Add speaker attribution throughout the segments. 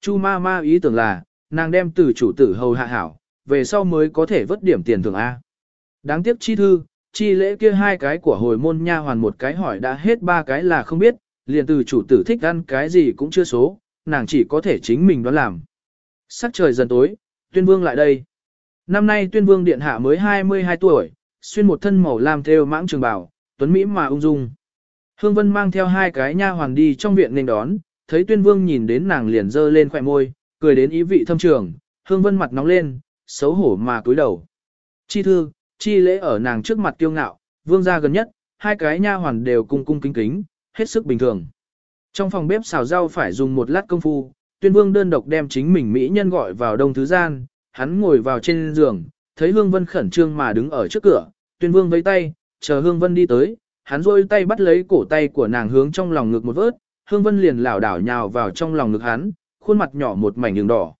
Speaker 1: Chu ma ma ý tưởng là, nàng đem từ chủ tử hầu hạ hảo, về sau mới có thể vớt điểm tiền thưởng A. Đáng tiếc chi thư, chi lễ kia hai cái của hồi môn nha hoàn một cái hỏi đã hết ba cái là không biết, liền từ chủ tử thích ăn cái gì cũng chưa số, nàng chỉ có thể chính mình đoán làm. Sắc trời dần tối, tuyên vương lại đây. Năm nay tuyên vương điện hạ mới 22 tuổi, xuyên một thân màu lam theo mãng trường bào, tuấn mỹ mà ung dung. Hương Vân mang theo hai cái nha hoàn đi trong viện nên đón, thấy tuyên vương nhìn đến nàng liền dơ lên khỏe môi, cười đến ý vị thâm trường, Hương Vân mặt nóng lên, xấu hổ mà cúi đầu. Chi thư, chi lễ ở nàng trước mặt kiêu ngạo, vương gia gần nhất, hai cái nha hoàn đều cung cung kính kính, hết sức bình thường. Trong phòng bếp xào rau phải dùng một lát công phu, tuyên vương đơn độc đem chính mình mỹ nhân gọi vào đông thứ gian, hắn ngồi vào trên giường, thấy Hương Vân khẩn trương mà đứng ở trước cửa, tuyên vương vẫy tay, chờ Hương Vân đi tới, hắn rôi tay bắt lấy cổ tay của nàng hướng trong lòng ngực một vớt, Hương Vân liền lảo đảo nhào vào trong lòng ngực hắn, khuôn mặt nhỏ một mảnh đường đỏ.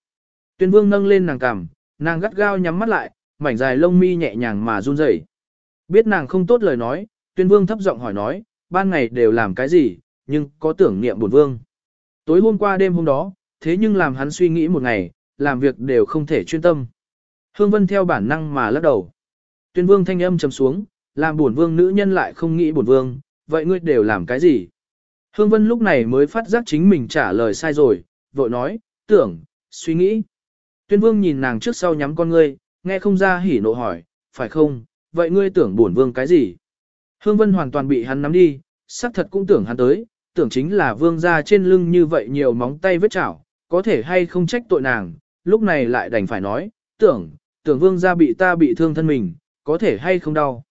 Speaker 1: Tuyên vương nâng lên nàng cằm, nàng gắt gao nhắm mắt lại, mảnh dài lông mi nhẹ nhàng mà run rẩy. Biết nàng không tốt lời nói, tuyên vương thấp giọng hỏi nói, ban ngày đều làm cái gì, nhưng có tưởng niệm buồn vương. Tối hôm qua đêm hôm đó, thế nhưng làm hắn suy nghĩ một ngày, làm việc đều không thể chuyên tâm. Hương Vân theo bản năng mà lắc đầu. Tuyên vương thanh âm trầm xuống, làm buồn vương nữ nhân lại không nghĩ buồn vương, vậy ngươi đều làm cái gì? Hương Vân lúc này mới phát giác chính mình trả lời sai rồi, vội nói, tưởng, suy nghĩ. Tuyên vương nhìn nàng trước sau nhắm con ngươi, nghe không ra hỉ nộ hỏi, phải không, vậy ngươi tưởng bổn vương cái gì? Hương Vân hoàn toàn bị hắn nắm đi, xác thật cũng tưởng hắn tới, tưởng chính là vương ra trên lưng như vậy nhiều móng tay vết chảo, có thể hay không trách tội nàng, lúc này lại đành phải nói, tưởng, tưởng vương ra bị ta bị thương thân mình, có thể hay không đau.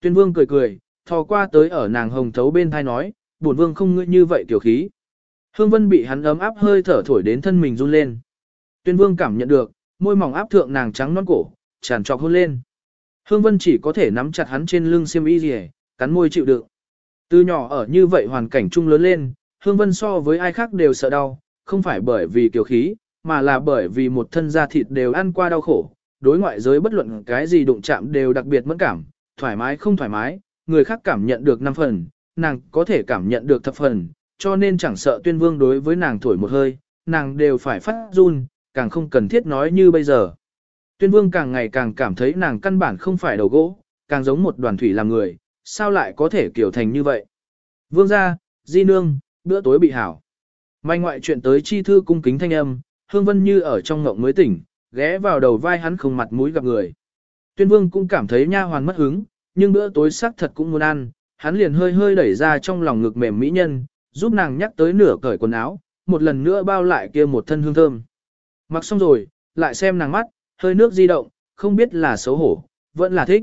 Speaker 1: Tuyên vương cười cười, thò qua tới ở nàng hồng thấu bên thai nói, Bổn vương không ngươi như vậy tiểu khí. Hương Vân bị hắn ấm áp hơi thở thổi đến thân mình run lên. Tuyên vương cảm nhận được, môi mỏng áp thượng nàng trắng non cổ, tràn trọc hôn lên. Hương Vân chỉ có thể nắm chặt hắn trên lưng xiêm y rìa, cắn môi chịu đựng. Từ nhỏ ở như vậy hoàn cảnh chung lớn lên, Hương Vân so với ai khác đều sợ đau, không phải bởi vì kiều khí, mà là bởi vì một thân da thịt đều ăn qua đau khổ, đối ngoại giới bất luận cái gì đụng chạm đều đặc biệt mẫn cảm, thoải mái không thoải mái, người khác cảm nhận được năm phần, nàng có thể cảm nhận được thập phần, cho nên chẳng sợ tuyên vương đối với nàng thổi một hơi, nàng đều phải phát run, càng không cần thiết nói như bây giờ. Tuyên vương càng ngày càng cảm thấy nàng căn bản không phải đầu gỗ, càng giống một đoàn thủy làm người, sao lại có thể kiểu thành như vậy. Vương gia, di nương, bữa tối bị hảo. Mai ngoại chuyện tới chi thư cung kính thanh âm, hương vân như ở trong ngộng mới tỉnh, ghé vào đầu vai hắn không mặt mũi gặp người. Tuyên vương cũng cảm thấy nha hoàn mất hứng, nhưng bữa tối xác thật cũng muốn ăn, hắn liền hơi hơi đẩy ra trong lòng ngực mềm mỹ nhân, giúp nàng nhắc tới nửa cởi quần áo, một lần nữa bao lại kia một thân hương thơm. Mặc xong rồi, lại xem nàng mắt, hơi nước di động, không biết là xấu hổ, vẫn là thích.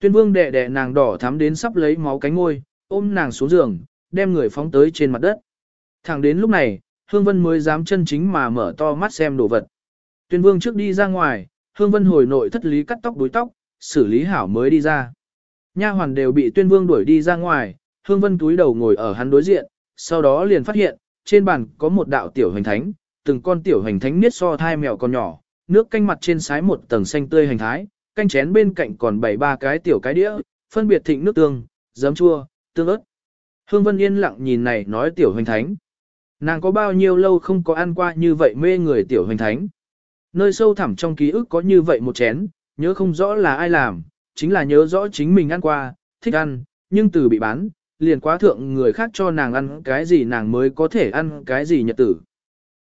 Speaker 1: Tuyên vương đẻ đẻ nàng đỏ thắm đến sắp lấy máu cánh ngôi, ôm nàng xuống giường, đem người phóng tới trên mặt đất. Thẳng đến lúc này, Hương Vân mới dám chân chính mà mở to mắt xem đồ vật. Tuyên vương trước đi ra ngoài, Hương Vân hồi nội thất lý cắt tóc đuối tóc, xử lý hảo mới đi ra. Nha hoàn đều bị tuyên vương đuổi đi ra ngoài, Hương Vân túi đầu ngồi ở hắn đối diện, sau đó liền phát hiện, trên bàn có một đạo tiểu hành thánh, từng con tiểu hành thánh niết so thai mèo con nhỏ, nước canh mặt trên sái một tầng xanh tươi hành thái, canh chén bên cạnh còn bảy ba cái tiểu cái đĩa, phân biệt thịnh nước tương, giấm chua, tương ớt. Hương Vân yên lặng nhìn này nói tiểu hành thánh. Nàng có bao nhiêu lâu không có ăn qua như vậy mê người tiểu hành thánh. Nơi sâu thẳm trong ký ức có như vậy một chén, nhớ không rõ là ai làm, chính là nhớ rõ chính mình ăn qua, thích ăn, nhưng từ bị bán, liền quá thượng người khác cho nàng ăn cái gì nàng mới có thể ăn cái gì nhật tử.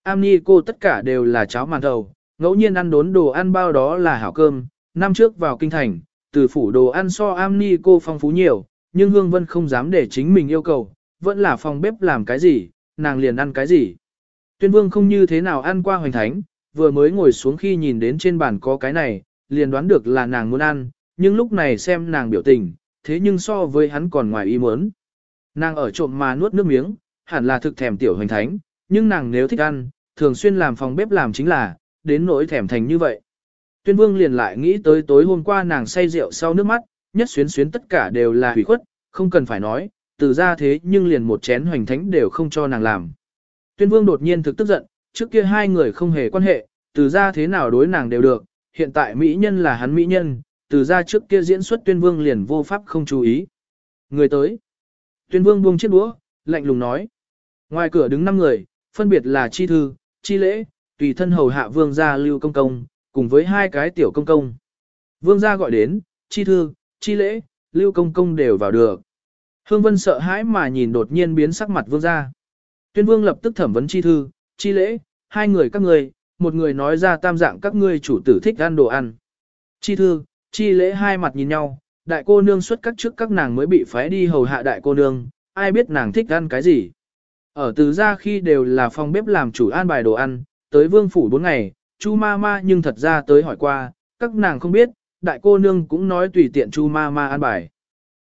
Speaker 1: Am ni cô tất cả đều là cháo màn thầu, ngẫu nhiên ăn đốn đồ ăn bao đó là hảo cơm, năm trước vào kinh thành, từ phủ đồ ăn so am ni cô phong phú nhiều, nhưng Hương Vân không dám để chính mình yêu cầu, vẫn là phòng bếp làm cái gì, nàng liền ăn cái gì. Tuyên vương không như thế nào ăn qua hoành thánh, vừa mới ngồi xuống khi nhìn đến trên bàn có cái này, liền đoán được là nàng muốn ăn, nhưng lúc này xem nàng biểu tình, thế nhưng so với hắn còn ngoài ý muốn. Nàng ở trộm mà nuốt nước miếng, hẳn là thực thèm tiểu hoành thánh, nhưng nàng nếu thích ăn, thường xuyên làm phòng bếp làm chính là, đến nỗi thèm thành như vậy. Tuyên vương liền lại nghĩ tới tối hôm qua nàng say rượu sau nước mắt, nhất xuyến xuyến tất cả đều là hủy khuất, không cần phải nói, từ ra thế nhưng liền một chén hoành thánh đều không cho nàng làm. Tuyên vương đột nhiên thực tức giận, trước kia hai người không hề quan hệ, từ ra thế nào đối nàng đều được, hiện tại mỹ nhân là hắn mỹ nhân, từ ra trước kia diễn xuất tuyên vương liền vô pháp không chú ý. Người tới. Tuyên vương buông chiếc đũa, lạnh lùng nói. Ngoài cửa đứng năm người, phân biệt là chi thư, chi lễ, tùy thân hầu hạ vương gia lưu công công, cùng với hai cái tiểu công công. Vương gia gọi đến, chi thư, chi lễ, lưu công công đều vào được. Hương Vân sợ hãi mà nhìn đột nhiên biến sắc mặt vương gia. Tuyên vương lập tức thẩm vấn chi thư, chi lễ, hai người các người, một người nói ra tam dạng các ngươi chủ tử thích ăn đồ ăn. Chi thư, chi lễ hai mặt nhìn nhau, đại cô nương xuất các trước các nàng mới bị phái đi hầu hạ đại cô nương, ai biết nàng thích ăn cái gì. Ở từ ra khi đều là phòng bếp làm chủ an bài đồ ăn, tới vương phủ bốn ngày, chu ma ma nhưng thật ra tới hỏi qua, các nàng không biết, đại cô nương cũng nói tùy tiện chu ma ma an bài.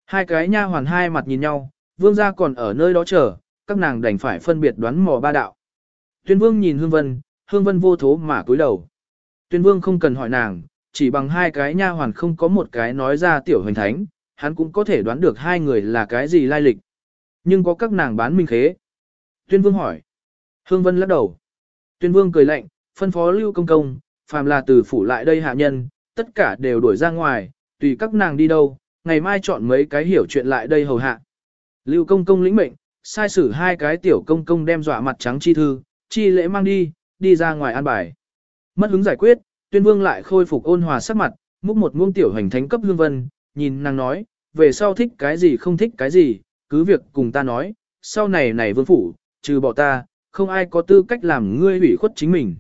Speaker 1: Hai cái nha hoàn hai mặt nhìn nhau, vương gia còn ở nơi đó chờ, các nàng đành phải phân biệt đoán mò ba đạo. Tuyên vương nhìn hương vân, hương vân vô thố mà cúi đầu. Tuyên vương không cần hỏi nàng, chỉ bằng hai cái nha hoàn không có một cái nói ra tiểu hoành thánh, hắn cũng có thể đoán được hai người là cái gì lai lịch. Nhưng có các nàng bán minh khế. Tuyên vương hỏi. Hương vân lắc đầu. Tuyên vương cười lạnh, phân phó lưu công công, phàm là từ phủ lại đây hạ nhân, tất cả đều đuổi ra ngoài, tùy các nàng đi đâu, ngày mai chọn mấy cái hiểu chuyện lại đây hầu hạ. Lưu công công lĩnh mệnh, sai xử hai cái tiểu công công đem dọa mặt trắng chi thư, chi lễ mang đi, đi ra ngoài an bài. Mất hứng giải quyết, tuyên vương lại khôi phục ôn hòa sắc mặt, múc một muông tiểu hành thánh cấp hương vân, nhìn nàng nói, về sau thích cái gì không thích cái gì, cứ việc cùng ta nói, sau này này vương phủ, trừ bỏ ta, không ai có tư cách làm ngươi hủy khuất chính mình.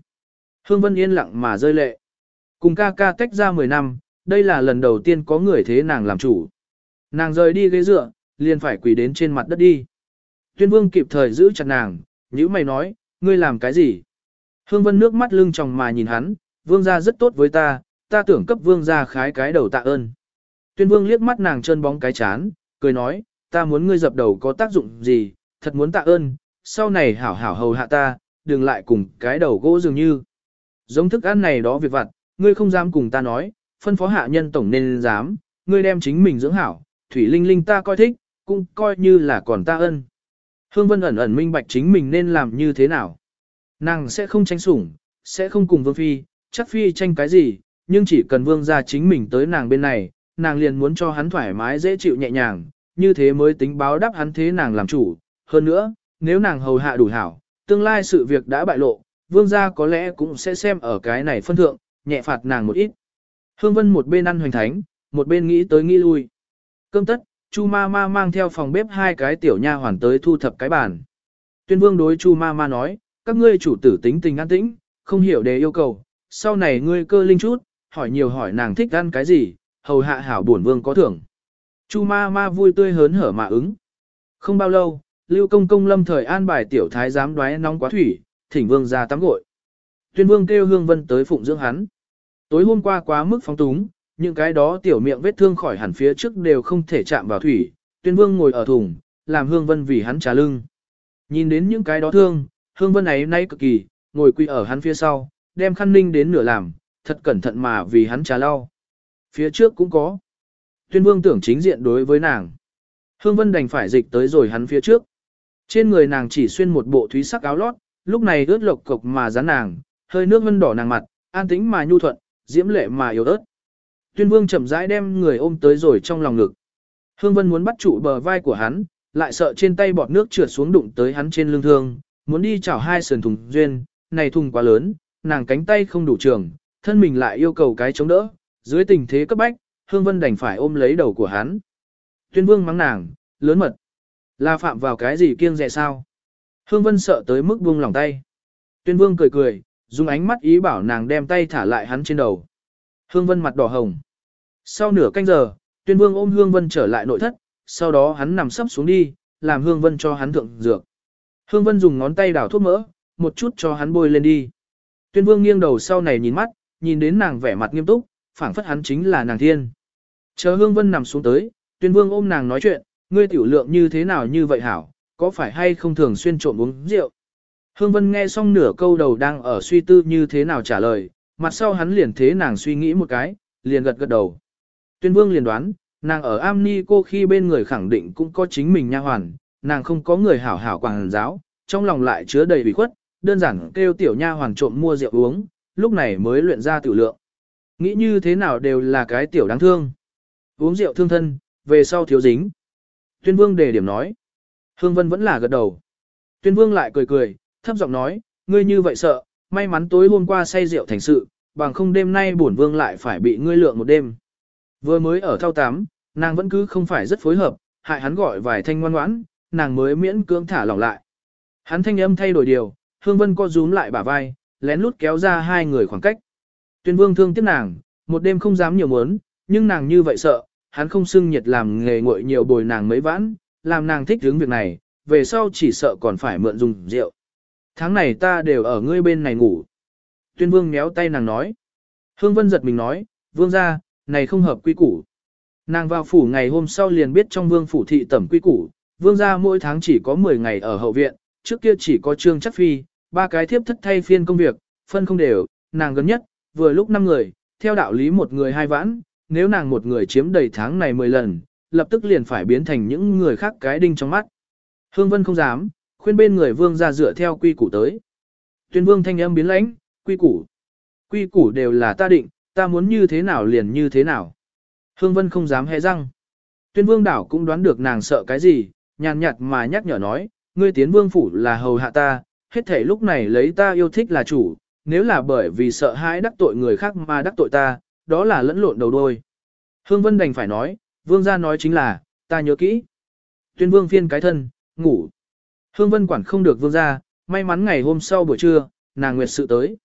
Speaker 1: Hương vân yên lặng mà rơi lệ. Cùng ca ca tách ra 10 năm, đây là lần đầu tiên có người thế nàng làm chủ. Nàng rời đi ghế dựa, liền phải quỳ đến trên mặt đất đi. Tuyên vương kịp thời giữ chặt nàng, nhữ mày nói, ngươi làm cái gì? Hương vân nước mắt lưng tròng mà nhìn hắn, vương gia rất tốt với ta, ta tưởng cấp vương gia khái cái đầu tạ ơn. Tuyên vương liếc mắt nàng chân bóng cái chán, cười nói, ta muốn ngươi dập đầu có tác dụng gì, thật muốn tạ ơn, sau này hảo hảo hầu hạ ta, đừng lại cùng cái đầu gỗ dường như. Giống thức ăn này đó việc vặt, ngươi không dám cùng ta nói, phân phó hạ nhân tổng nên dám, ngươi đem chính mình dưỡng hảo, thủy linh linh ta coi thích, cũng coi như là còn ta ân. Hương Vân ẩn ẩn minh bạch chính mình nên làm như thế nào. Nàng sẽ không tranh sủng, sẽ không cùng Vương Phi, chắc Phi tranh cái gì, nhưng chỉ cần Vương gia chính mình tới nàng bên này, nàng liền muốn cho hắn thoải mái dễ chịu nhẹ nhàng, như thế mới tính báo đáp hắn thế nàng làm chủ. Hơn nữa, nếu nàng hầu hạ đủ hảo, tương lai sự việc đã bại lộ, Vương gia có lẽ cũng sẽ xem ở cái này phân thượng, nhẹ phạt nàng một ít. Hương Vân một bên ăn hoành thánh, một bên nghĩ tới nghĩ lui. Cơm tất, Chu ma ma mang theo phòng bếp hai cái tiểu nha hoàn tới thu thập cái bàn. Tuyên vương đối Chu ma ma nói, các ngươi chủ tử tính tình an tĩnh, không hiểu đề yêu cầu, sau này ngươi cơ linh chút, hỏi nhiều hỏi nàng thích ăn cái gì, hầu hạ hảo bổn vương có thưởng. Chu ma ma vui tươi hớn hở mà ứng. Không bao lâu, Lưu Công Công lâm thời an bài tiểu thái giám đoái nóng quá thủy, thỉnh vương ra tắm gội. Tuyên vương kêu Hương Vân tới phụng dưỡng hắn. Tối hôm qua quá mức phóng túng, những cái đó tiểu miệng vết thương khỏi hẳn phía trước đều không thể chạm vào thủy, tuyên vương ngồi ở thùng, làm hương vân vì hắn trả lưng. Nhìn đến những cái đó thương, hương vân ấy nay cực kỳ, ngồi quỳ ở hắn phía sau, đem khăn ninh đến nửa làm, thật cẩn thận mà vì hắn trà lau. Phía trước cũng có. Tuyên vương tưởng chính diện đối với nàng. Hương vân đành phải dịch tới rồi hắn phía trước. Trên người nàng chỉ xuyên một bộ thúy sắc áo lót, lúc này ướt lộc cục mà dán nàng, hơi nước vân đỏ nàng mặt, an tĩnh mà nhu thuận, diễm lệ mà yếu ớt. Tuyên vương chậm rãi đem người ôm tới rồi trong lòng ngực. Hương Vân muốn bắt trụ bờ vai của hắn, lại sợ trên tay bọt nước trượt xuống đụng tới hắn trên lưng thương, muốn đi chảo hai sườn thùng duyên, này thùng quá lớn, nàng cánh tay không đủ trường, thân mình lại yêu cầu cái chống đỡ, dưới tình thế cấp bách, Hương Vân đành phải ôm lấy đầu của hắn. Tuyên vương mắng nàng, lớn mật, là phạm vào cái gì kiêng dè sao? Hương Vân sợ tới mức buông lòng tay. Tuyên vương cười cười, dùng ánh mắt ý bảo nàng đem tay thả lại hắn trên đầu. Hương Vân mặt đỏ hồng. Sau nửa canh giờ, tuyên vương ôm Hương Vân trở lại nội thất, sau đó hắn nằm sấp xuống đi, làm Hương Vân cho hắn thượng dược. Hương Vân dùng ngón tay đảo thuốc mỡ, một chút cho hắn bôi lên đi. Tuyên vương nghiêng đầu sau này nhìn mắt, nhìn đến nàng vẻ mặt nghiêm túc, phảng phất hắn chính là nàng thiên. Chờ Hương Vân nằm xuống tới, tuyên vương ôm nàng nói chuyện, ngươi tiểu lượng như thế nào như vậy hảo, có phải hay không thường xuyên trộm uống rượu. Hương Vân nghe xong nửa câu đầu đang ở suy tư như thế nào trả lời, mặt sau hắn liền thế nàng suy nghĩ một cái, liền gật gật đầu. Tuyên vương liền đoán, nàng ở am ni cô khi bên người khẳng định cũng có chính mình nha hoàn, nàng không có người hảo hảo quảng giáo, trong lòng lại chứa đầy ủy khuất, đơn giản kêu tiểu nha hoàng trộm mua rượu uống, lúc này mới luyện ra tiểu lượng. Nghĩ như thế nào đều là cái tiểu đáng thương. Uống rượu thương thân, về sau thiếu dính. Tuyên vương đề điểm nói. Hương Vân vẫn là gật đầu. Tuyên vương lại cười cười, thấp giọng nói, ngươi như vậy sợ, may mắn tối hôm qua say rượu thành sự, bằng không đêm nay bổn vương lại phải bị ngươi lượng một đêm. Vừa mới ở thao tám, nàng vẫn cứ không phải rất phối hợp, hại hắn gọi vài thanh ngoan ngoãn, nàng mới miễn cưỡng thả lỏng lại. Hắn thanh âm thay đổi điều, Hương Vân co rúm lại bả vai, lén lút kéo ra hai người khoảng cách. Tuyên Vương thương tiếc nàng, một đêm không dám nhiều muốn, nhưng nàng như vậy sợ, hắn không xưng nhiệt làm nghề nguội nhiều bồi nàng mấy vãn, làm nàng thích hướng việc này, về sau chỉ sợ còn phải mượn dùng rượu. Tháng này ta đều ở ngươi bên này ngủ. Tuyên Vương méo tay nàng nói. Hương Vân giật mình nói, Vương ra, này không hợp quy củ. Nàng vào phủ ngày hôm sau liền biết trong vương phủ thị tẩm quy củ, vương gia mỗi tháng chỉ có 10 ngày ở hậu viện, trước kia chỉ có trương chắc phi, ba cái thiếp thất thay phiên công việc, phân không đều, nàng gần nhất, vừa lúc 5 người, theo đạo lý một người hai vãn, nếu nàng một người chiếm đầy tháng này 10 lần, lập tức liền phải biến thành những người khác cái đinh trong mắt. Hương Vân không dám, khuyên bên người vương gia dựa theo quy củ tới. Tuyên vương thanh âm biến lãnh, quy củ. Quy củ đều là ta định, ta muốn như thế nào liền như thế nào. Hương Vân không dám hé răng. Tuyên vương đảo cũng đoán được nàng sợ cái gì, nhàn nhạt mà nhắc nhở nói, ngươi tiến vương phủ là hầu hạ ta, hết thể lúc này lấy ta yêu thích là chủ, nếu là bởi vì sợ hãi đắc tội người khác mà đắc tội ta, đó là lẫn lộn đầu đôi. Hương Vân đành phải nói, vương gia nói chính là, ta nhớ kỹ. Tuyên vương phiên cái thân, ngủ. Hương Vân quản không được vương gia, may mắn ngày hôm sau buổi trưa, nàng nguyệt sự tới.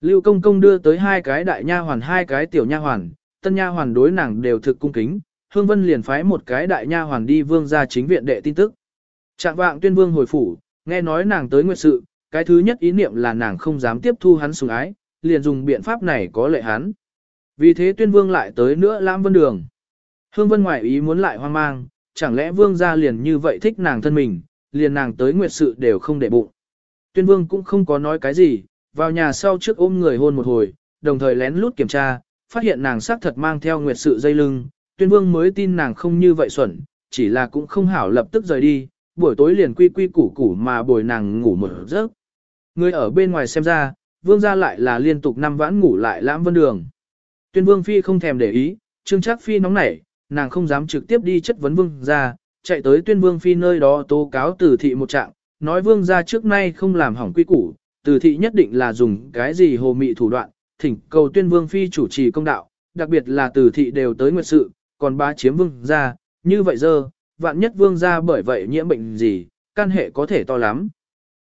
Speaker 1: Lưu công công đưa tới hai cái đại nha hoàn hai cái tiểu nha hoàn, tân nha hoàn đối nàng đều thực cung kính, Hương Vân liền phái một cái đại nha hoàn đi vương gia chính viện đệ tin tức. Trạng vạng tuyên vương hồi phủ, nghe nói nàng tới nguyệt sự, cái thứ nhất ý niệm là nàng không dám tiếp thu hắn sủng ái, liền dùng biện pháp này có lệ hắn. Vì thế tuyên vương lại tới nữa lãm vân đường. Hương Vân ngoại ý muốn lại hoang mang, chẳng lẽ vương gia liền như vậy thích nàng thân mình, liền nàng tới nguyệt sự đều không để bụng. Tuyên vương cũng không có nói cái gì, vào nhà sau trước ôm người hôn một hồi, đồng thời lén lút kiểm tra, phát hiện nàng xác thật mang theo nguyệt sự dây lưng, tuyên vương mới tin nàng không như vậy xuẩn, chỉ là cũng không hảo lập tức rời đi, buổi tối liền quy quy củ củ mà bồi nàng ngủ một giấc. Người ở bên ngoài xem ra, vương gia lại là liên tục năm vãn ngủ lại lãm vân đường. Tuyên vương phi không thèm để ý, trương chắc phi nóng nảy, nàng không dám trực tiếp đi chất vấn vương gia, chạy tới tuyên vương phi nơi đó tố cáo tử thị một trạng, nói vương gia trước nay không làm hỏng quy củ, tử thị nhất định là dùng cái gì hồ mị thủ đoạn, thỉnh cầu tuyên vương phi chủ trì công đạo, đặc biệt là tử thị đều tới nguyệt sự, còn ba chiếm vương gia, như vậy giờ vạn nhất vương gia bởi vậy nhiễm bệnh gì, căn hệ có thể to lắm.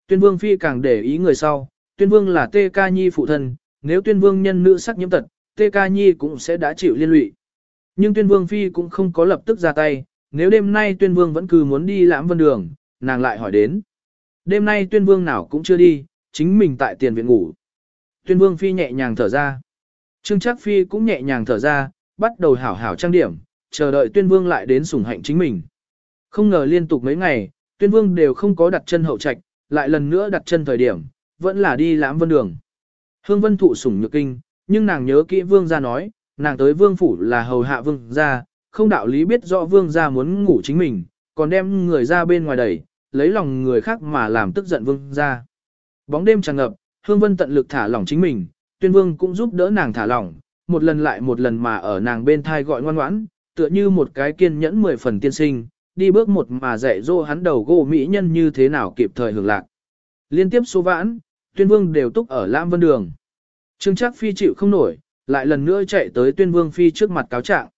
Speaker 1: Tuyên vương phi càng để ý người sau, tuyên vương là tê ca nhi phụ thân, nếu tuyên vương nhân nữ sắc nhiễm tật, tê ca nhi cũng sẽ đã chịu liên lụy. Nhưng tuyên vương phi cũng không có lập tức ra tay, nếu đêm nay tuyên vương vẫn cứ muốn đi lãm vân đường, nàng lại hỏi đến. Đêm nay tuyên vương nào cũng chưa đi, chính mình tại tiền viện ngủ. Tuyên vương phi nhẹ nhàng thở ra. Trương Trác phi cũng nhẹ nhàng thở ra, bắt đầu hảo hảo trang điểm, chờ đợi tuyên vương lại đến sủng hạnh chính mình. Không ngờ liên tục mấy ngày, tuyên vương đều không có đặt chân hậu trạch, lại lần nữa đặt chân thời điểm, vẫn là đi lãm vân đường. Hương vân thụ sủng nhược kinh, nhưng nàng nhớ kỹ vương gia nói, nàng tới vương phủ là hầu hạ vương gia, không đạo lý biết rõ vương gia muốn ngủ chính mình, còn đem người ra bên ngoài đẩy, lấy lòng người khác mà làm tức giận vương gia. Bóng đêm tràn ngập, Hương Vân tận lực thả lỏng chính mình, tuyên vương cũng giúp đỡ nàng thả lỏng, một lần lại một lần mà ở nàng bên thai gọi ngoan ngoãn, tựa như một cái kiên nhẫn mười phần tiên sinh, đi bước một mà dạy dỗ hắn đầu gỗ mỹ nhân như thế nào kịp thời hưởng lạc. Liên tiếp số vãn, tuyên vương đều túc ở Lam Vân Đường. Trương Trác Phi chịu không nổi, lại lần nữa chạy tới tuyên vương Phi trước mặt cáo trạng.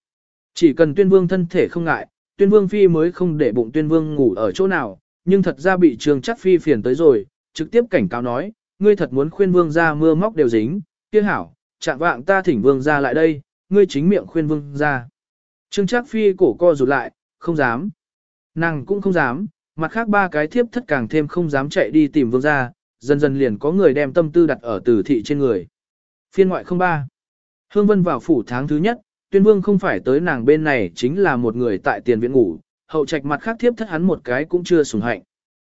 Speaker 1: Chỉ cần tuyên vương thân thể không ngại, tuyên vương Phi mới không để bụng tuyên vương ngủ ở chỗ nào, nhưng thật ra bị Trương Trác Phi phiền tới rồi, trực tiếp cảnh cáo nói, ngươi thật muốn khuyên vương ra mưa móc đều dính, kia hảo, chạm vạng ta thỉnh vương ra lại đây, ngươi chính miệng khuyên vương ra. Trương Trác Phi cổ co rụt lại, không dám. Nàng cũng không dám, mặt khác ba cái thiếp thất càng thêm không dám chạy đi tìm vương gia, dần dần liền có người đem tâm tư đặt ở tử thị trên người. Phiên ngoại không ba. Hương Vân vào phủ tháng thứ nhất, tuyên vương không phải tới nàng bên này chính là một người tại tiền viện ngủ, hậu trạch mặt khác thiếp thất hắn một cái cũng chưa sủng hạnh.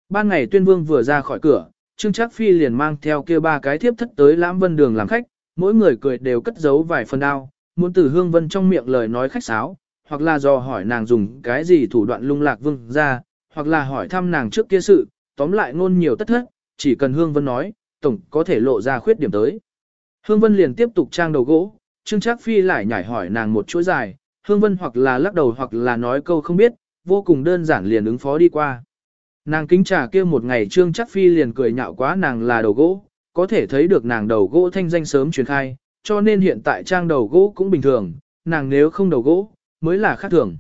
Speaker 1: Ban ngày tuyên vương vừa ra khỏi cửa, Trương Trác Phi liền mang theo kia ba cái thiếp thất tới lãm vân đường làm khách, mỗi người cười đều cất giấu vài phần đao, muốn từ Hương Vân trong miệng lời nói khách sáo, hoặc là do hỏi nàng dùng cái gì thủ đoạn lung lạc vương ra, hoặc là hỏi thăm nàng trước kia sự, tóm lại ngôn nhiều tất thất, chỉ cần Hương Vân nói, tổng có thể lộ ra khuyết điểm tới. Hương Vân liền tiếp tục trang đầu gỗ, Trương Trác Phi lại nhảy hỏi nàng một chuỗi dài, Hương Vân hoặc là lắc đầu hoặc là nói câu không biết, vô cùng đơn giản liền ứng phó đi qua. Nàng kính trà kia một ngày Trương Trác Phi liền cười nhạo quá nàng là đầu gỗ, có thể thấy được nàng đầu gỗ thanh danh sớm truyền khai, cho nên hiện tại trang đầu gỗ cũng bình thường, nàng nếu không đầu gỗ, mới là khác thường.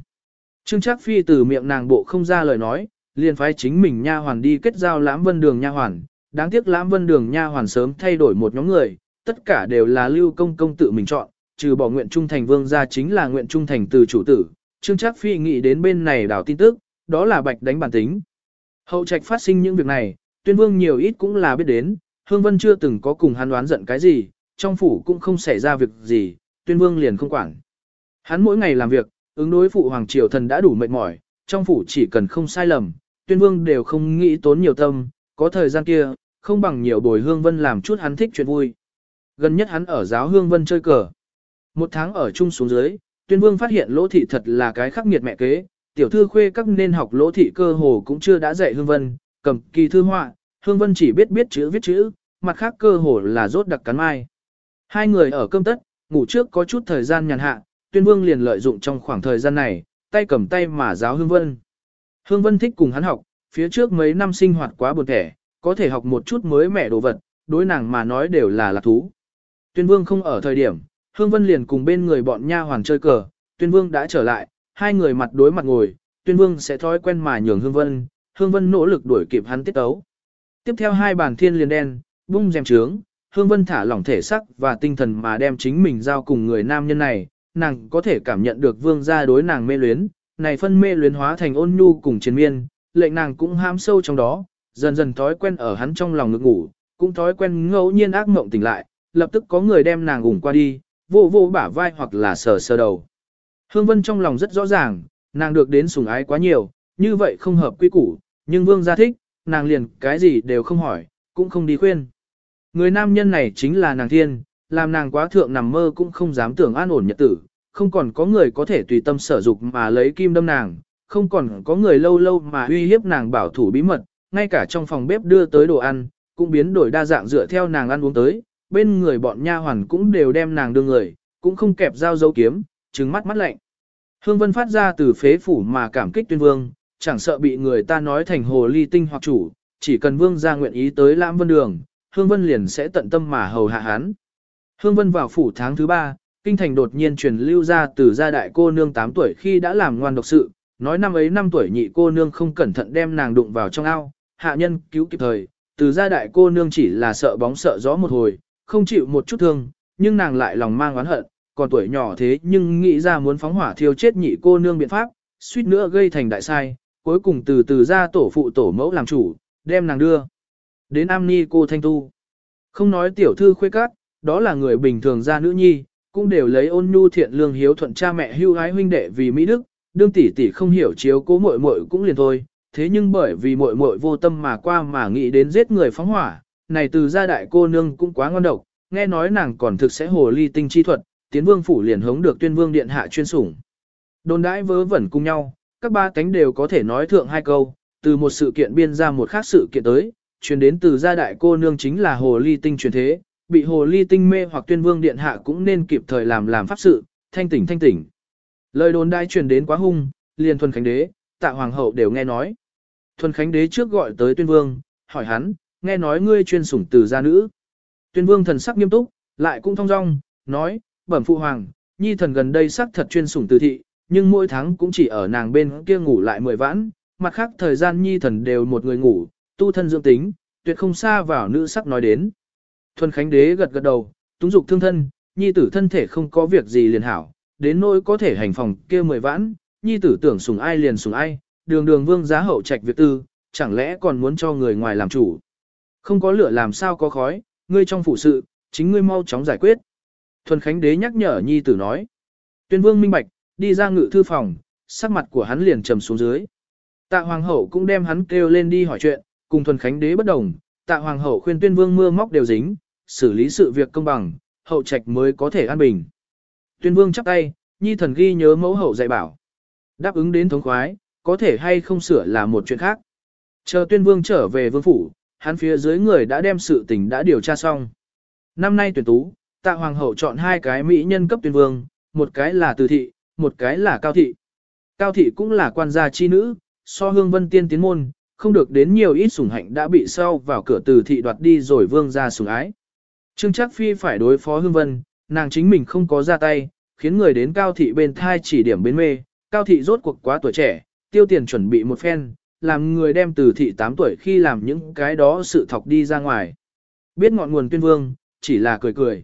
Speaker 1: Trương Trác Phi từ miệng nàng bộ không ra lời nói, liền phái chính mình nha hoàn đi kết giao lãm vân đường nha hoàn, đáng tiếc lãm vân đường nha hoàn sớm thay đổi một nhóm người, tất cả đều là lưu công công tự mình chọn, trừ bỏ nguyện trung thành vương gia chính là nguyện trung thành từ chủ tử. Trương Trác Phi nghĩ đến bên này đảo tin tức, đó là bạch đánh bản tính. Hậu trạch phát sinh những việc này, tuyên vương nhiều ít cũng là biết đến, Hương Vân chưa từng có cùng hắn đoán giận cái gì, trong phủ cũng không xảy ra việc gì, tuyên vương liền không quản. Hắn mỗi ngày làm việc, ứng đối phụ hoàng triều thần đã đủ mệt mỏi, trong phủ chỉ cần không sai lầm, tuyên vương đều không nghĩ tốn nhiều tâm, có thời gian kia, không bằng nhiều bồi hương vân làm chút hắn thích chuyện vui. Gần nhất hắn ở giáo hương vân chơi cờ. Một tháng ở chung xuống dưới, tuyên vương phát hiện lỗ thị thật là cái khắc nghiệt mẹ kế, tiểu thư khuê các nên học lỗ thị cơ hồ cũng chưa đã dạy hương vân, cầm kỳ thư họa, hương vân chỉ biết biết chữ viết chữ, mặt khác cơ hồ là rốt đặc cắn mai. Hai người ở cơm tất, ngủ trước có chút thời gian nhàn hạ, tuyên vương liền lợi dụng trong khoảng thời gian này, tay cầm tay mà giáo hương vân. Hương vân thích cùng hắn học, phía trước mấy năm sinh hoạt quá buồn thẻ, có thể học một chút mới mẻ đồ vật, đối nàng mà nói đều là lạc thú. Tuyên vương không ở thời điểm, Hương Vân liền cùng bên người bọn nha hoàng chơi cờ, Tuyên vương đã trở lại, hai người mặt đối mặt ngồi, Tuyên vương sẽ thói quen mà nhường Hương Vân, Hương Vân nỗ lực đuổi kịp hắn tiết tấu. Tiếp theo hai bàn thiên liền đen, bung rèm trướng, Hương Vân thả lỏng thể sắc và tinh thần mà đem chính mình giao cùng người nam nhân này, nàng có thể cảm nhận được vương gia đối nàng mê luyến, này phân mê luyến hóa thành ôn nhu cùng chiến miên, lệnh nàng cũng ham sâu trong đó, dần dần thói quen ở hắn trong lòng ngực ngủ, cũng thói quen ngẫu nhiên ác mộng tỉnh lại, lập tức có người đem nàng ủng qua đi, vô vô bả vai hoặc là sờ sờ đầu. Hương Vân trong lòng rất rõ ràng, nàng được đến sủng ái quá nhiều, như vậy không hợp quy củ, nhưng vương gia thích, nàng liền cái gì đều không hỏi, cũng không đi khuyên. Người nam nhân này chính là nàng thiên, làm nàng quá thượng nằm mơ cũng không dám tưởng an ổn nhật tử, không còn có người có thể tùy tâm sở dục mà lấy kim đâm nàng, không còn có người lâu lâu mà uy hiếp nàng bảo thủ bí mật, ngay cả trong phòng bếp đưa tới đồ ăn, cũng biến đổi đa dạng dựa theo nàng ăn uống tới, bên người bọn nha hoàn cũng đều đem nàng đưa người, cũng không kẹp dao dấu kiếm, trừng mắt mắt lạnh. Hương Vân phát ra từ phế phủ mà cảm kích tuyên vương, chẳng sợ bị người ta nói thành hồ ly tinh hoặc chủ, chỉ cần vương ra nguyện ý tới lãm vân đường, Hương Vân liền sẽ tận tâm mà hầu hạ hắn. Hương Vân vào phủ tháng thứ ba, kinh thành đột nhiên truyền lưu ra từ gia đại cô nương 8 tuổi khi đã làm ngoan độc sự, nói năm ấy 5 tuổi nhị cô nương không cẩn thận đem nàng đụng vào trong ao, hạ nhân cứu kịp thời, từ gia đại cô nương chỉ là sợ bóng sợ gió một hồi, không chịu một chút thương, nhưng nàng lại lòng mang oán hận, còn tuổi nhỏ thế nhưng nghĩ ra muốn phóng hỏa thiêu chết nhị cô nương biện pháp, suýt nữa gây thành đại sai, cuối cùng từ từ ra tổ phụ tổ mẫu làm chủ, đem nàng đưa. Đến am ni cô thanh tu. Không nói tiểu thư khuê cát, đó là người bình thường ra nữ nhi, cũng đều lấy ôn nhu thiện lương hiếu thuận cha mẹ hưu ái huynh đệ vì Mỹ Đức, đương tỷ tỷ không hiểu chiếu cố muội muội cũng liền thôi, thế nhưng bởi vì muội muội vô tâm mà qua mà nghĩ đến giết người phóng hỏa, này từ gia đại cô nương cũng quá ngon độc, nghe nói nàng còn thực sẽ hồ ly tinh chi thuật, tiến vương phủ liền hống được tuyên vương điện hạ chuyên sủng. Đồn đãi vớ vẩn cùng nhau, các ba cánh đều có thể nói thượng hai câu, từ một sự kiện biên ra một khác sự kiện tới, truyền đến từ gia đại cô nương chính là hồ ly tinh truyền thế, bị hồ ly tinh mê hoặc tuyên vương điện hạ cũng nên kịp thời làm làm pháp sự, thanh tỉnh thanh tỉnh. Lời đồn đại truyền đến quá hung, liền thuần khánh đế, tạ hoàng hậu đều nghe nói. Thuần khánh đế trước gọi tới tuyên vương, hỏi hắn, nghe nói ngươi chuyên sủng từ gia nữ. Tuyên vương thần sắc nghiêm túc, lại cũng thong dong, nói, bẩm phụ hoàng, nhi thần gần đây sắc thật chuyên sủng từ thị, nhưng mỗi tháng cũng chỉ ở nàng bên kia ngủ lại mười vãn, mặt khác thời gian nhi thần đều một người ngủ, tu thân dưỡng tính, tuyệt không xa vào nữ sắc nói đến. Thuần Khánh Đế gật gật đầu, túng dục thương thân, nhi tử thân thể không có việc gì liền hảo, đến nỗi có thể hành phòng kia mười vãn, nhi tử tưởng sùng ai liền sùng ai, đường đường vương giá hậu trạch việc tư, chẳng lẽ còn muốn cho người ngoài làm chủ. Không có lửa làm sao có khói, ngươi trong phụ sự, chính ngươi mau chóng giải quyết. Thuần Khánh Đế nhắc nhở nhi tử nói. Tuyên vương minh bạch, đi ra ngự thư phòng, sắc mặt của hắn liền trầm xuống dưới. Tạ Hoàng hậu cũng đem hắn kêu lên đi hỏi chuyện, cùng Thuần Khánh Đế bất đồng, Tạ Hoàng hậu khuyên Tuyên vương mưa móc đều dính, xử lý sự việc công bằng, hậu trạch mới có thể an bình. Tuyên vương chắp tay, nhi thần ghi nhớ mẫu hậu dạy bảo. Đáp ứng đến thống khoái, có thể hay không sửa là một chuyện khác. Chờ tuyên vương trở về vương phủ, hắn phía dưới người đã đem sự tình đã điều tra xong. Năm nay tuyển tú, tạ hoàng hậu chọn hai cái mỹ nhân cấp tuyên vương, một cái là từ thị, một cái là cao thị. Cao thị cũng là quan gia chi nữ, so hương vân tiên tiến môn, không được đến nhiều ít sủng hạnh đã bị sau vào cửa từ thị đoạt đi rồi vương ra sủng ái. Trương Trác Phi phải đối phó Hương Vân, nàng chính mình không có ra tay, khiến người đến cao thị bên thai chỉ điểm bên mê, cao thị rốt cuộc quá tuổi trẻ, tiêu tiền chuẩn bị một phen, làm người đem từ thị 8 tuổi khi làm những cái đó sự thọc đi ra ngoài. Biết ngọn nguồn tuyên vương, chỉ là cười cười.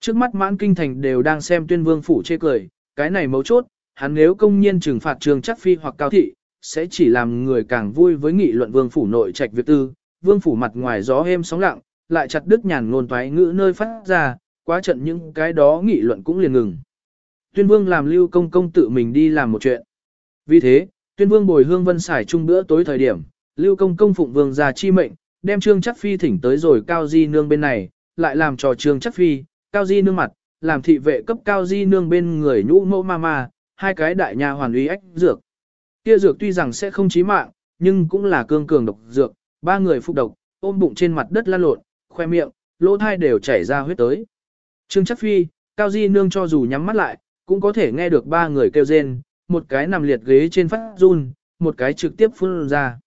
Speaker 1: Trước mắt mãn kinh thành đều đang xem tuyên vương phủ chê cười, cái này mấu chốt, hắn nếu công nhiên trừng phạt trường chắc phi hoặc cao thị, sẽ chỉ làm người càng vui với nghị luận vương phủ nội trạch việc tư, vương phủ mặt ngoài gió êm sóng lặng, lại chặt đứt nhàn ngôn toái ngữ nơi phát ra, quá trận những cái đó nghị luận cũng liền ngừng. Tuyên vương làm lưu công công tự mình đi làm một chuyện. Vì thế, tuyên vương bồi hương vân xài chung bữa tối thời điểm, lưu công công phụng vương ra chi mệnh, đem trương chắc phi thỉnh tới rồi cao di nương bên này, lại làm trò trương chắc phi, cao di nương mặt, làm thị vệ cấp cao di nương bên người nhũ mẫu ma ma, hai cái đại nhà hoàn uy ách dược. Kia dược tuy rằng sẽ không chí mạng, nhưng cũng là cương cường độc dược, ba người phục độc, ôm bụng trên mặt đất lan lộn, khoe miệng, lỗ thai đều chảy ra huyết tới. Trương chắc phi, cao di nương cho dù nhắm mắt lại, cũng có thể nghe được ba người kêu rên, một cái nằm liệt ghế trên phát run, một cái trực tiếp phun ra.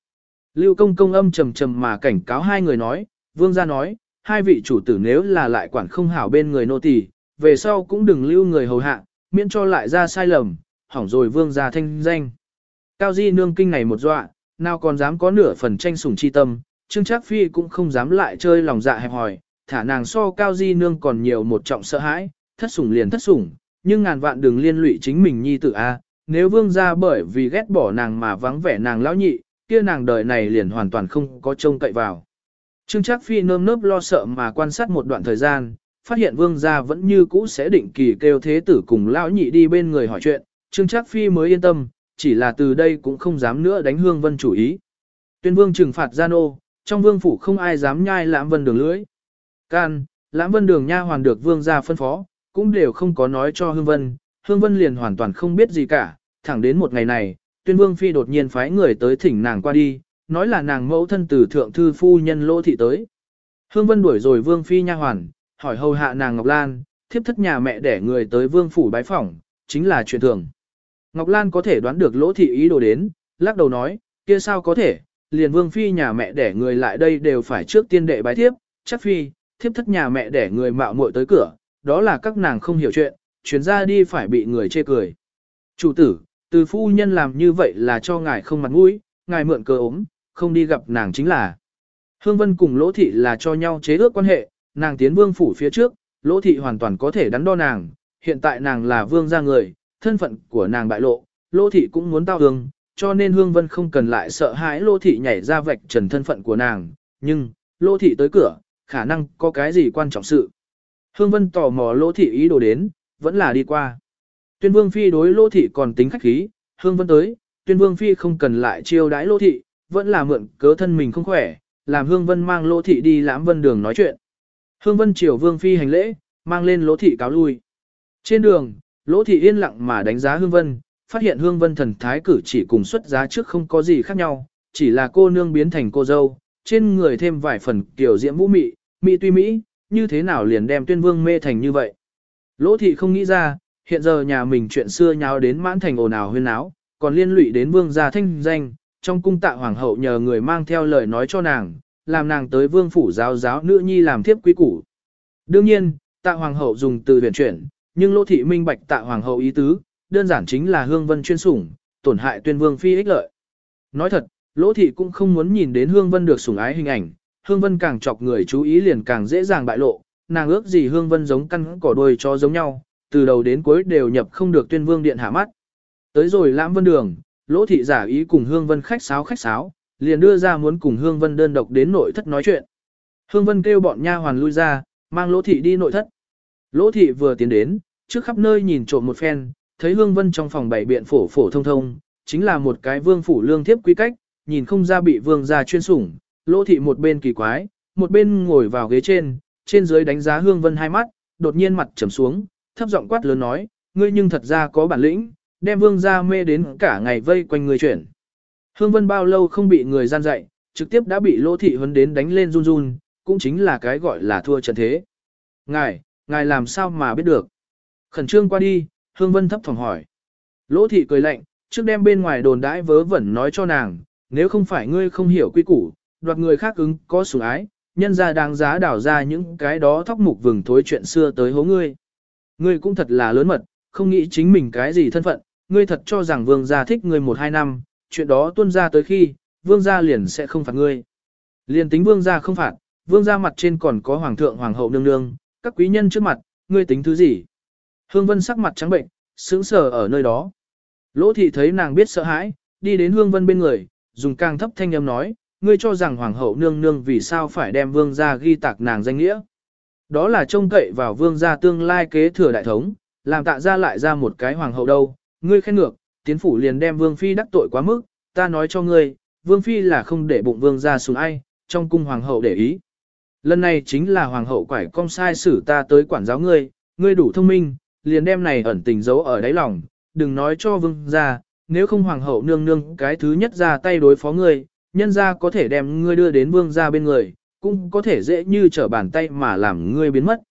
Speaker 1: Lưu công công âm trầm trầm mà cảnh cáo hai người nói, vương gia nói, hai vị chủ tử nếu là lại quản không hảo bên người nô tỳ, về sau cũng đừng lưu người hầu hạ, miễn cho lại ra sai lầm, hỏng rồi vương gia thanh danh. Cao di nương kinh này một dọa, nào còn dám có nửa phần tranh sủng chi tâm, Trương Trác Phi cũng không dám lại chơi lòng dạ hẹp hòi, thả nàng so Cao di nương còn nhiều một trọng sợ hãi, thất sủng liền thất sủng, nhưng ngàn vạn đừng liên lụy chính mình nhi tử a. À. Nếu vương gia bởi vì ghét bỏ nàng mà vắng vẻ nàng lão nhị, kia nàng đời này liền hoàn toàn không có trông cậy vào. Trương Trác Phi nơm nớp lo sợ mà quan sát một đoạn thời gian, phát hiện vương gia vẫn như cũ sẽ định kỳ kêu thế tử cùng lão nhị đi bên người hỏi chuyện, Trương Trác Phi mới yên tâm, chỉ là từ đây cũng không dám nữa đánh hương vân chủ ý. Tuyên vương trừng phạt gian ô, trong vương phủ không ai dám nhai lãm vân đường lưỡi. Can, lãm vân đường nha hoàn được vương gia phân phó, cũng đều không có nói cho hương vân, hương vân liền hoàn toàn không biết gì cả, thẳng đến một ngày này, tuyên vương phi đột nhiên phái người tới thỉnh nàng qua đi, nói là nàng mẫu thân từ thượng thư phu nhân lỗ thị tới. Hương vân đuổi rồi vương phi nha hoàn, hỏi hầu hạ nàng Ngọc Lan, thiếp thất nhà mẹ để người tới vương phủ bái phỏng, chính là chuyện thường. Ngọc Lan có thể đoán được lỗ thị ý đồ đến, lắc đầu nói, kia sao có thể, liền vương phi nhà mẹ để người lại đây đều phải trước tiên đệ bái thiếp, chắc phi, thiếp thất nhà mẹ để người mạo muội tới cửa, đó là các nàng không hiểu chuyện, chuyến ra đi phải bị người chê cười. Chủ tử, từ phu nhân làm như vậy là cho ngài không mặt mũi, ngài mượn cơ ốm, không đi gặp nàng chính là. Hương Vân cùng Lỗ Thị là cho nhau chế ước quan hệ, nàng tiến vương phủ phía trước, Lỗ Thị hoàn toàn có thể đắn đo nàng, hiện tại nàng là vương gia người, thân phận của nàng bại lộ, Lỗ Thị cũng muốn tao hương, cho nên Hương Vân không cần lại sợ hãi Lô Thị nhảy ra vạch trần thân phận của nàng, nhưng, Lô Thị tới cửa, khả năng có cái gì quan trọng sự. Hương Vân tò mò Lô Thị ý đồ đến, vẫn là đi qua. Tuyên Vương Phi đối Lô Thị còn tính khách khí, Hương Vân tới, Tuyên Vương Phi không cần lại chiêu đãi Lô Thị, vẫn là mượn cớ thân mình không khỏe, làm Hương Vân mang Lô Thị đi lãm vân đường nói chuyện. Hương Vân chiều Vương Phi hành lễ, mang lên Lô Thị cáo lui. Trên đường, Lô Thị yên lặng mà đánh giá Hương Vân, phát hiện Hương Vân thần thái cử chỉ cùng xuất giá trước không có gì khác nhau, chỉ là cô nương biến thành cô dâu, trên người thêm vài phần kiểu diễm vũ mị, mị tuy mỹ, như thế nào liền đem tuyên vương mê thành như vậy. Lỗ Thị không nghĩ ra, hiện giờ nhà mình chuyện xưa nháo đến mãn thành ồn ào huyên náo, còn liên lụy đến vương gia thanh danh, trong cung tạ hoàng hậu nhờ người mang theo lời nói cho nàng, làm nàng tới vương phủ giáo giáo nữ nhi làm thiếp quý củ. Đương nhiên, tạ hoàng hậu dùng từ huyền chuyển, nhưng lỗ thị minh bạch tạ hoàng hậu ý tứ, đơn giản chính là hương vân chuyên sủng, tổn hại tuyên vương phi ích lợi. Nói thật, lỗ thị cũng không muốn nhìn đến hương vân được sủng ái hình ảnh, hương vân càng chọc người chú ý liền càng dễ dàng bại lộ, nàng ước gì hương vân giống căn cỏ đuôi cho giống nhau, từ đầu đến cuối đều nhập không được tuyên vương điện hạ mắt. Tới rồi lãm vân đường, lỗ thị giả ý cùng hương vân khách sáo khách sáo, liền đưa ra muốn cùng hương vân đơn độc đến nội thất nói chuyện. Hương vân kêu bọn nha hoàn lui ra, mang lỗ thị đi nội thất. Lỗ thị vừa tiến đến, trước khắp nơi nhìn trộm một phen, thấy hương vân trong phòng bảy biện phổ phổ thông thông, chính là một cái vương phủ lương thiếp quý cách, nhìn không ra bị vương gia chuyên sủng. Lỗ thị một bên kỳ quái, một bên ngồi vào ghế trên, trên dưới đánh giá hương vân hai mắt, đột nhiên mặt trầm xuống, thấp giọng quát lớn nói, ngươi nhưng thật ra có bản lĩnh, đem vương gia mê đến cả ngày vây quanh người chuyển. Hương Vân bao lâu không bị người gian dạy, trực tiếp đã bị lỗ thị huấn đến đánh lên run run, cũng chính là cái gọi là thua trận thế. Ngài, ngài làm sao mà biết được? Khẩn trương qua đi, Hương Vân thấp thỏm hỏi. Lỗ thị cười lạnh, trước đem bên ngoài đồn đãi vớ vẩn nói cho nàng, nếu không phải ngươi không hiểu quy củ, đoạt người khác ứng có sủng ái, nhân ra đáng giá đảo ra những cái đó thóc mục vừng thối chuyện xưa tới hố ngươi. Ngươi cũng thật là lớn mật, không nghĩ chính mình cái gì thân phận, ngươi thật cho rằng vương gia thích ngươi một hai năm, chuyện đó tuân ra tới khi, vương gia liền sẽ không phạt ngươi. Liền tính vương gia không phạt, vương gia mặt trên còn có hoàng thượng hoàng hậu nương nương, các quý nhân trước mặt, ngươi tính thứ gì? Hương Vân sắc mặt trắng bệnh, sững sờ ở nơi đó. Lỗ thị thấy nàng biết sợ hãi, đi đến Hương Vân bên người, dùng càng thấp thanh âm nói, ngươi cho rằng hoàng hậu nương nương vì sao phải đem vương gia ghi tạc nàng danh nghĩa. Đó là trông cậy vào vương gia tương lai kế thừa đại thống, làm tạ ra lại ra một cái hoàng hậu đâu, ngươi khen ngược, tiến phủ liền đem vương phi đắc tội quá mức, ta nói cho ngươi, vương phi là không để bụng vương gia xuống ai, trong cung hoàng hậu để ý. Lần này chính là hoàng hậu quải công sai xử ta tới quản giáo ngươi, ngươi đủ thông minh, liền đem này ẩn tình giấu ở đáy lòng, đừng nói cho vương gia, nếu không hoàng hậu nương nương cái thứ nhất ra tay đối phó ngươi, nhân gia có thể đem ngươi đưa đến vương gia bên người, cũng có thể dễ như trở bàn tay mà làm ngươi biến mất.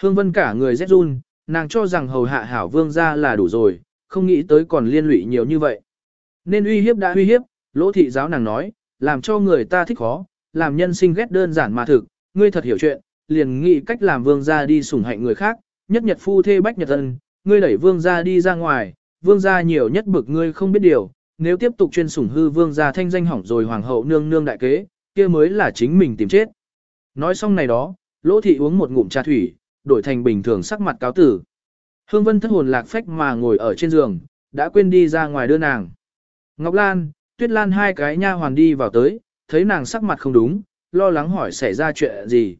Speaker 1: Hương Vân cả người rét run, nàng cho rằng hầu hạ hảo vương gia là đủ rồi, không nghĩ tới còn liên lụy nhiều như vậy. Nên uy hiếp đã uy hiếp, lỗ thị giáo nàng nói, làm cho người ta thích khó, làm nhân sinh ghét đơn giản mà thực, ngươi thật hiểu chuyện, liền nghĩ cách làm vương gia đi sủng hạnh người khác, nhất nhật phu thê bách nhật ân, ngươi đẩy vương gia đi ra ngoài, vương gia nhiều nhất bực ngươi không biết điều, nếu tiếp tục chuyên sủng hư vương gia thanh danh hỏng rồi hoàng hậu nương nương đại kế, kia mới là chính mình tìm chết. Nói xong này đó, lỗ thị uống một ngụm trà thủy, đổi thành bình thường sắc mặt cáo tử. Hương Vân thất hồn lạc phách mà ngồi ở trên giường, đã quên đi ra ngoài đưa nàng. Ngọc Lan, Tuyết Lan hai cái nha hoàn đi vào tới, thấy nàng sắc mặt không đúng, lo lắng hỏi xảy ra chuyện gì.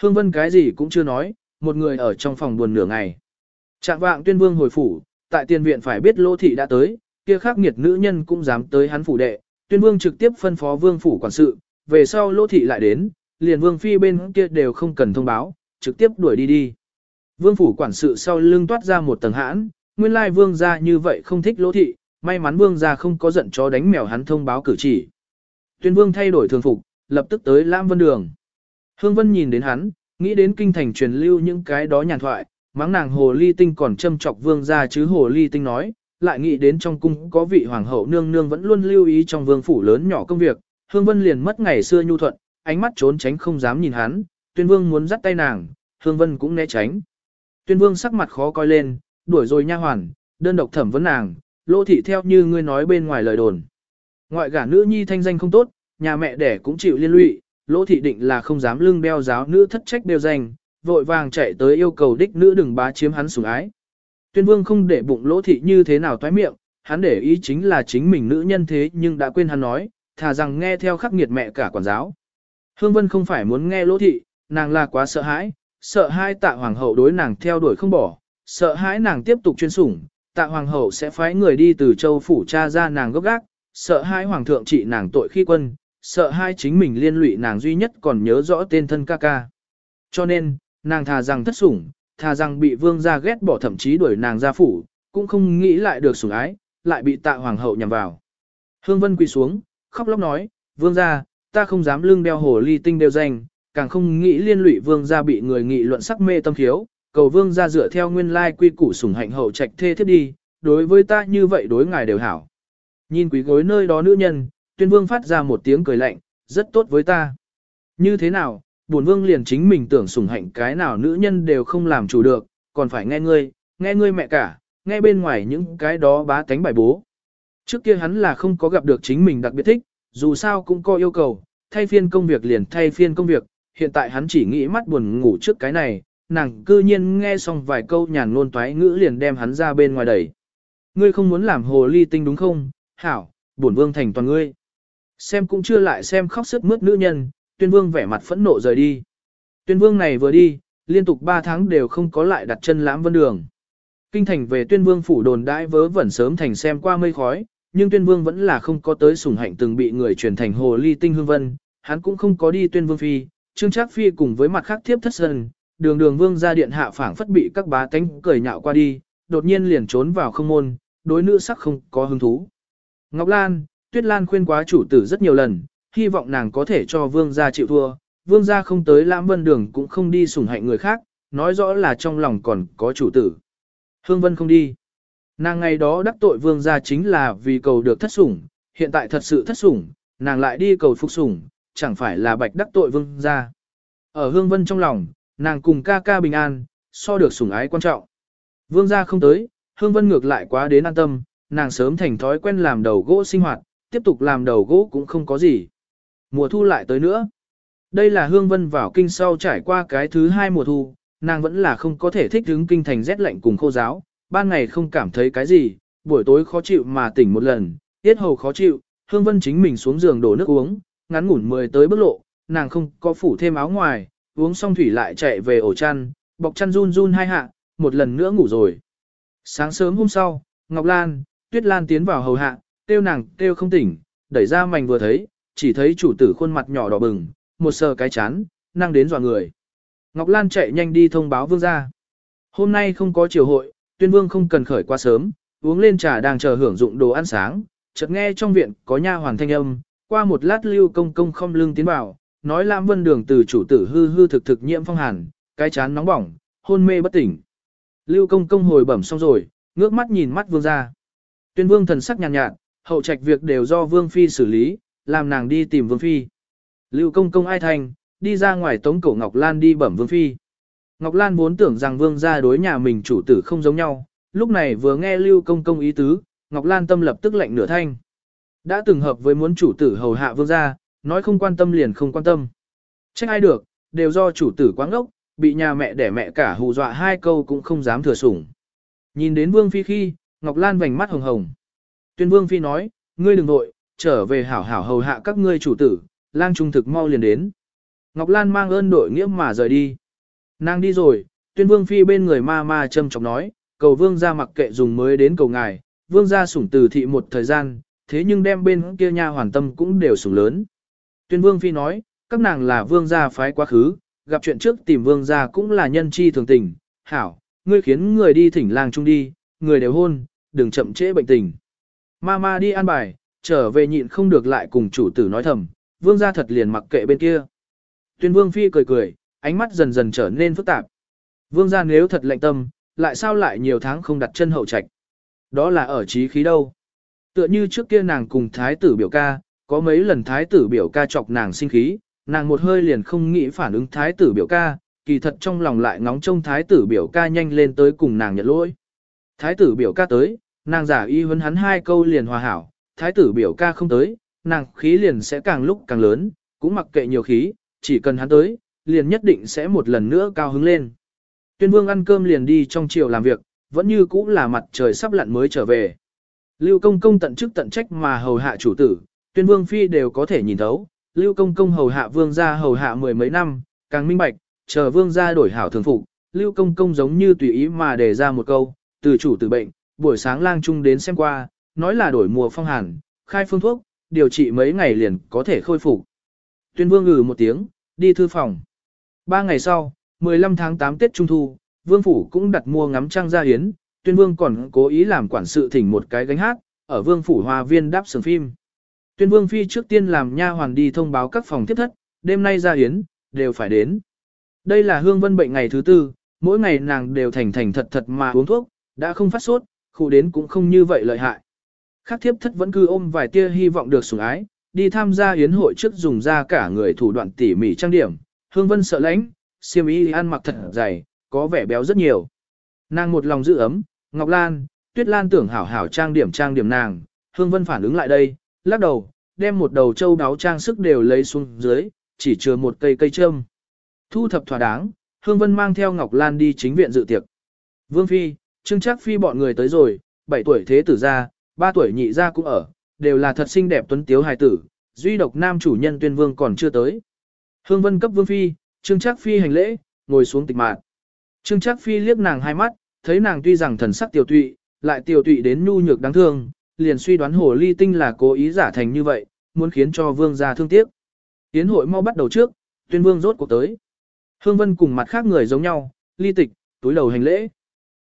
Speaker 1: Hương Vân cái gì cũng chưa nói, một người ở trong phòng buồn nửa ngày. Trạng vạng tuyên vương hồi phủ, tại tiền viện phải biết lô thị đã tới, kia khắc nghiệt nữ nhân cũng dám tới hắn phủ đệ, tuyên vương trực tiếp phân phó vương phủ quản sự, về sau lô thị lại đến, liền vương phi bên kia đều không cần thông báo, trực tiếp đuổi đi đi. Vương phủ quản sự sau lưng toát ra một tầng hãn, nguyên lai vương gia như vậy không thích lô thị, may mắn vương gia không có giận chó đánh mèo hắn thông báo cử chỉ. Tuyên vương thay đổi thường phục, lập tức tới Lam Vân Đường. Hương Vân nhìn đến hắn, nghĩ đến kinh thành truyền lưu những cái đó nhàn thoại, mắng nàng hồ ly tinh còn châm chọc vương gia chứ hồ ly tinh nói, lại nghĩ đến trong cung có vị hoàng hậu nương nương vẫn luôn lưu ý trong vương phủ lớn nhỏ công việc, Hương Vân liền mất ngày xưa nhu thuận, ánh mắt trốn tránh không dám nhìn hắn, tuyên vương muốn dắt tay nàng, Hương Vân cũng né tránh. Tuyên vương sắc mặt khó coi lên, đuổi rồi nha hoàn, đơn độc thẩm vấn nàng, lô thị theo như ngươi nói bên ngoài lời đồn. Ngoại gả nữ nhi thanh danh không tốt, nhà mẹ đẻ cũng chịu liên lụy, lỗ thị định là không dám lưng beo giáo nữ thất trách đều danh, vội vàng chạy tới yêu cầu đích nữ đừng bá chiếm hắn sủng ái. Tuyên vương không để bụng lỗ thị như thế nào toái miệng, hắn để ý chính là chính mình nữ nhân thế nhưng đã quên hắn nói, thà rằng nghe theo khắc nghiệt mẹ cả quản giáo. Hương Vân không phải muốn nghe lỗ thị, nàng là quá sợ hãi, sợ hai tạ hoàng hậu đối nàng theo đuổi không bỏ, sợ hãi nàng tiếp tục chuyên sủng, tạ hoàng hậu sẽ phái người đi từ châu phủ cha ra nàng gốc gác, sợ hãi hoàng thượng trị nàng tội khi quân, sợ hai chính mình liên lụy nàng duy nhất còn nhớ rõ tên thân ca ca. Cho nên, nàng thà rằng thất sủng, thà rằng bị vương gia ghét bỏ thậm chí đuổi nàng ra phủ, cũng không nghĩ lại được sủng ái, lại bị tạ hoàng hậu nhằm vào. Hương Vân quỳ xuống, khóc lóc nói, vương gia, ta không dám lưng đeo hồ ly tinh đeo danh, càng không nghĩ liên lụy vương gia bị người nghị luận sắc mê tâm khiếu, cầu vương gia dựa theo nguyên lai quy củ sủng hạnh hậu trạch thê thiết đi, đối với ta như vậy đối ngài đều hảo. Nhìn quý gối nơi đó nữ nhân, tuyên vương phát ra một tiếng cười lạnh, rất tốt với ta. Như thế nào, buồn vương liền chính mình tưởng sủng hạnh cái nào nữ nhân đều không làm chủ được, còn phải nghe ngươi, nghe ngươi mẹ cả, nghe bên ngoài những cái đó bá tánh bài bố. Trước kia hắn là không có gặp được chính mình đặc biệt thích, dù sao cũng có yêu cầu, thay phiên công việc liền thay phiên công việc, hiện tại hắn chỉ nghĩ mắt buồn ngủ trước cái này, nàng cư nhiên nghe xong vài câu nhàn ngôn toái ngữ liền đem hắn ra bên ngoài đẩy. Ngươi không muốn làm hồ ly tinh đúng không? Hảo, bổn vương thành toàn ngươi. Xem cũng chưa lại xem khóc sức mướt nữ nhân, tuyên vương vẻ mặt phẫn nộ rời đi. Tuyên vương này vừa đi, liên tục 3 tháng đều không có lại đặt chân lãm vân đường. Kinh thành về tuyên vương phủ đồn đãi vớ vẩn sớm thành xem qua mây khói, nhưng tuyên vương vẫn là không có tới sủng hạnh từng bị người truyền thành hồ ly tinh hương vân, hắn cũng không có đi tuyên vương phi, trương trác phi cùng với mặt khác thiếp thất sân, đường đường vương ra điện hạ phảng phất bị các bá tánh cười nhạo qua đi, đột nhiên liền trốn vào không môn, đối nữ sắc không có hứng thú. Ngọc Lan, Tuyết Lan khuyên quá chủ tử rất nhiều lần, hy vọng nàng có thể cho vương gia chịu thua, vương gia không tới lãm vân đường cũng không đi sủng hạnh người khác, nói rõ là trong lòng còn có chủ tử. Hương Vân không đi. Nàng ngày đó đắc tội vương gia chính là vì cầu được thất sủng, hiện tại thật sự thất sủng, nàng lại đi cầu phục sủng, chẳng phải là bạch đắc tội vương gia. Ở hương vân trong lòng, nàng cùng ca ca bình an, so được sủng ái quan trọng. Vương gia không tới, hương vân ngược lại quá đến an tâm, nàng sớm thành thói quen làm đầu gỗ sinh hoạt, tiếp tục làm đầu gỗ cũng không có gì. Mùa thu lại tới nữa. Đây là hương vân vào kinh sau trải qua cái thứ hai mùa thu, nàng vẫn là không có thể thích ứng kinh thành rét lạnh cùng khô giáo, ban ngày không cảm thấy cái gì, buổi tối khó chịu mà tỉnh một lần, tiết hầu khó chịu, hương vân chính mình xuống giường đổ nước uống, ngắn ngủn mười tới bước lộ, nàng không có phủ thêm áo ngoài, uống xong thủy lại chạy về ổ chăn, bọc chăn run run hai hạ, một lần nữa ngủ rồi. Sáng sớm hôm sau, Ngọc Lan, Tuyết Lan tiến vào hầu hạ, kêu nàng kêu không tỉnh, đẩy ra mảnh vừa thấy, chỉ thấy chủ tử khuôn mặt nhỏ đỏ bừng, một sờ cái chán, năng đến dọa người. Ngọc Lan chạy nhanh đi thông báo vương gia. Hôm nay không có triều hội, tuyên vương không cần khởi qua sớm, uống lên trà đang chờ hưởng dụng đồ ăn sáng, chợt nghe trong viện có nha hoàn thanh âm, qua một lát lưu công công không lưng tiến vào, nói Lam Vân Đường từ chủ tử hư hư thực thực nhiễm phong hàn, cái chán nóng bỏng, hôn mê bất tỉnh. Lưu công công hồi bẩm xong rồi, ngước mắt nhìn mắt vương gia. Tuyên vương thần sắc nhàn nhạt, nhạt, hậu trạch việc đều do vương phi xử lý, làm nàng đi tìm vương phi. Lưu công công ai thành, đi ra ngoài tống cổ Ngọc Lan đi bẩm vương phi. Ngọc Lan vốn tưởng rằng vương gia đối nhà mình chủ tử không giống nhau, lúc này vừa nghe Lưu công công ý tứ, Ngọc Lan tâm lập tức lạnh nửa thanh. Đã từng hợp với muốn chủ tử hầu hạ vương gia, nói không quan tâm liền không quan tâm. Trách ai được, đều do chủ tử quá ngốc, bị nhà mẹ đẻ mẹ cả hù dọa hai câu cũng không dám thừa sủng. Nhìn đến vương phi khi, Ngọc Lan vành mắt hồng hồng. Tuyên vương phi nói, ngươi đừng vội, trở về hảo hảo hầu hạ các ngươi chủ tử, lang trung thực mau liền đến. Ngọc Lan mang ơn đội nghĩa mà rời đi. Nàng đi rồi, tuyên vương phi bên người ma ma châm chọc nói, cầu vương ra mặc kệ dùng mới đến cầu ngài, vương ra sủng từ thị một thời gian, thế nhưng đem bên kia nha hoàn tâm cũng đều sủng lớn. Tuyên vương phi nói, các nàng là vương gia phái quá khứ, gặp chuyện trước tìm vương gia cũng là nhân chi thường tình, hảo, ngươi khiến người đi thỉnh lang trung đi, người đều hôn, đừng chậm trễ bệnh tình. Mama đi an bài, trở về nhịn không được lại cùng chủ tử nói thầm, vương gia thật liền mặc kệ bên kia. Tuyên vương phi cười cười, ánh mắt dần dần trở nên phức tạp. Vương gia nếu thật lạnh tâm, lại sao lại nhiều tháng không đặt chân hậu trạch? Đó là ở trí khí đâu? Tựa như trước kia nàng cùng thái tử biểu ca, có mấy lần thái tử biểu ca chọc nàng sinh khí, nàng một hơi liền không nghĩ phản ứng thái tử biểu ca, kỳ thật trong lòng lại ngóng trông thái tử biểu ca nhanh lên tới cùng nàng nhận lỗi. Thái tử biểu ca tới, nàng giả y huấn hắn hai câu liền hòa hảo, thái tử biểu ca không tới, nàng khí liền sẽ càng lúc càng lớn, cũng mặc kệ nhiều khí, chỉ cần hắn tới, liền nhất định sẽ một lần nữa cao hứng lên. Tuyên vương ăn cơm liền đi trong chiều làm việc, vẫn như cũ là mặt trời sắp lặn mới trở về. Lưu công công tận chức tận trách mà hầu hạ chủ tử, tuyên vương phi đều có thể nhìn thấu, lưu công công hầu hạ vương gia hầu hạ mười mấy năm, càng minh bạch, chờ vương gia đổi hảo thường phục, lưu công công giống như tùy ý mà đề ra một câu, từ chủ tử bệnh, buổi sáng lang trung đến xem qua, nói là đổi mùa phong hàn, khai phương thuốc, điều trị mấy ngày liền có thể khôi phục. Tuyên vương ngừ một tiếng, đi thư phòng. Ba ngày sau, 15 tháng 8 Tết Trung Thu, vương phủ cũng đặt mua ngắm trăng ra hiến, tuyên vương còn cố ý làm quản sự thỉnh một cái gánh hát, ở vương phủ hòa viên đáp sướng phim. Tuyên vương phi trước tiên làm nha hoàn đi thông báo các phòng tiếp thất, đêm nay ra hiến, đều phải đến. Đây là hương vân bệnh ngày thứ tư, mỗi ngày nàng đều thành thành thật thật mà uống thuốc, đã không phát sốt, khu đến cũng không như vậy lợi hại. Khác thiếp thất vẫn cứ ôm vài tia hy vọng được sủng ái, đi tham gia yến hội trước dùng ra cả người thủ đoạn tỉ mỉ trang điểm, hương vân sợ lãnh, siêm y ăn mặc thật dày, có vẻ béo rất nhiều. Nàng một lòng giữ ấm, Ngọc Lan, Tuyết Lan tưởng hảo hảo trang điểm trang điểm nàng, hương vân phản ứng lại đây, lắc đầu, đem một đầu châu đáo trang sức đều lấy xuống dưới, chỉ chừa một cây cây châm. Thu thập thỏa đáng, hương vân mang theo Ngọc Lan đi chính viện dự tiệc. Vương Phi, Trương Trác Phi bọn người tới rồi, 7 tuổi thế tử gia, 3 tuổi nhị gia cũng ở, đều là thật xinh đẹp tuấn tiếu hài tử, duy độc nam chủ nhân tuyên vương còn chưa tới. Hương Vân cấp Vương Phi, Trương Trác Phi hành lễ, ngồi xuống tịch mạn. Trương Trác Phi liếc nàng hai mắt, thấy nàng tuy rằng thần sắc tiểu tụy, lại tiểu tụy đến nhu nhược đáng thương, liền suy đoán hồ ly tinh là cố ý giả thành như vậy, muốn khiến cho vương gia thương tiếc. Tiến hội mau bắt đầu trước, tuyên vương rốt cuộc tới. Hương Vân cùng mặt khác người giống nhau, ly tịch, túi đầu hành lễ.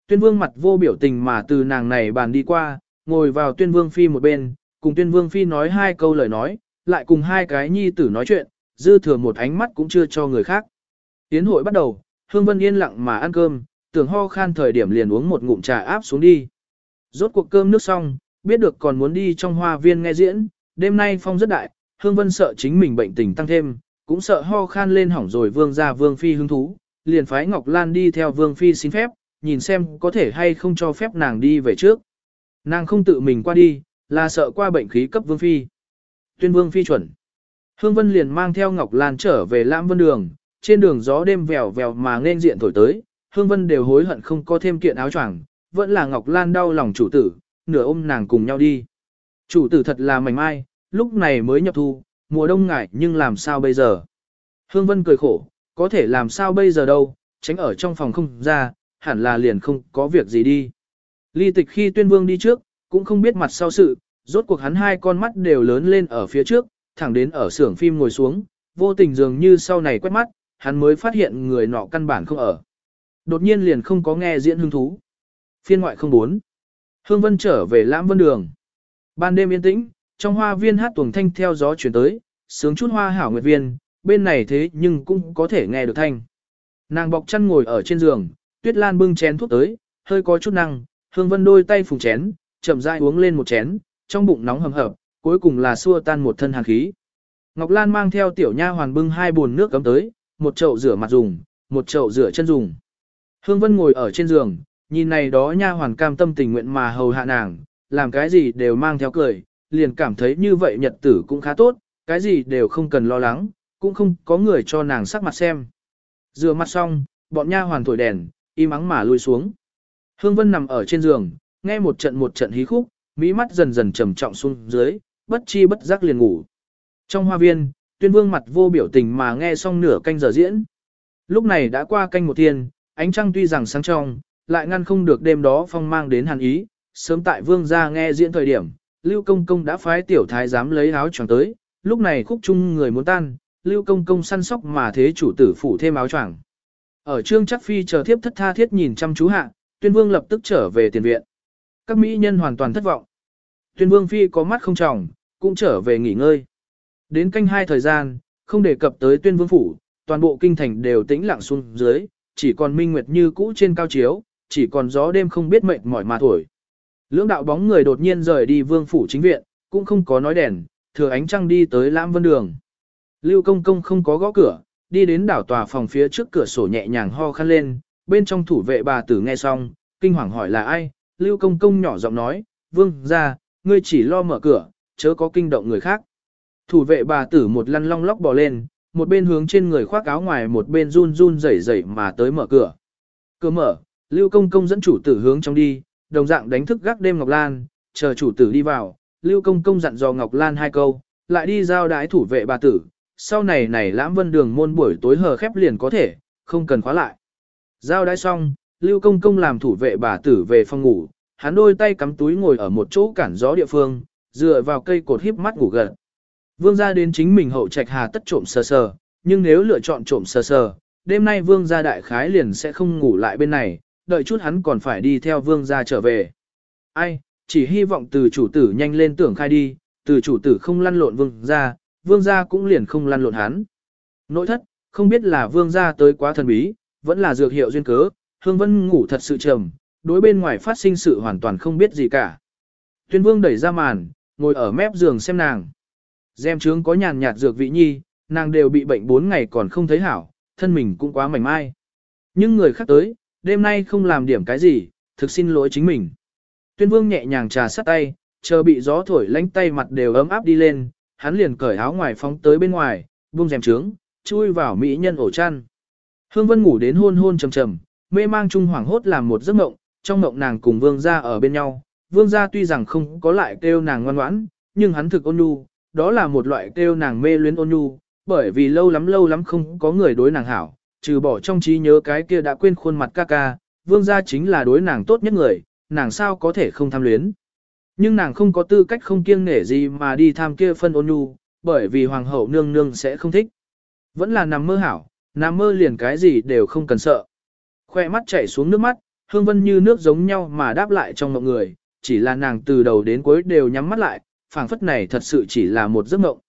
Speaker 1: Tuyên vương mặt vô biểu tình mà từ nàng này bàn đi qua, ngồi vào tuyên vương phi một bên, cùng tuyên vương phi nói hai câu lời nói, lại cùng hai cái nhi tử nói chuyện, dư thừa một ánh mắt cũng chưa cho người khác. Tiến hội bắt đầu, Hương Vân yên lặng mà ăn cơm, tưởng ho khan thời điểm liền uống một ngụm trà áp xuống đi. Rốt cuộc cơm nước xong, biết được còn muốn đi trong hoa viên nghe diễn, đêm nay phong rất đại, Hương Vân sợ chính mình bệnh tình tăng thêm, cũng sợ ho khan lên hỏng rồi vương ra vương phi hứng thú, liền phái Ngọc Lan đi theo vương phi xin phép, nhìn xem có thể hay không cho phép nàng đi về trước. Nàng không tự mình qua đi, là sợ qua bệnh khí cấp vương phi. Tuyên vương phi chuẩn. Hương Vân liền mang theo Ngọc Lan trở về Lãm Vân Đường, trên đường gió đêm vèo vèo mà nên diện thổi tới, Hương Vân đều hối hận không có thêm kiện áo choàng, vẫn là Ngọc Lan đau lòng chủ tử, nửa ôm nàng cùng nhau đi. Chủ tử thật là mảnh mai, lúc này mới nhập thu, mùa đông ngại nhưng làm sao bây giờ? Hương Vân cười khổ, có thể làm sao bây giờ đâu, tránh ở trong phòng không ra, hẳn là liền không có việc gì đi. Ly tịch khi tuyên vương đi trước, cũng không biết mặt sau sự, rốt cuộc hắn hai con mắt đều lớn lên ở phía trước, thẳng đến ở xưởng phim ngồi xuống, vô tình dường như sau này quét mắt, hắn mới phát hiện người nọ căn bản không ở. Đột nhiên liền không có nghe diễn hứng thú. Phiên ngoại không bốn. Hương Vân trở về Lãm Vân Đường. Ban đêm yên tĩnh, trong hoa viên hát tuồng thanh theo gió chuyển tới, sướng chút hoa hảo nguyệt viên, bên này thế nhưng cũng có thể nghe được thanh. Nàng bọc chăn ngồi ở trên giường, Tuyết Lan bưng chén thuốc tới, hơi có chút năng, Hương Vân đôi tay phùng chén, chậm rãi uống lên một chén, trong bụng nóng hầm hập, cuối cùng là xua tan một thân hàn khí. Ngọc Lan mang theo tiểu nha hoàn bưng hai bồn nước cấm tới, một chậu rửa mặt dùng, một chậu rửa chân dùng. Hương Vân ngồi ở trên giường, nhìn này đó nha hoàn cam tâm tình nguyện mà hầu hạ nàng, làm cái gì đều mang theo cười, liền cảm thấy như vậy nhật tử cũng khá tốt, cái gì đều không cần lo lắng, cũng không có người cho nàng sắc mặt xem. Rửa mặt xong, bọn nha hoàn thổi đèn, im ắng mà lui xuống. Hương Vân nằm ở trên giường, nghe một trận một trận hí khúc, mỹ mắt dần dần trầm trọng xuống dưới, bất chi bất giác liền ngủ. Trong hoa viên, tuyên vương mặt vô biểu tình mà nghe xong nửa canh giờ diễn. Lúc này đã qua canh một thiên, ánh trăng tuy rằng sáng trong, lại ngăn không được đêm đó phong mang đến hàn ý. Sớm tại vương gia nghe diễn thời điểm, Lưu Công Công đã phái tiểu thái giám lấy áo choàng tới, lúc này khúc chung người muốn tan, Lưu Công Công săn sóc mà thế chủ tử phủ thêm áo choàng. Ở trương chắc phi chờ thiếp thất tha thiết nhìn chăm chú hạ, tuyên vương lập tức trở về tiền viện. Các mỹ nhân hoàn toàn thất vọng. Tuyên vương phi có mắt không tròng, cũng trở về nghỉ ngơi. Đến canh hai thời gian, không đề cập tới tuyên vương phủ, toàn bộ kinh thành đều tĩnh lặng xuống dưới, chỉ còn minh nguyệt như cũ trên cao chiếu, chỉ còn gió đêm không biết mệt mỏi mà thổi. Lưỡng đạo bóng người đột nhiên rời đi vương phủ chính viện, cũng không có nói đèn, thừa ánh trăng đi tới lãm Vân Đường. Lưu công công không có gõ cửa, đi đến đảo tòa phòng phía trước cửa sổ nhẹ nhàng ho khăn lên, bên trong thủ vệ bà tử nghe xong, kinh hoàng hỏi là ai, Lưu công công nhỏ giọng nói, vương ra, ngươi chỉ lo mở cửa, chớ có kinh động người khác. Thủ vệ bà tử một lăn long lóc bò lên, một bên hướng trên người khoác áo ngoài một bên run run rẩy rẩy mà tới mở cửa. Cửa mở, Lưu Công Công dẫn chủ tử hướng trong đi, đồng dạng đánh thức gác đêm Ngọc Lan, chờ chủ tử đi vào, Lưu Công Công dặn dò Ngọc Lan hai câu, lại đi giao đái thủ vệ bà tử, sau này này lãm vân đường môn buổi tối hờ khép liền có thể, không cần khóa lại. Giao đãi xong, Lưu Công Công làm thủ vệ bà tử về phòng ngủ, hắn đôi tay cắm túi ngồi ở một chỗ cản gió địa phương, dựa vào cây cột híp mắt ngủ gần. Vương gia đến chính mình hậu trạch hà tất trộm sờ sờ, nhưng nếu lựa chọn trộm sờ sờ, đêm nay vương gia đại khái liền sẽ không ngủ lại bên này, đợi chút hắn còn phải đi theo vương gia trở về. Ai, chỉ hy vọng từ chủ tử nhanh lên tưởng khai đi, từ chủ tử không lăn lộn vương gia, vương gia cũng liền không lăn lộn hắn. Nội thất, không biết là vương gia tới quá thần bí, vẫn là dược hiệu duyên cớ, hương vân ngủ thật sự trầm, đối bên ngoài phát sinh sự hoàn toàn không biết gì cả. Tuyên vương đẩy ra màn, ngồi ở mép giường xem nàng. Gem trướng có nhàn nhạt dược vị nhi, nàng đều bị bệnh 4 ngày còn không thấy hảo, thân mình cũng quá mảnh mai. Nhưng người khác tới, đêm nay không làm điểm cái gì, thực xin lỗi chính mình. Tuyên vương nhẹ nhàng trà sắt tay, chờ bị gió thổi lánh tay mặt đều ấm áp đi lên, hắn liền cởi áo ngoài phóng tới bên ngoài, buông rèm trướng, chui vào mỹ nhân ổ chăn. Hương Vân ngủ đến hôn hôn trầm trầm, mê mang trung hoảng hốt làm một giấc mộng, trong mộng nàng cùng vương gia ở bên nhau, vương gia tuy rằng không có lại kêu nàng ngoan ngoãn, nhưng hắn thực ôn nhu, đó là một loại kêu nàng mê luyến ôn nhu, bởi vì lâu lắm lâu lắm không có người đối nàng hảo, trừ bỏ trong trí nhớ cái kia đã quên khuôn mặt ca ca, vương gia chính là đối nàng tốt nhất người, nàng sao có thể không tham luyến. Nhưng nàng không có tư cách không kiêng nể gì mà đi tham kia phân ôn nhu, bởi vì hoàng hậu nương nương sẽ không thích. Vẫn là nằm mơ hảo, nằm mơ liền cái gì đều không cần sợ. Khoe mắt chảy xuống nước mắt, hương vân như nước giống nhau mà đáp lại trong mộng người, chỉ là nàng từ đầu đến cuối đều nhắm mắt lại, phảng phất này thật sự chỉ là một giấc mộng.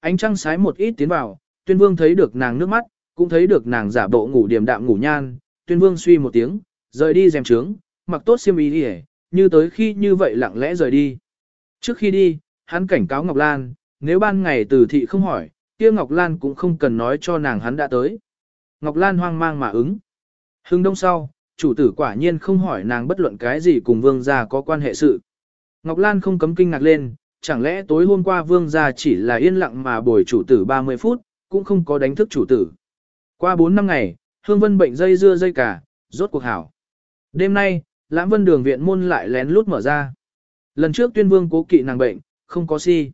Speaker 1: Ánh trăng sái một ít tiến vào, tuyên vương thấy được nàng nước mắt, cũng thấy được nàng giả bộ ngủ điềm đạm ngủ nhan, tuyên vương suy một tiếng, rời đi dèm trướng, mặc tốt xiêm y đi như tới khi như vậy lặng lẽ rời đi. Trước khi đi, hắn cảnh cáo Ngọc Lan, nếu ban ngày từ thị không hỏi, kia Ngọc Lan cũng không cần nói cho nàng hắn đã tới. Ngọc Lan hoang mang mà ứng. Hưng đông sau, chủ tử quả nhiên không hỏi nàng bất luận cái gì cùng vương gia có quan hệ sự. Ngọc Lan không cấm kinh ngạc lên, chẳng lẽ tối hôm qua vương gia chỉ là yên lặng mà bồi chủ tử 30 phút, cũng không có đánh thức chủ tử. Qua 4 năm ngày, hương vân bệnh dây dưa dây cả, rốt cuộc hảo. Đêm nay, lãm vân đường viện môn lại lén lút mở ra. Lần trước tuyên vương cố kỵ nàng bệnh, không có si.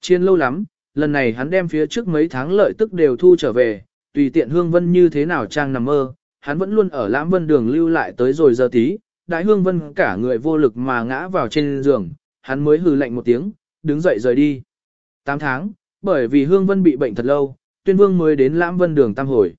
Speaker 1: Chiên lâu lắm, lần này hắn đem phía trước mấy tháng lợi tức đều thu trở về, tùy tiện hương vân như thế nào trang nằm mơ, hắn vẫn luôn ở lãm vân đường lưu lại tới rồi giờ tí, đại hương vân cả người vô lực mà ngã vào trên giường, hắn mới hừ lạnh một tiếng, đứng dậy rời đi. 8 tháng, bởi vì hương vân bị bệnh thật lâu, tuyên vương mới đến lãm vân đường tam hồi.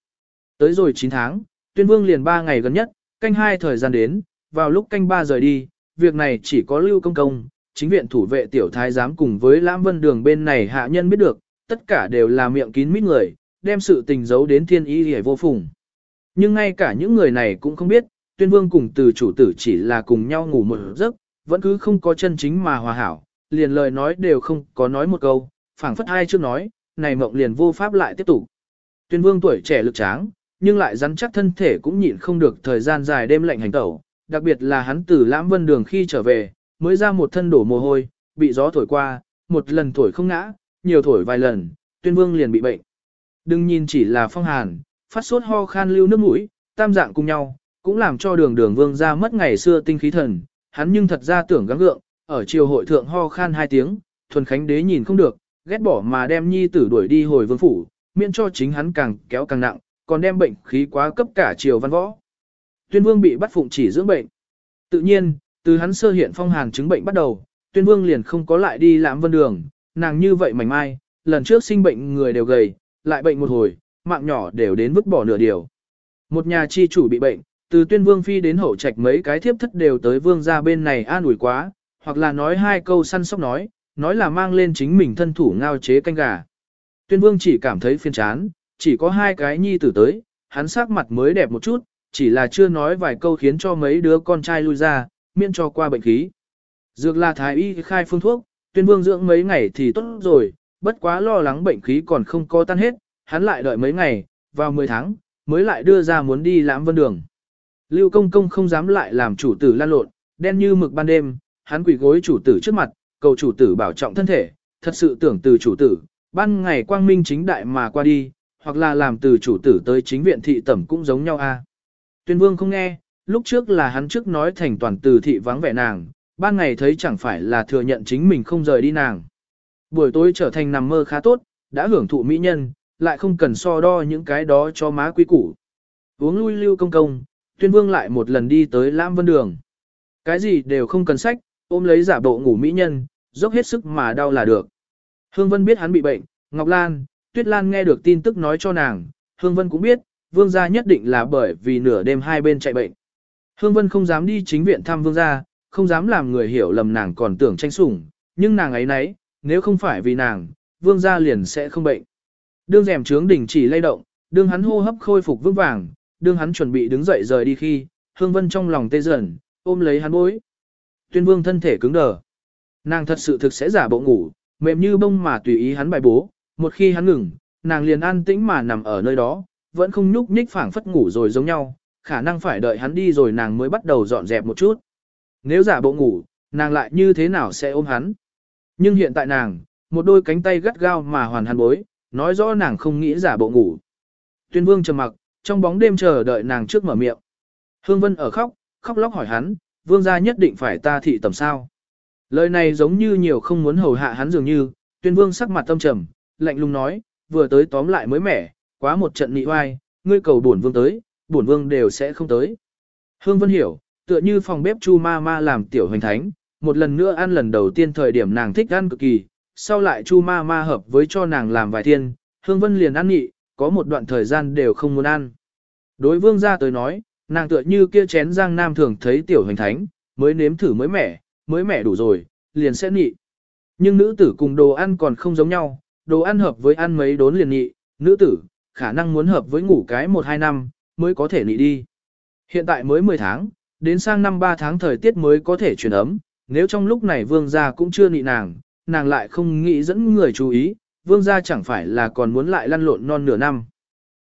Speaker 1: Tới rồi 9 tháng, tuyên vương liền 3 ngày gần nhất, canh hai thời gian đến, vào lúc canh ba rời đi, việc này chỉ có lưu công công, chính viện thủ vệ tiểu thái giám cùng với lãm vân đường bên này hạ nhân biết được, tất cả đều là miệng kín mít người, đem sự tình giấu đến thiên ý hề vô phùng. Nhưng ngay cả những người này cũng không biết, tuyên vương cùng từ chủ tử chỉ là cùng nhau ngủ một giấc, vẫn cứ không có chân chính mà hòa hảo, liền lời nói đều không có nói một câu, phảng phất hai chưa nói, này mộng liền vô pháp lại tiếp tục. Tuyên vương tuổi trẻ lực tráng, nhưng lại rắn chắc thân thể cũng nhịn không được thời gian dài đêm lạnh hành tẩu, đặc biệt là hắn từ lãm vân đường khi trở về, mới ra một thân đổ mồ hôi, bị gió thổi qua, một lần thổi không ngã, nhiều thổi vài lần, tuyên vương liền bị bệnh. Đừng nhìn chỉ là phong hàn, phát sốt ho khan lưu nước mũi, tam dạng cùng nhau, cũng làm cho đường đường vương ra mất ngày xưa tinh khí thần, hắn nhưng thật ra tưởng gắng gượng, ở triều hội thượng ho khan hai tiếng, thuần khánh đế nhìn không được, ghét bỏ mà đem nhi tử đuổi đi hồi vương phủ, miễn cho chính hắn càng kéo càng nặng, còn đem bệnh khí quá cấp cả triều văn võ. Tuyên vương bị bắt phụng chỉ dưỡng bệnh. Tự nhiên, từ hắn sơ hiện phong hàn chứng bệnh bắt đầu, tuyên vương liền không có lại đi lãm vân đường, nàng như vậy mảnh mai, lần trước sinh bệnh người đều gầy, lại bệnh một hồi, mạng nhỏ đều đến vứt bỏ nửa điều. Một nhà chi chủ bị bệnh, từ tuyên vương phi đến hậu trạch mấy cái thiếp thất đều tới vương ra bên này an ủi quá, hoặc là nói hai câu săn sóc nói, nói là mang lên chính mình thân thủ ngao chế canh gà. Tuyên vương chỉ cảm thấy phiền chán, chỉ có hai cái nhi tử tới, hắn sắc mặt mới đẹp một chút, chỉ là chưa nói vài câu khiến cho mấy đứa con trai lui ra, miễn cho qua bệnh khí. Dược là thái y khai phương thuốc, tuyên vương dưỡng mấy ngày thì tốt rồi, bất quá lo lắng bệnh khí còn không có tan hết, hắn lại đợi mấy ngày, vào 10 tháng, mới lại đưa ra muốn đi lãm vân đường. Lưu công công không dám lại làm chủ tử lan lộn, đen như mực ban đêm, hắn quỳ gối chủ tử trước mặt, cầu chủ tử bảo trọng thân thể, thật sự tưởng từ chủ tử, ban ngày quang minh chính đại mà qua đi, hoặc là làm từ chủ tử tới chính viện thị tẩm cũng giống nhau a. Tuyên vương không nghe, lúc trước là hắn trước nói thành toàn từ thị vắng vẻ nàng, ban ngày thấy chẳng phải là thừa nhận chính mình không rời đi nàng. Buổi tối trở thành nằm mơ khá tốt, đã hưởng thụ mỹ nhân, lại không cần so đo những cái đó cho má quý củ. Uống lui lưu công công, tuyên vương lại một lần đi tới Lam Vân Đường. Cái gì đều không cần sách, ôm lấy giả bộ ngủ mỹ nhân, dốc hết sức mà đau là được. Hương Vân biết hắn bị bệnh, Ngọc Lan, Tuyết Lan nghe được tin tức nói cho nàng, Hương Vân cũng biết, vương gia nhất định là bởi vì nửa đêm hai bên chạy bệnh. Hương Vân không dám đi chính viện thăm vương gia, không dám làm người hiểu lầm nàng còn tưởng tranh sủng, nhưng nàng ấy nấy, nếu không phải vì nàng, vương gia liền sẽ không bệnh. Đương rèm trướng đỉnh chỉ lay động, đương hắn hô hấp khôi phục vững vàng, đương hắn chuẩn bị đứng dậy rời đi khi, Hương Vân trong lòng tê dần, ôm lấy hắn bối. Tuyên vương thân thể cứng đờ. Nàng thật sự thực sẽ giả bộ ngủ, mềm như bông mà tùy ý hắn bài bố, một khi hắn ngừng, nàng liền an tĩnh mà nằm ở nơi đó, vẫn không nhúc nhích phảng phất ngủ rồi giống nhau, khả năng phải đợi hắn đi rồi nàng mới bắt đầu dọn dẹp một chút. Nếu giả bộ ngủ, nàng lại như thế nào sẽ ôm hắn? Nhưng hiện tại nàng, một đôi cánh tay gắt gao mà hoàn hắn bối, nói rõ nàng không nghĩ giả bộ ngủ. Tuyên vương trầm mặc, trong bóng đêm chờ đợi nàng trước mở miệng. Hương Vân ở khóc, khóc lóc hỏi hắn, vương gia nhất định phải ta thị tầm sao. Lời này giống như nhiều không muốn hầu hạ hắn dường như, tuyên vương sắc mặt tâm trầm, lạnh lùng nói, vừa tới tóm lại mới mẻ, quá một trận nị oai, ngươi cầu bổn vương tới, bổn vương đều sẽ không tới. Hương Vân hiểu, tựa như phòng bếp chu ma ma làm tiểu hoành thánh, một lần nữa ăn lần đầu tiên thời điểm nàng thích ăn cực kỳ, sau lại chu ma ma hợp với cho nàng làm vài thiên, Hương Vân liền ăn nhị, có một đoạn thời gian đều không muốn ăn. Đối vương gia tới nói, nàng tựa như kia chén giang nam thường thấy tiểu hoành thánh, mới nếm thử mới mẻ, mới mẻ đủ rồi, liền sẽ nhị. Nhưng nữ tử cùng đồ ăn còn không giống nhau, đồ ăn hợp với ăn mấy đốn liền nhị, nữ tử, khả năng muốn hợp với ngủ cái 1-2 năm, mới có thể nhị đi. Hiện tại mới 10 tháng, đến sang năm 3 tháng thời tiết mới có thể chuyển ấm, nếu trong lúc này vương gia cũng chưa nhị nàng, nàng lại không nghĩ dẫn người chú ý, vương gia chẳng phải là còn muốn lại lăn lộn non nửa năm.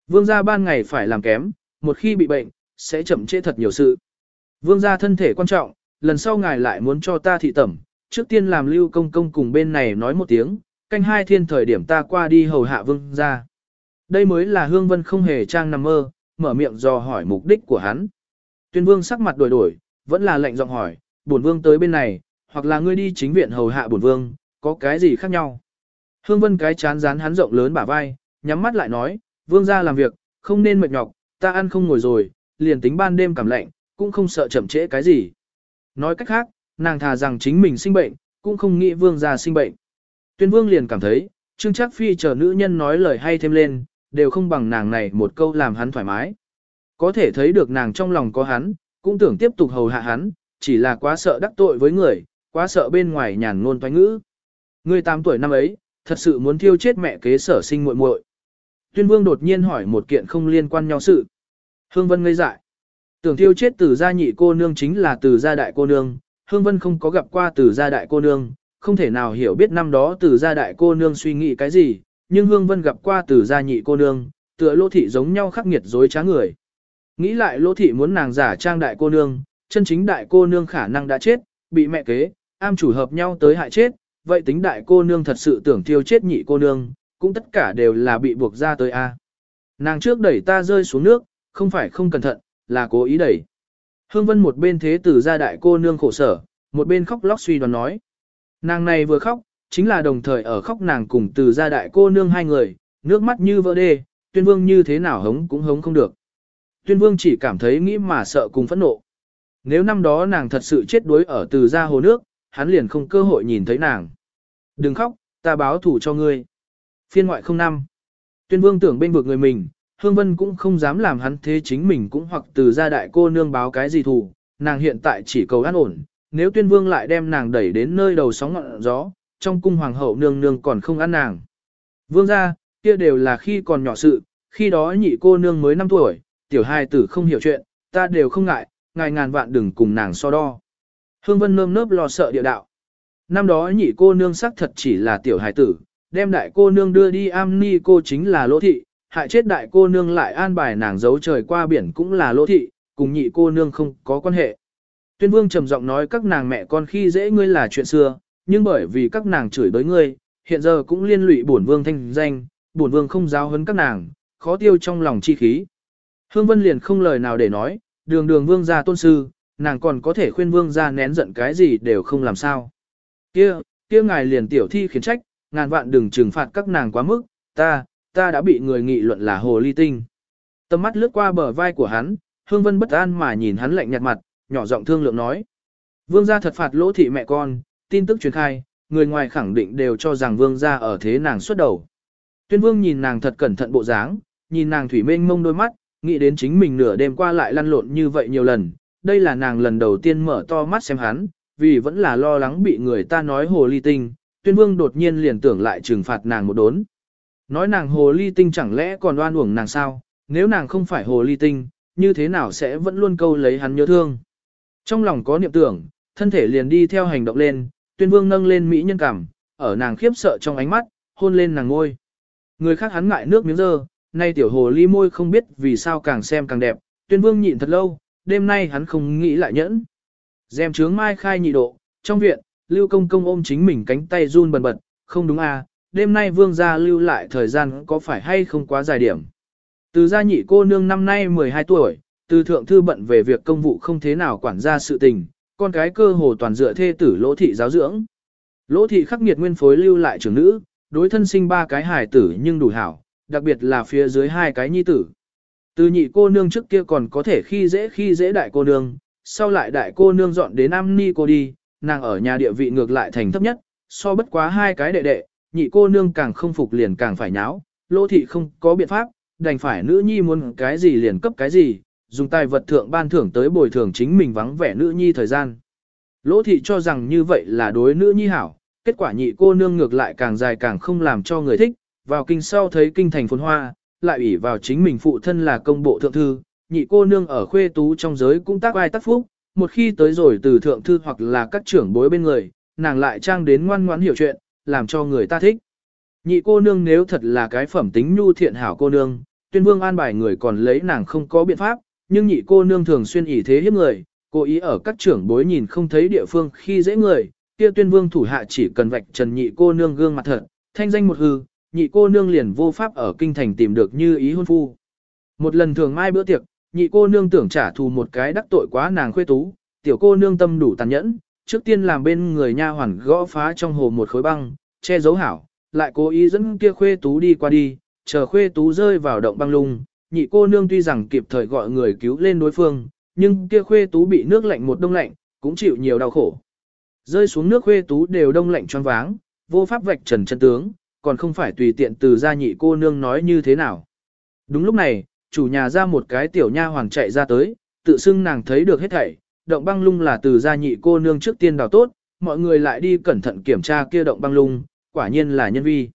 Speaker 1: Vương gia ban ngày phải làm kém, một khi bị bệnh, sẽ chậm trễ thật nhiều sự. Vương gia thân thể quan trọng, lần sau ngài lại muốn cho ta thị tẩm, trước tiên làm lưu công công cùng bên này nói một tiếng, canh hai thiên thời điểm ta qua đi hầu hạ vương gia. Đây mới là hương vân không hề trang nằm mơ, mở miệng dò hỏi mục đích của hắn. Tuyên vương sắc mặt đổi đổi, vẫn là lệnh giọng hỏi, bổn vương tới bên này, hoặc là ngươi đi chính viện hầu hạ bổn vương, có cái gì khác nhau. Hương vân cái chán rán hắn rộng lớn bả vai, nhắm mắt lại nói, vương gia làm việc, không nên mệt nhọc, ta ăn không ngồi rồi, liền tính ban đêm cảm lạnh, cũng không sợ chậm trễ cái gì. Nói cách khác, nàng thà rằng chính mình sinh bệnh, cũng không nghĩ vương gia sinh bệnh. Tuyên vương liền cảm thấy, Trương Trác Phi chờ nữ nhân nói lời hay thêm lên, đều không bằng nàng này một câu làm hắn thoải mái. Có thể thấy được nàng trong lòng có hắn, cũng tưởng tiếp tục hầu hạ hắn, chỉ là quá sợ đắc tội với người, quá sợ bên ngoài nhàn ngôn toán ngữ. Người 8 tuổi năm ấy, thật sự muốn thiêu chết mẹ kế sở sinh muội muội. Tuyên Vương đột nhiên hỏi một kiện không liên quan nhau sự. Hương Vân ngây dại. Tưởng thiêu chết từ gia nhị cô nương chính là từ gia đại cô nương, Hương Vân không có gặp qua từ gia đại cô nương, không thể nào hiểu biết năm đó từ gia đại cô nương suy nghĩ cái gì, nhưng Hương Vân gặp qua từ gia nhị cô nương, tựa lô thị giống nhau khắc nghiệt dối trá người. Nghĩ lại lô thị muốn nàng giả trang đại cô nương, chân chính đại cô nương khả năng đã chết, bị mẹ kế, am chủ hợp nhau tới hại chết, vậy tính đại cô nương thật sự tưởng thiêu chết nhị cô nương, cũng tất cả đều là bị buộc ra tới a. Nàng trước đẩy ta rơi xuống nước, không phải không cẩn thận, là cố ý đẩy. Hương Vân một bên thế tử ra đại cô nương khổ sở, một bên khóc lóc suy đoán nói. Nàng này vừa khóc, chính là đồng thời ở khóc nàng cùng từ gia đại cô nương hai người, nước mắt như vỡ đê, tuyên vương như thế nào hống cũng hống không được. Tuyên vương chỉ cảm thấy nghĩ mà sợ cùng phẫn nộ. Nếu năm đó nàng thật sự chết đuối ở từ gia hồ nước, hắn liền không cơ hội nhìn thấy nàng. Đừng khóc, ta báo thủ cho ngươi. Phiên ngoại không năm. Tuyên vương tưởng bên vực người mình, Hương Vân cũng không dám làm hắn thế chính mình cũng hoặc từ gia đại cô nương báo cái gì thủ, nàng hiện tại chỉ cầu an ổn, nếu tuyên vương lại đem nàng đẩy đến nơi đầu sóng ngọn gió, trong cung hoàng hậu nương nương còn không ăn nàng. Vương gia, kia đều là khi còn nhỏ sự, khi đó nhị cô nương mới 5 tuổi, tiểu hai tử không hiểu chuyện, ta đều không ngại, ngài ngàn vạn đừng cùng nàng so đo. Hương Vân nơm nớp lo sợ địa đạo. Năm đó nhị cô nương sắc thật chỉ là tiểu hài tử, đem đại cô nương đưa đi am ni cô chính là lỗ thị, hại chết đại cô nương lại an bài nàng giấu trời qua biển cũng là lỗ thị, cùng nhị cô nương không có quan hệ. Tuyên vương trầm giọng nói các nàng mẹ con khi dễ ngươi là chuyện xưa, nhưng bởi vì các nàng chửi bới ngươi, hiện giờ cũng liên lụy bổn vương thanh danh, bổn vương không giáo hấn các nàng, khó tiêu trong lòng chi khí. Hương Vân liền không lời nào để nói, đường đường vương gia tôn sư, nàng còn có thể khuyên vương gia nén giận cái gì đều không làm sao. Kia, kia ngài liền tiểu thi khiển trách, ngàn vạn đừng trừng phạt các nàng quá mức, ta, ta đã bị người nghị luận là hồ ly tinh. Tầm mắt lướt qua bờ vai của hắn, Hương Vân bất an mà nhìn hắn lạnh nhạt mặt, nhỏ giọng thương lượng nói. Vương gia thật phạt lỗ thị mẹ con, tin tức truyền khai, người ngoài khẳng định đều cho rằng vương gia ở thế nàng xuất đầu. Tuyên vương nhìn nàng thật cẩn thận bộ dáng, nhìn nàng thủy mênh mông đôi mắt, nghĩ đến chính mình nửa đêm qua lại lăn lộn như vậy nhiều lần, đây là nàng lần đầu tiên mở to mắt xem hắn, vì vẫn là lo lắng bị người ta nói hồ ly tinh, tuyên vương đột nhiên liền tưởng lại trừng phạt nàng một đốn. Nói nàng hồ ly tinh chẳng lẽ còn oan uổng nàng sao, nếu nàng không phải hồ ly tinh, như thế nào sẽ vẫn luôn câu lấy hắn nhớ thương. Trong lòng có niệm tưởng, thân thể liền đi theo hành động lên, tuyên vương nâng lên mỹ nhân cảm, ở nàng khiếp sợ trong ánh mắt, hôn lên nàng ngôi. Người khác hắn ngại nước miếng dơ, nay tiểu hồ ly môi không biết vì sao càng xem càng đẹp, tuyên vương nhịn thật lâu, đêm nay hắn không nghĩ lại nhẫn. Dèm trướng mai khai nhị độ, trong viện, lưu công công ôm chính mình cánh tay run bần bật, không đúng à, đêm nay vương gia lưu lại thời gian có phải hay không quá dài điểm. Từ gia nhị cô nương năm nay 12 tuổi, từ thượng thư bận về việc công vụ không thế nào quản gia sự tình, con cái cơ hồ toàn dựa thê tử lỗ thị giáo dưỡng. Lỗ thị khắc nghiệt nguyên phối lưu lại trưởng nữ, đối thân sinh ba cái hài tử nhưng đủ hảo, đặc biệt là phía dưới hai cái nhi tử. Từ nhị cô nương trước kia còn có thể khi dễ khi dễ đại cô nương, sau lại đại cô nương dọn đến am ni cô đi, nàng ở nhà địa vị ngược lại thành thấp nhất, so bất quá hai cái đệ đệ, nhị cô nương càng không phục liền càng phải nháo, lỗ thị không có biện pháp, đành phải nữ nhi muốn cái gì liền cấp cái gì, dùng tài vật thượng ban thưởng tới bồi thường chính mình vắng vẻ nữ nhi thời gian. Lỗ thị cho rằng như vậy là đối nữ nhi hảo, kết quả nhị cô nương ngược lại càng dài càng không làm cho người thích, vào kinh sau thấy kinh thành phồn hoa, lại ủy vào chính mình phụ thân là công bộ thượng thư, nhị cô nương ở khuê tú trong giới cũng tác ai tác phúc, một khi tới rồi từ thượng thư hoặc là các trưởng bối bên người, nàng lại trang đến ngoan ngoãn hiểu chuyện, làm cho người ta thích. Nhị cô nương nếu thật là cái phẩm tính nhu thiện hảo cô nương, tuyên vương an bài người còn lấy nàng không có biện pháp, nhưng nhị cô nương thường xuyên ỷ thế hiếp người, cố ý ở các trưởng bối nhìn không thấy địa phương khi dễ người, kia tuyên vương thủ hạ chỉ cần vạch trần nhị cô nương gương mặt thật, thanh danh một hư, nhị cô nương liền vô pháp ở kinh thành tìm được như ý hôn phu. Một lần thường mai bữa tiệc, nhị cô nương tưởng trả thù một cái đắc tội quá nàng khuê tú, tiểu cô nương tâm đủ tàn nhẫn, trước tiên làm bên người nha hoàn gõ phá trong hồ một khối băng, che giấu hảo, lại cố ý dẫn kia khuê tú đi qua đi, chờ khuê tú rơi vào động băng lung, nhị cô nương tuy rằng kịp thời gọi người cứu lên đối phương, nhưng kia khuê tú bị nước lạnh một đông lạnh, cũng chịu nhiều đau khổ. Rơi xuống nước khuê tú đều đông lạnh choáng váng, vô pháp vạch trần chân tướng, còn không phải tùy tiện từ gia nhị cô nương nói như thế nào. Đúng lúc này, chủ nhà ra một cái tiểu nha hoàng chạy ra tới, tự xưng nàng thấy được hết thảy, động băng lung là từ gia nhị cô nương trước tiên đào tốt, mọi người lại đi cẩn thận kiểm tra kia động băng lung, quả nhiên là nhân vi.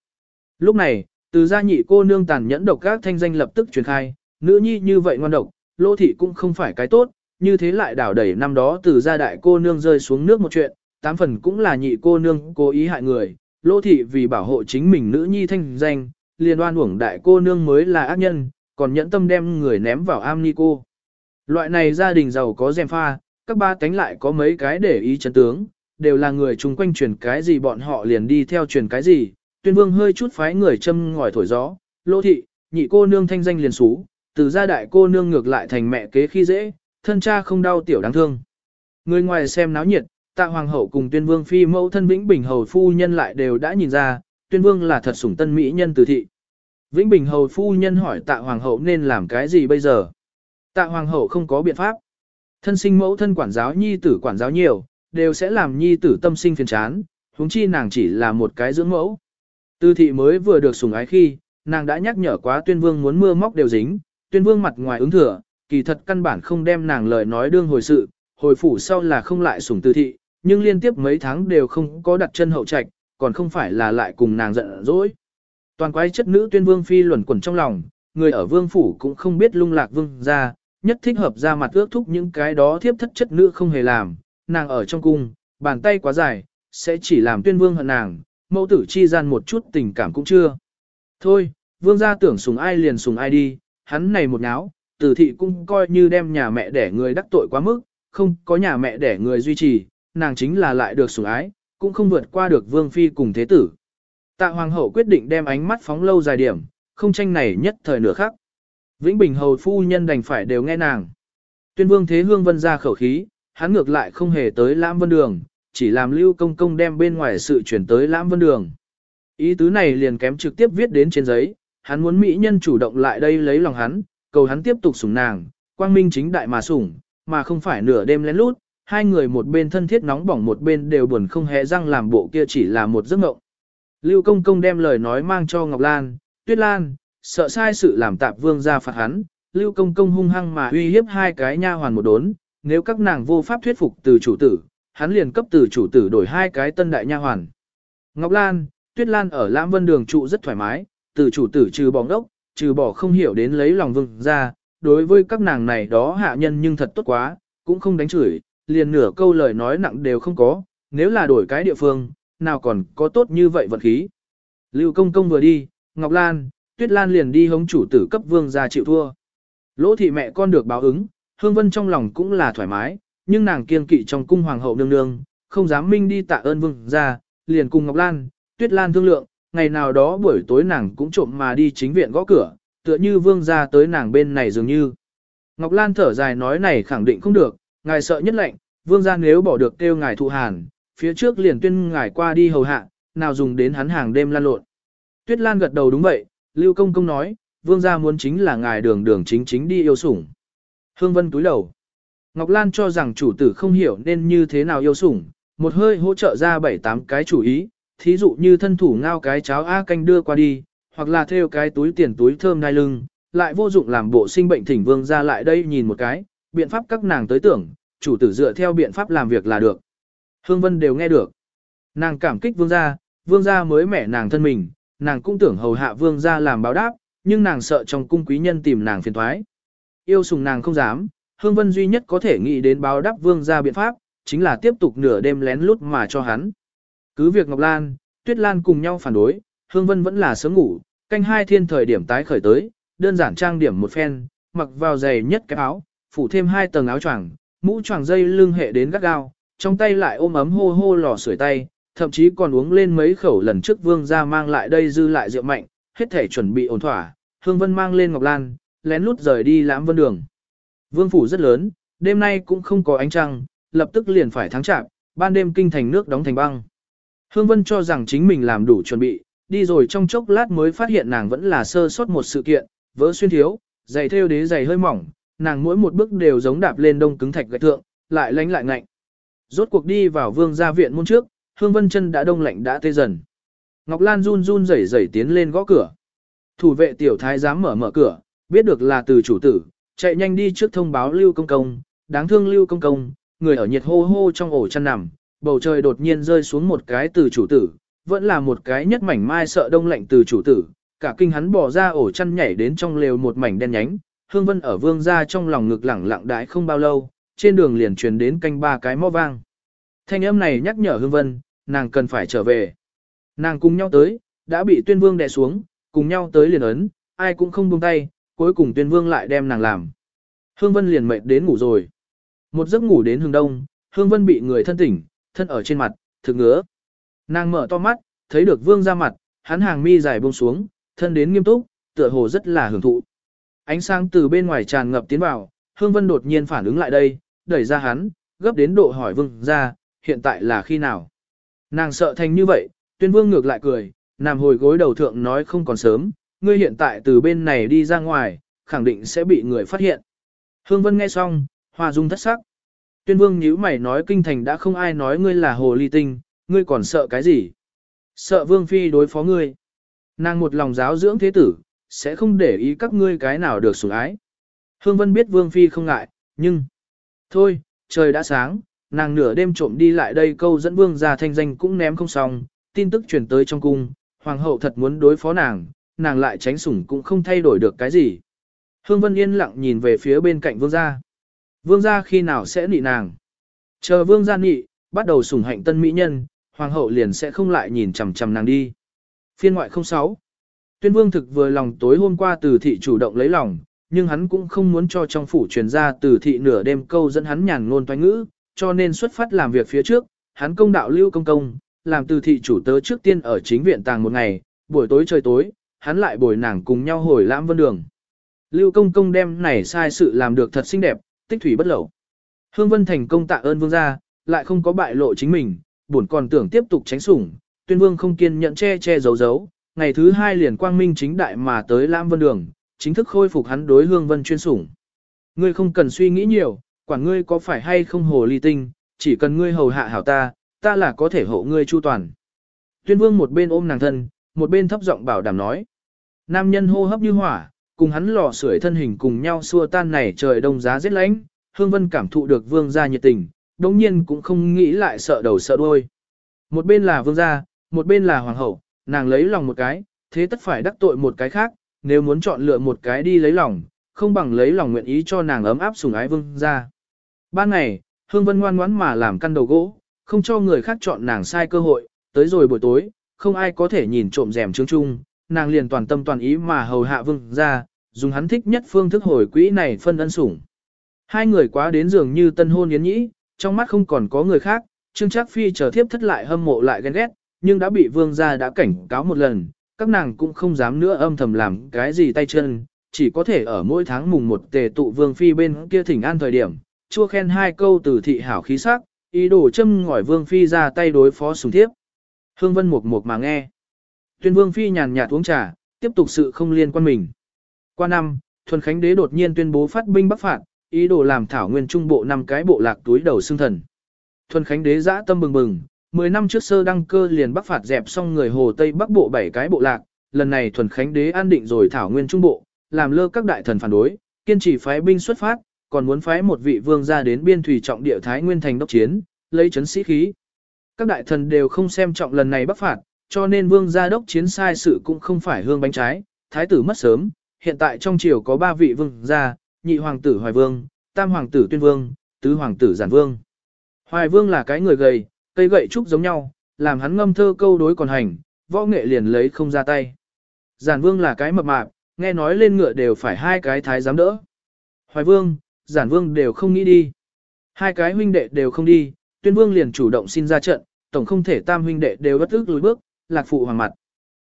Speaker 1: Lúc này, từ gia nhị cô nương tàn nhẫn độc các thanh danh lập tức truyền khai, nữ nhi như vậy ngoan độc, lô thị cũng không phải cái tốt, như thế lại đảo đẩy năm đó từ gia đại cô nương rơi xuống nước một chuyện, tám phần cũng là nhị cô nương cố ý hại người, lô thị vì bảo hộ chính mình nữ nhi thanh danh, liền oan uổng đại cô nương mới là ác nhân, còn nhẫn tâm đem người ném vào am ni cô. Loại này gia đình giàu có dèm pha, các ba cánh lại có mấy cái để ý chân tướng, đều là người chung quanh truyền cái gì bọn họ liền đi theo truyền cái gì, tuyên vương hơi chút phái người châm ngòi thổi gió, lô thị, nhị cô nương thanh danh liền xú, từ gia đại cô nương ngược lại thành mẹ kế khi dễ, thân cha không đau tiểu đáng thương. Người ngoài xem náo nhiệt, tạ hoàng hậu cùng tuyên vương phi mẫu thân vĩnh bình hầu phu nhân lại đều đã nhìn ra, tuyên vương là thật sủng tân mỹ nhân từ thị. Vĩnh bình hầu phu nhân hỏi tạ hoàng hậu nên làm cái gì bây giờ. Tạ hoàng hậu không có biện pháp. Thân sinh mẫu thân quản giáo nhi tử quản giáo nhiều, đều sẽ làm nhi tử tâm sinh phiền chán, huống chi nàng chỉ là một cái dưỡng mẫu. Tư thị mới vừa được sủng ái khi, nàng đã nhắc nhở quá tuyên vương muốn mưa móc đều dính, tuyên vương mặt ngoài ứng thừa, kỳ thật căn bản không đem nàng lời nói đương hồi sự, hồi phủ sau là không lại sủng tư thị, nhưng liên tiếp mấy tháng đều không có đặt chân hậu trạch, còn không phải là lại cùng nàng giận dỗi. Toàn quái chất nữ tuyên vương phi luẩn quẩn trong lòng, người ở vương phủ cũng không biết lung lạc vương ra, nhất thích hợp ra mặt ước thúc những cái đó thiếp thất chất nữ không hề làm, nàng ở trong cung, bàn tay quá dài, sẽ chỉ làm tuyên vương hận nàng, mẫu tử chi gian một chút tình cảm cũng chưa. Thôi, vương gia tưởng sùng ai liền sùng ai đi, hắn này một náo, tử thị cũng coi như đem nhà mẹ đẻ người đắc tội quá mức, không có nhà mẹ đẻ người duy trì, nàng chính là lại được sủng ái, cũng không vượt qua được vương phi cùng thế tử. Tạ hoàng hậu quyết định đem ánh mắt phóng lâu dài điểm, không tranh này nhất thời nửa khác. Vĩnh Bình hầu phu nhân đành phải đều nghe nàng. Tuyên vương thế hương vân ra khẩu khí, hắn ngược lại không hề tới Lãm Vân Đường, chỉ làm lưu công công đem bên ngoài sự chuyển tới Lãm Vân Đường. Ý tứ này liền kém trực tiếp viết đến trên giấy, hắn muốn mỹ nhân chủ động lại đây lấy lòng hắn, cầu hắn tiếp tục sủng nàng, quang minh chính đại mà sủng, mà không phải nửa đêm lén lút, hai người một bên thân thiết nóng bỏng một bên đều buồn không hề răng làm bộ kia chỉ là một giấc mộng. Lưu công công đem lời nói mang cho Ngọc Lan, Tuyết Lan, sợ sai sự làm tạp vương ra phạt hắn, Lưu công công hung hăng mà uy hiếp hai cái nha hoàn một đốn, nếu các nàng vô pháp thuyết phục từ chủ tử, hắn liền cấp từ chủ tử đổi hai cái tân đại nha hoàn. Ngọc Lan, Tuyết Lan ở Lãm Vân Đường trụ rất thoải mái, từ chủ tử trừ bỏ đốc, trừ bỏ không hiểu đến lấy lòng vương ra, đối với các nàng này đó hạ nhân nhưng thật tốt quá, cũng không đánh chửi, liền nửa câu lời nói nặng đều không có, nếu là đổi cái địa phương, nào còn có tốt như vậy vận khí. Lưu công công vừa đi, Ngọc Lan, Tuyết Lan liền đi hống chủ tử cấp vương ra chịu thua. Lỗ thị mẹ con được báo ứng, Hương Vân trong lòng cũng là thoải mái, nhưng nàng kiên kỵ trong cung hoàng hậu nương nương, không dám minh đi tạ ơn vương ra, liền cùng Ngọc Lan, Tuyết Lan thương lượng, ngày nào đó buổi tối nàng cũng trộm mà đi chính viện gõ cửa, tựa như vương ra tới nàng bên này dường như. Ngọc Lan thở dài nói này khẳng định không được, ngài sợ nhất lệnh, vương gia nếu bỏ được kêu ngài thụ hàn, phía trước liền tuyên ngài qua đi hầu hạ, nào dùng đến hắn hàng đêm lan lộn. Tuyết Lan gật đầu đúng vậy, Lưu Công Công nói, vương gia muốn chính là ngài đường đường chính chính đi yêu sủng. Hương Vân túi đầu. Ngọc Lan cho rằng chủ tử không hiểu nên như thế nào yêu sủng, một hơi hỗ trợ ra bảy tám cái chủ ý, thí dụ như thân thủ ngao cái cháo A canh đưa qua đi, hoặc là theo cái túi tiền túi thơm nai lưng, lại vô dụng làm bộ sinh bệnh thỉnh vương ra lại đây nhìn một cái, biện pháp các nàng tới tưởng, chủ tử dựa theo biện pháp làm việc là được. Hương Vân đều nghe được. Nàng cảm kích vương gia, vương gia mới mẻ nàng thân mình, nàng cũng tưởng hầu hạ vương gia làm báo đáp, nhưng nàng sợ trong cung quý nhân tìm nàng phiền thoái. Yêu sùng nàng không dám, Hương Vân duy nhất có thể nghĩ đến báo đáp vương gia biện pháp, chính là tiếp tục nửa đêm lén lút mà cho hắn. Cứ việc Ngọc Lan, Tuyết Lan cùng nhau phản đối, Hương Vân vẫn là sớm ngủ, canh hai thiên thời điểm tái khởi tới, đơn giản trang điểm một phen, mặc vào giày nhất cái áo, phủ thêm hai tầng áo choàng, mũ choàng dây lưng hệ đến gắt gao, trong tay lại ôm ấm hô hô lò sưởi tay, thậm chí còn uống lên mấy khẩu lần trước vương gia mang lại đây dư lại rượu mạnh, hết thể chuẩn bị ổn thỏa, Hương Vân mang lên Ngọc Lan, lén lút rời đi lãm vân đường. Vương phủ rất lớn, đêm nay cũng không có ánh trăng, lập tức liền phải thắng chạm, ban đêm kinh thành nước đóng thành băng. Hương Vân cho rằng chính mình làm đủ chuẩn bị, đi rồi trong chốc lát mới phát hiện nàng vẫn là sơ sót một sự kiện, vỡ xuyên thiếu, giày thêu đế giày hơi mỏng, nàng mỗi một bước đều giống đạp lên đông cứng thạch gạch thượng, lại lánh lại ngạnh. Rốt cuộc đi vào vương gia viện môn trước, Hương Vân chân đã đông lạnh đã tê dần. Ngọc Lan run run rẩy rẩy tiến lên gõ cửa. Thủ vệ tiểu thái dám mở mở cửa, biết được là từ chủ tử, chạy nhanh đi trước thông báo Lưu Công Công, đáng thương Lưu Công Công, người ở nhiệt hô hô trong ổ chăn nằm, bầu trời đột nhiên rơi xuống một cái từ chủ tử, vẫn là một cái nhất mảnh mai sợ đông lạnh từ chủ tử, cả kinh hắn bỏ ra ổ chăn nhảy đến trong lều một mảnh đen nhánh, Hương Vân ở vương gia trong lòng ngực lẳng lặng đãi không bao lâu, trên đường liền truyền đến canh ba cái mõ vang. Thanh âm này nhắc nhở Hương Vân, nàng cần phải trở về. Nàng cùng nhau tới, đã bị tuyên vương đè xuống, cùng nhau tới liền ấn, ai cũng không buông tay, cuối cùng tuyên vương lại đem nàng làm. Hương Vân liền mệt đến ngủ rồi. Một giấc ngủ đến hương đông, Hương Vân bị người thân tỉnh, thân ở trên mặt, thực ngứa. Nàng mở to mắt, thấy được vương ra mặt, hắn hàng mi dài buông xuống, thân đến nghiêm túc, tựa hồ rất là hưởng thụ. Ánh sáng từ bên ngoài tràn ngập tiến vào, Hương Vân đột nhiên phản ứng lại đây, đẩy ra hắn, gấp đến độ hỏi vương ra, hiện tại là khi nào. Nàng sợ thành như vậy, tuyên vương ngược lại cười, nằm hồi gối đầu thượng nói không còn sớm, ngươi hiện tại từ bên này đi ra ngoài, khẳng định sẽ bị người phát hiện. Hương Vân nghe xong, hoa dung thất sắc. Tuyên vương nhíu mày nói kinh thành đã không ai nói ngươi là hồ ly tinh, ngươi còn sợ cái gì? Sợ vương phi đối phó ngươi. Nàng một lòng giáo dưỡng thế tử, sẽ không để ý các ngươi cái nào được sủng ái. Hương Vân biết vương phi không ngại, nhưng... Thôi, trời đã sáng, nàng nửa đêm trộm đi lại đây câu dẫn vương ra thanh danh cũng ném không xong, tin tức truyền tới trong cung, hoàng hậu thật muốn đối phó nàng, nàng lại tránh sủng cũng không thay đổi được cái gì. Hương Vân yên lặng nhìn về phía bên cạnh vương gia. Vương gia khi nào sẽ nị nàng? Chờ vương gia nị, bắt đầu sủng hạnh tân mỹ nhân, hoàng hậu liền sẽ không lại nhìn chằm chằm nàng đi. Phiên ngoại 06 Tuyên vương thực vừa lòng tối hôm qua từ thị chủ động lấy lòng, nhưng hắn cũng không muốn cho trong phủ truyền ra từ thị nửa đêm câu dẫn hắn nhàn ngôn toanh ngữ, cho nên xuất phát làm việc phía trước, hắn công đạo lưu công công, làm từ thị chủ tớ trước tiên ở chính viện tàng một ngày, buổi tối trời tối, hắn lại bồi nàng cùng nhau hồi lãm vân đường. Lưu công công đem này sai sự làm được thật xinh đẹp, tích thủy bất lẩu. Hương Vân thành công tạ ơn vương gia, lại không có bại lộ chính mình, buồn còn tưởng tiếp tục tránh sủng, tuyên vương không kiên nhận che che giấu giấu, ngày thứ hai liền quang minh chính đại mà tới lãm vân đường, chính thức khôi phục hắn đối hương vân chuyên sủng. Ngươi không cần suy nghĩ nhiều, quản ngươi có phải hay không hồ ly tinh, chỉ cần ngươi hầu hạ hảo ta, ta là có thể hộ ngươi chu toàn. Tuyên vương một bên ôm nàng thân, một bên thấp giọng bảo đảm nói. Nam nhân hô hấp như hỏa, cùng hắn lò sưởi thân hình cùng nhau xua tan này trời đông giá rét lạnh, Hương Vân cảm thụ được vương gia nhiệt tình, đồng nhiên cũng không nghĩ lại sợ đầu sợ đuôi. Một bên là vương gia, một bên là hoàng hậu, nàng lấy lòng một cái, thế tất phải đắc tội một cái khác, nếu muốn chọn lựa một cái đi lấy lòng, không bằng lấy lòng nguyện ý cho nàng ấm áp sủng ái vương gia. Ban ngày, Hương Vân ngoan ngoãn mà làm căn đầu gỗ, không cho người khác chọn nàng sai cơ hội, tới rồi buổi tối, không ai có thể nhìn trộm rèm trướng chung, nàng liền toàn tâm toàn ý mà hầu hạ vương gia, dùng hắn thích nhất phương thức hồi quỹ này phân ân sủng. Hai người quá đến giường như tân hôn yến nhĩ, trong mắt không còn có người khác, Trương Trác Phi chờ thiếp thất lại hâm mộ lại ghen ghét, nhưng đã bị vương gia đã cảnh cáo một lần, các nàng cũng không dám nữa âm thầm làm cái gì tay chân, chỉ có thể ở mỗi tháng mùng một tề tụ vương phi bên kia thỉnh an thời điểm, chua khen hai câu từ thị hảo khí sắc, ý đồ châm ngỏi vương phi ra tay đối phó sùng thiếp. Hương Vân mục mục mà nghe. Tuyên vương phi nhàn nhạt uống trà, tiếp tục sự không liên quan mình. Qua năm, Thuần Khánh Đế đột nhiên tuyên bố phát binh bắc phạt, ý đồ làm thảo nguyên trung bộ năm cái bộ lạc túi đầu xương thần. Thuần Khánh Đế dã tâm bừng bừng, 10 năm trước sơ đăng cơ liền bắc phạt dẹp xong người Hồ Tây Bắc bộ bảy cái bộ lạc, lần này Thuần Khánh Đế an định rồi thảo nguyên trung bộ, làm lơ các đại thần phản đối, kiên trì phái binh xuất phát, còn muốn phái một vị vương ra đến biên thủy trọng địa Thái Nguyên thành đốc chiến, lấy chấn sĩ khí. Các đại thần đều không xem trọng lần này bắc phạt, cho nên vương gia đốc chiến sai sự cũng không phải hương bánh trái, thái tử mất sớm, hiện tại trong triều có ba vị vương gia, nhị hoàng tử Hoài Vương, tam hoàng tử Tuyên Vương, tứ hoàng tử Giản Vương. Hoài Vương là cái người gầy, cây gậy trúc giống nhau, làm hắn ngâm thơ câu đối còn hành, võ nghệ liền lấy không ra tay. Giản vương là cái mập mạp, nghe nói lên ngựa đều phải hai cái thái giám đỡ. Hoài vương, giản vương đều không nghĩ đi. Hai cái huynh đệ đều không đi, tuyên vương liền chủ động xin ra trận, tổng không thể tam huynh đệ đều bất ức lùi bước, lạc phụ hoàng mặt.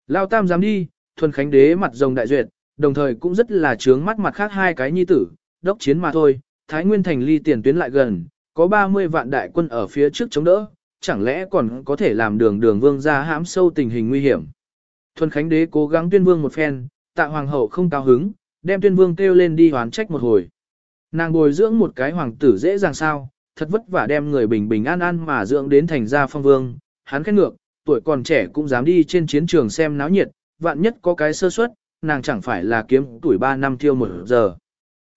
Speaker 1: Lao tam dám đi, thuần khánh đế mặt rồng đại duyệt, đồng thời cũng rất là trướng mắt mặt khác hai cái nhi tử, đốc chiến mà thôi, Thái Nguyên thành ly tiền tuyến lại gần, có 30 vạn đại quân ở phía trước chống đỡ, chẳng lẽ còn có thể làm đường đường vương ra hãm sâu tình hình nguy hiểm. Thuần Khánh Đế cố gắng tuyên vương một phen, tạ hoàng hậu không cao hứng, đem tuyên vương kêu lên đi hoán trách một hồi. Nàng bồi dưỡng một cái hoàng tử dễ dàng sao, thật vất vả đem người bình bình an an mà dưỡng đến thành gia phong vương, hắn khét ngược, tuổi còn trẻ cũng dám đi trên chiến trường xem náo nhiệt, vạn nhất có cái sơ suất, nàng chẳng phải là kiếm tuổi 3 năm thiêu một giờ.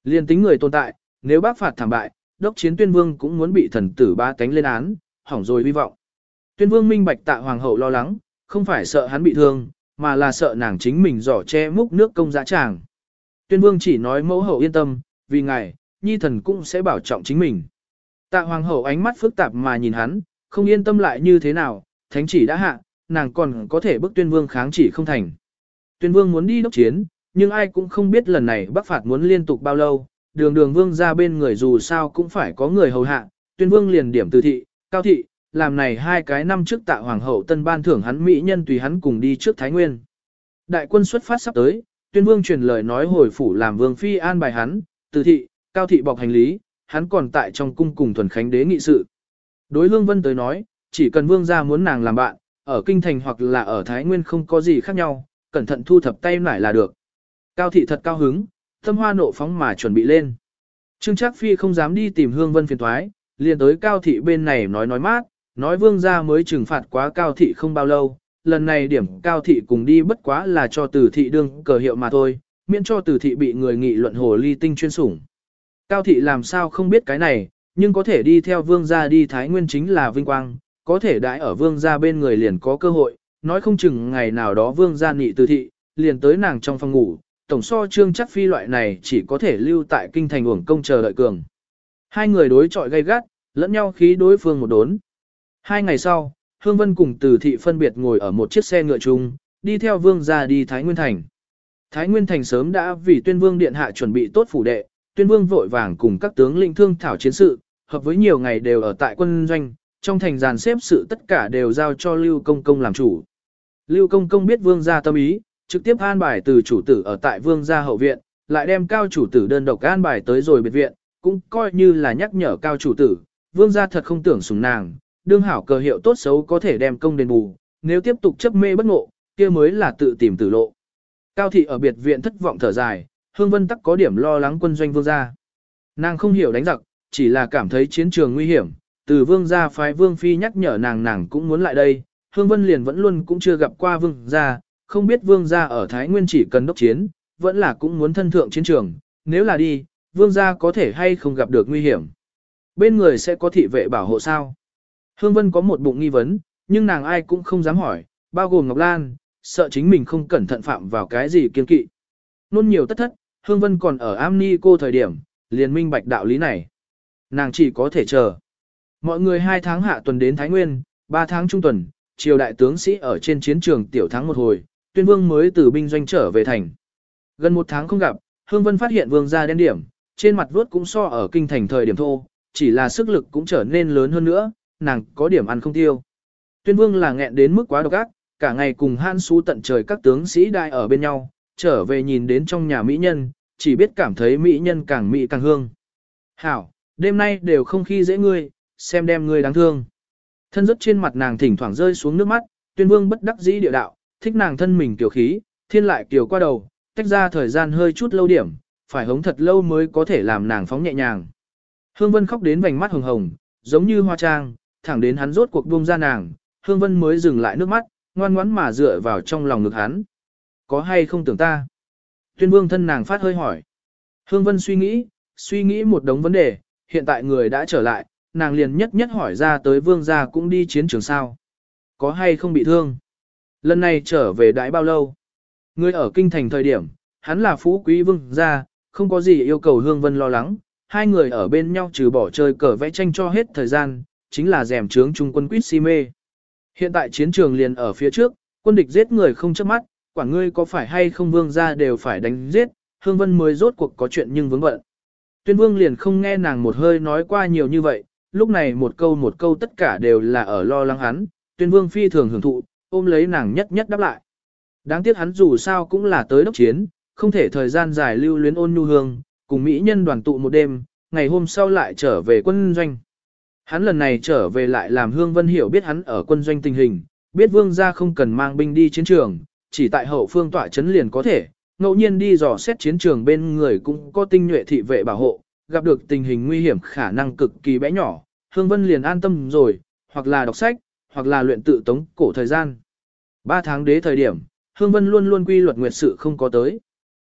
Speaker 1: Liên tính người tồn tại, nếu bác phạt thảm bại, đốc chiến tuyên vương cũng muốn bị thần tử ba cánh lên án, hỏng rồi hy vọng. Tuyên vương minh bạch tạ hoàng hậu lo lắng, không phải sợ hắn bị thương, mà là sợ nàng chính mình giỏ che múc nước công giá tràng. Tuyên vương chỉ nói mẫu hậu yên tâm, vì ngài, nhi thần cũng sẽ bảo trọng chính mình. Tạ hoàng hậu ánh mắt phức tạp mà nhìn hắn, không yên tâm lại như thế nào, thánh chỉ đã hạ, nàng còn có thể bức tuyên vương kháng chỉ không thành. Tuyên vương muốn đi đốc chiến, nhưng ai cũng không biết lần này bắc phạt muốn liên tục bao lâu, đường đường vương ra bên người dù sao cũng phải có người hầu hạ, tuyên vương liền điểm từ thị, cao thị, làm này hai cái năm trước tạ hoàng hậu tân ban thưởng hắn mỹ nhân tùy hắn cùng đi trước Thái Nguyên. Đại quân xuất phát sắp tới, tuyên vương truyền lời nói hồi phủ làm vương phi an bài hắn, từ thị, cao thị bọc hành lý, hắn còn tại trong cung cùng thuần khánh đế nghị sự. Đối lương vân tới nói, chỉ cần vương gia muốn nàng làm bạn, ở kinh thành hoặc là ở Thái Nguyên không có gì khác nhau, cẩn thận thu thập tay nải là được. Cao thị thật cao hứng, tâm hoa nộ phóng mà chuẩn bị lên. Trương Trác Phi không dám đi tìm Hương Vân phiền thoái, liền tới Cao thị bên này nói nói mát, nói vương gia mới trừng phạt quá Cao thị không bao lâu, lần này điểm Cao thị cùng đi bất quá là cho Tử thị đương cờ hiệu mà thôi, miễn cho Tử thị bị người nghị luận hồ ly tinh chuyên sủng. Cao thị làm sao không biết cái này, nhưng có thể đi theo vương gia đi Thái Nguyên chính là vinh quang, có thể đãi ở vương gia bên người liền có cơ hội, nói không chừng ngày nào đó vương gia nị từ thị, liền tới nàng trong phòng ngủ, tổng so trương chắc phi loại này chỉ có thể lưu tại kinh thành uổng công chờ đợi cường. Hai người đối chọi gay gắt, lẫn nhau khí đối phương một đốn. Hai ngày sau, Hương Vân cùng Từ Thị phân biệt ngồi ở một chiếc xe ngựa chung, đi theo vương gia đi Thái Nguyên Thành. Thái Nguyên Thành sớm đã vì tuyên vương điện hạ chuẩn bị tốt phủ đệ, tuyên vương vội vàng cùng các tướng lĩnh thương thảo chiến sự, hợp với nhiều ngày đều ở tại quân doanh, trong thành dàn xếp sự tất cả đều giao cho Lưu Công Công làm chủ. Lưu Công Công biết vương gia tâm ý, trực tiếp an bài từ chủ tử ở tại vương gia hậu viện, lại đem cao chủ tử đơn độc an bài tới rồi biệt viện, cũng coi như là nhắc nhở cao chủ tử, vương gia thật không tưởng sủng nàng, đương hảo cờ hiệu tốt xấu có thể đem công đền bù, nếu tiếp tục chấp mê bất ngộ, kia mới là tự tìm tử lộ. Cao thị ở biệt viện thất vọng thở dài, Hương Vân tắc có điểm lo lắng quân doanh vương gia. Nàng không hiểu đánh giặc, chỉ là cảm thấy chiến trường nguy hiểm, từ vương gia phái vương phi nhắc nhở nàng nàng cũng muốn lại đây, Hương Vân liền vẫn luôn cũng chưa gặp qua vương gia, không biết vương gia ở Thái Nguyên chỉ cần đốc chiến, vẫn là cũng muốn thân thượng chiến trường, nếu là đi, vương gia có thể hay không gặp được nguy hiểm. Bên người sẽ có thị vệ bảo hộ sao? Hương Vân có một bụng nghi vấn, nhưng nàng ai cũng không dám hỏi, bao gồm Ngọc Lan, sợ chính mình không cẩn thận phạm vào cái gì kiên kỵ. Nôn nhiều tất thất, Hương Vân còn ở am ni cô thời điểm, liền minh bạch đạo lý này. Nàng chỉ có thể chờ. Mọi người hai tháng hạ tuần đến Thái Nguyên, ba tháng trung tuần, triều đại tướng sĩ ở trên chiến trường tiểu thắng một hồi, tuyên vương mới từ binh doanh trở về thành. Gần một tháng không gặp, Hương Vân phát hiện vương gia đen điểm, trên mặt vuốt cũng so ở kinh thành thời điểm thô, chỉ là sức lực cũng trở nên lớn hơn nữa, nàng có điểm ăn không tiêu. Tuyên vương là nghẹn đến mức quá độc ác, cả ngày cùng han xú tận trời các tướng sĩ đại ở bên nhau, trở về nhìn đến trong nhà mỹ nhân, chỉ biết cảm thấy mỹ nhân càng mỹ càng hương. Hảo, đêm nay đều không khi dễ ngươi, xem đem ngươi đáng thương. Thân rất trên mặt nàng thỉnh thoảng rơi xuống nước mắt, tuyên vương bất đắc dĩ địa đạo, thích nàng thân mình tiểu khí, thiên lại kiều qua đầu, tách ra thời gian hơi chút lâu điểm, phải hống thật lâu mới có thể làm nàng phóng nhẹ nhàng. Hương Vân khóc đến vành mắt hồng hồng, giống như hoa trang, thẳng đến hắn rốt cuộc buông ra nàng, Hương Vân mới dừng lại nước mắt, ngoan ngoãn mà dựa vào trong lòng ngực hắn. Có hay không tưởng ta? Tuyên vương thân nàng phát hơi hỏi. Hương Vân suy nghĩ, suy nghĩ một đống vấn đề, hiện tại người đã trở lại, nàng liền nhất nhất hỏi ra tới vương gia cũng đi chiến trường sao. Có hay không bị thương? Lần này trở về đãi bao lâu? Người ở kinh thành thời điểm, hắn là phú quý vương gia, không có gì yêu cầu Hương Vân lo lắng, hai người ở bên nhau trừ bỏ chơi cờ vẽ tranh cho hết thời gian, chính là rèm trướng trung quân quýt si mê. Hiện tại chiến trường liền ở phía trước, quân địch giết người không chớp mắt, quả ngươi có phải hay không vương gia đều phải đánh giết, Hương Vân mới rốt cuộc có chuyện nhưng vướng bận. Tuyên vương liền không nghe nàng một hơi nói qua nhiều như vậy, lúc này một câu một câu tất cả đều là ở lo lắng hắn, tuyên vương phi thường hưởng thụ, ôm lấy nàng nhất nhất đáp lại. Đáng tiếc hắn dù sao cũng là tới đốc chiến, không thể thời gian dài lưu luyến ôn nhu hương, cùng mỹ nhân đoàn tụ một đêm, ngày hôm sau lại trở về quân doanh. Hắn lần này trở về lại làm Hương Vân hiểu biết hắn ở quân doanh tình hình, biết vương gia không cần mang binh đi chiến trường, chỉ tại hậu phương tỏa chấn liền có thể, ngẫu nhiên đi dò xét chiến trường bên người cũng có tinh nhuệ thị vệ bảo hộ, gặp được tình hình nguy hiểm khả năng cực kỳ bé nhỏ, Hương Vân liền an tâm rồi, hoặc là đọc sách, hoặc là luyện tự tống cổ thời gian. Ba tháng đế thời điểm, Hương Vân luôn luôn quy luật nguyệt sự không có tới.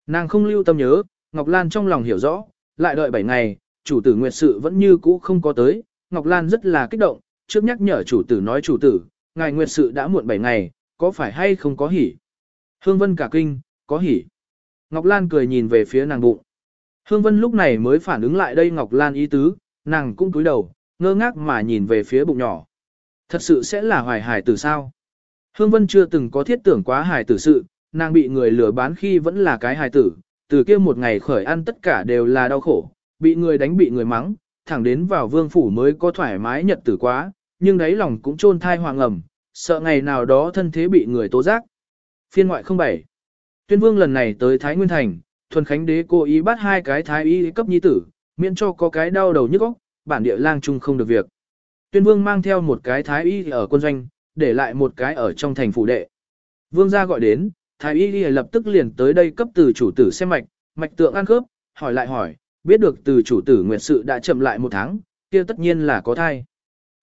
Speaker 1: Nàng không lưu tâm nhớ, Ngọc Lan trong lòng hiểu rõ, lại đợi 7 ngày, chủ tử nguyệt sự vẫn như cũ không có tới, Ngọc Lan rất là kích động, trước nhắc nhở chủ tử nói chủ tử, ngài nguyệt sự đã muộn 7 ngày, có phải hay không có hỉ? Hương Vân cả kinh, có hỉ. Ngọc Lan cười nhìn về phía nàng bụng. Hương Vân lúc này mới phản ứng lại đây Ngọc Lan ý tứ, nàng cũng cúi đầu, ngơ ngác mà nhìn về phía bụng nhỏ. Thật sự sẽ là hoài hải tử sao? Hương Vân chưa từng có thiết tưởng quá hải tử sự, nàng bị người lừa bán khi vẫn là cái hải tử, từ kia một ngày khởi ăn tất cả đều là đau khổ, bị người đánh bị người mắng, thẳng đến vào vương phủ mới có thoải mái nhật tử quá, nhưng đáy lòng cũng trôn thai hoàng ẩm, sợ ngày nào đó thân thế bị người tố giác. Phiên ngoại 07 Tuyên vương lần này tới Thái Nguyên Thành, thuần khánh đế cố ý bắt hai cái thái y cấp nhi tử, miễn cho có cái đau đầu nhức óc, bản địa lang Trung không được việc. Tuyên vương mang theo một cái thái y ở quân doanh, để lại một cái ở trong thành phủ đệ. Vương gia gọi đến, thái y lập tức liền tới đây cấp từ chủ tử xem mạch, mạch tượng ăn khớp, hỏi lại hỏi, biết được từ chủ tử nguyệt sự đã chậm lại một tháng, kia tất nhiên là có thai.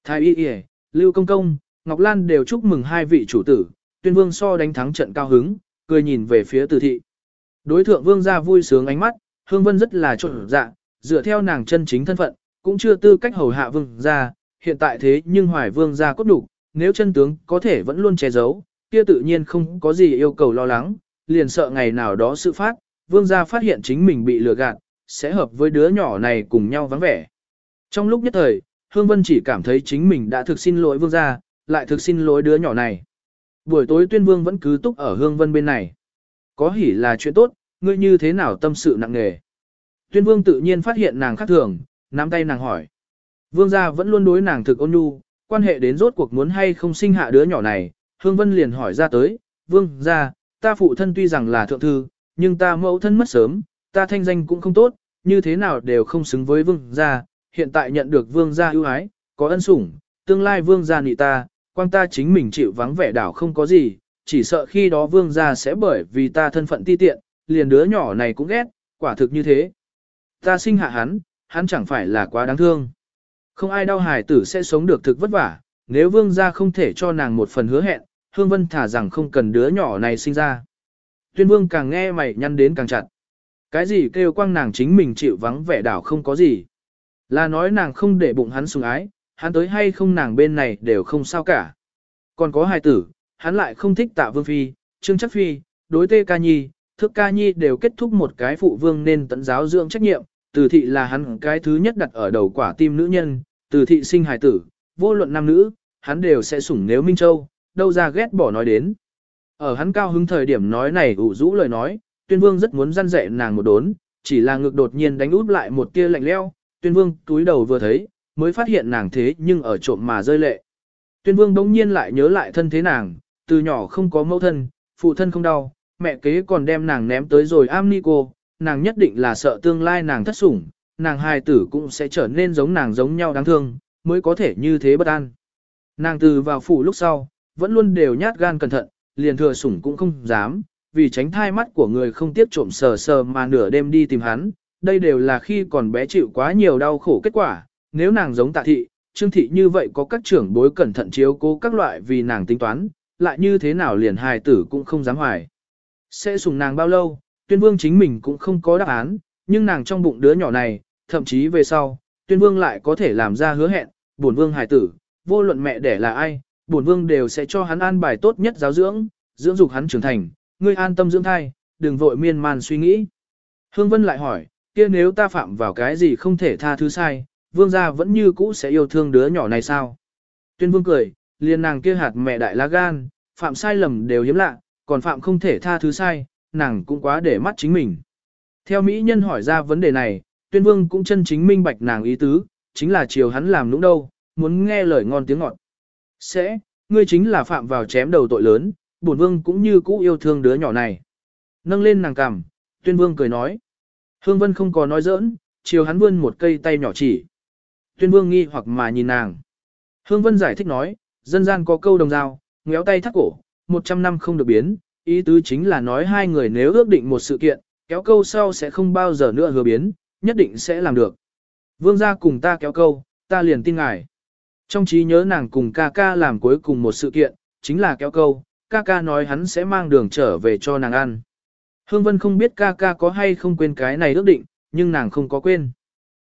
Speaker 1: Thái y Lưu Công Công, Ngọc Lan đều chúc mừng hai vị chủ tử, tuyên vương so đánh thắng trận cao hứng, cười nhìn về phía từ thị. Đối thượng vương gia vui sướng ánh mắt, hương vân rất là trộn dạ, dựa theo nàng chân chính thân phận, cũng chưa tư cách hầu hạ vương gia, hiện tại thế nhưng hoài vương gia cốt đủ, nếu chân tướng có thể vẫn luôn che giấu, kia tự nhiên không có gì yêu cầu lo lắng, liền sợ ngày nào đó sự phát, vương gia phát hiện chính mình bị lừa gạt, sẽ hợp với đứa nhỏ này cùng nhau vắng vẻ. Trong lúc nhất thời, Hương Vân chỉ cảm thấy chính mình đã thực xin lỗi vương gia, lại thực xin lỗi đứa nhỏ này. Buổi tối tuyên vương vẫn cứ túc ở Hương Vân bên này. Có hỉ là chuyện tốt, ngươi như thế nào tâm sự nặng nề. Tuyên vương tự nhiên phát hiện nàng khác thường, nắm tay nàng hỏi. Vương gia vẫn luôn đối nàng thực ôn nhu, quan hệ đến rốt cuộc muốn hay không sinh hạ đứa nhỏ này, Hương Vân liền hỏi ra tới, Vương gia, ta phụ thân tuy rằng là thượng thư, nhưng ta mẫu thân mất sớm, ta thanh danh cũng không tốt, như thế nào đều không xứng với Vương gia, hiện tại nhận được Vương gia ưu ái, có ân sủng, tương lai Vương gia nị ta, quang ta chính mình chịu vắng vẻ đảo không có gì, chỉ sợ khi đó Vương gia sẽ bởi vì ta thân phận ti tiện, liền đứa nhỏ này cũng ghét, quả thực như thế. Ta sinh hạ hắn, hắn chẳng phải là quá đáng thương. Không ai đau hài tử sẽ sống được thực vất vả, nếu vương gia không thể cho nàng một phần hứa hẹn, Hương Vân thả rằng không cần đứa nhỏ này sinh ra. Tuyên vương càng nghe mày nhăn đến càng chặt. Cái gì kêu quang nàng chính mình chịu vắng vẻ đảo không có gì. Là nói nàng không để bụng hắn sùng ái, hắn tới hay không nàng bên này đều không sao cả. Còn có hài tử, hắn lại không thích tạ vương phi, trương chắc phi, đối tê ca nhi, thức ca nhi đều kết thúc một cái phụ vương nên tận giáo dưỡng trách nhiệm, từ thị là hắn cái thứ nhất đặt ở đầu quả tim nữ nhân, từ thị sinh hài tử, vô luận nam nữ, hắn đều sẽ sủng nếu Minh Châu, đâu ra ghét bỏ nói đến. Ở hắn cao hứng thời điểm nói này ủ rũ lời nói, tuyên vương rất muốn răn dạy nàng một đốn, chỉ là ngực đột nhiên đánh út lại một tia lạnh leo, tuyên vương túi đầu vừa thấy, mới phát hiện nàng thế nhưng ở trộm mà rơi lệ. Tuyên vương đống nhiên lại nhớ lại thân thế nàng, từ nhỏ không có mẫu thân, phụ thân không đau, mẹ kế còn đem nàng ném tới rồi am ni cô, nàng nhất định là sợ tương lai nàng thất sủng, nàng hài tử cũng sẽ trở nên giống nàng giống nhau đáng thương, mới có thể như thế bất an. Nàng từ vào phủ lúc sau, vẫn luôn đều nhát gan cẩn thận, liền thừa sủng cũng không dám, vì tránh thai mắt của người không tiếp trộm sờ sờ mà nửa đêm đi tìm hắn, đây đều là khi còn bé chịu quá nhiều đau khổ kết quả, nếu nàng giống tạ thị, trương thị như vậy có các trưởng bối cẩn thận chiếu cố các loại vì nàng tính toán, lại như thế nào liền hài tử cũng không dám hoài. Sẽ sủng nàng bao lâu, tuyên vương chính mình cũng không có đáp án, nhưng nàng trong bụng đứa nhỏ này, thậm chí về sau, tuyên vương lại có thể làm ra hứa hẹn, bổn vương hài tử, vô luận mẹ đẻ là ai, bổn vương đều sẽ cho hắn an bài tốt nhất giáo dưỡng, dưỡng dục hắn trưởng thành, ngươi an tâm dưỡng thai, đừng vội miên man suy nghĩ. Hương Vân lại hỏi, kia nếu ta phạm vào cái gì không thể tha thứ sai, vương gia vẫn như cũ sẽ yêu thương đứa nhỏ này sao? Tuyên vương cười, liền nàng kia hạt mẹ đại lá gan, phạm sai lầm đều hiếm lạ, còn phạm không thể tha thứ sai, nàng cũng quá để mắt chính mình. Theo Mỹ nhân hỏi ra vấn đề này, tuyên vương cũng chân chính minh bạch nàng ý tứ, chính là chiều hắn làm lũng đâu, muốn nghe lời ngon tiếng ngọt. Sẽ, ngươi chính là phạm vào chém đầu tội lớn, bổn vương cũng như cũ yêu thương đứa nhỏ này. Nâng lên nàng cằm, tuyên vương cười nói. Hương vân không có nói giỡn, chiều hắn vươn một cây tay nhỏ chỉ. Tuyên vương nghi hoặc mà nhìn nàng. Hương vân giải thích nói, dân gian có câu đồng dao, ngéo tay thắt cổ, 100 năm không được biến, ý tứ chính là nói hai người nếu ước định một sự kiện, kéo câu sau sẽ không bao giờ nữa hứa biến, nhất định sẽ làm được. Vương gia cùng ta kéo câu, ta liền tin ngài. Trong trí nhớ nàng cùng ca ca làm cuối cùng một sự kiện, chính là kéo câu, ca ca nói hắn sẽ mang đường trở về cho nàng ăn. Hương Vân không biết ca ca có hay không quên cái này ước định, nhưng nàng không có quên.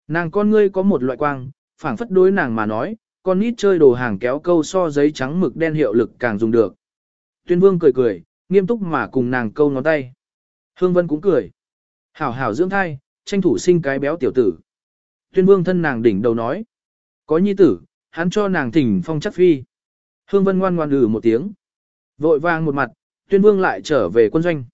Speaker 1: Nàng con ngươi có một loại quang, phảng phất đối nàng mà nói, con nít chơi đồ hàng kéo câu so giấy trắng mực đen hiệu lực càng dùng được. Tuyên Vương cười cười, nghiêm túc mà cùng nàng câu ngón tay. Hương Vân cũng cười. Hảo hảo dưỡng thai, tranh thủ sinh cái béo tiểu tử. Tuyên Vương thân nàng đỉnh đầu nói. Có nhi tử, hắn cho nàng thỉnh phong chắc phi. Hương Vân ngoan ngoan ừ một tiếng. Vội vàng một mặt, Tuyên Vương lại trở về quân doanh.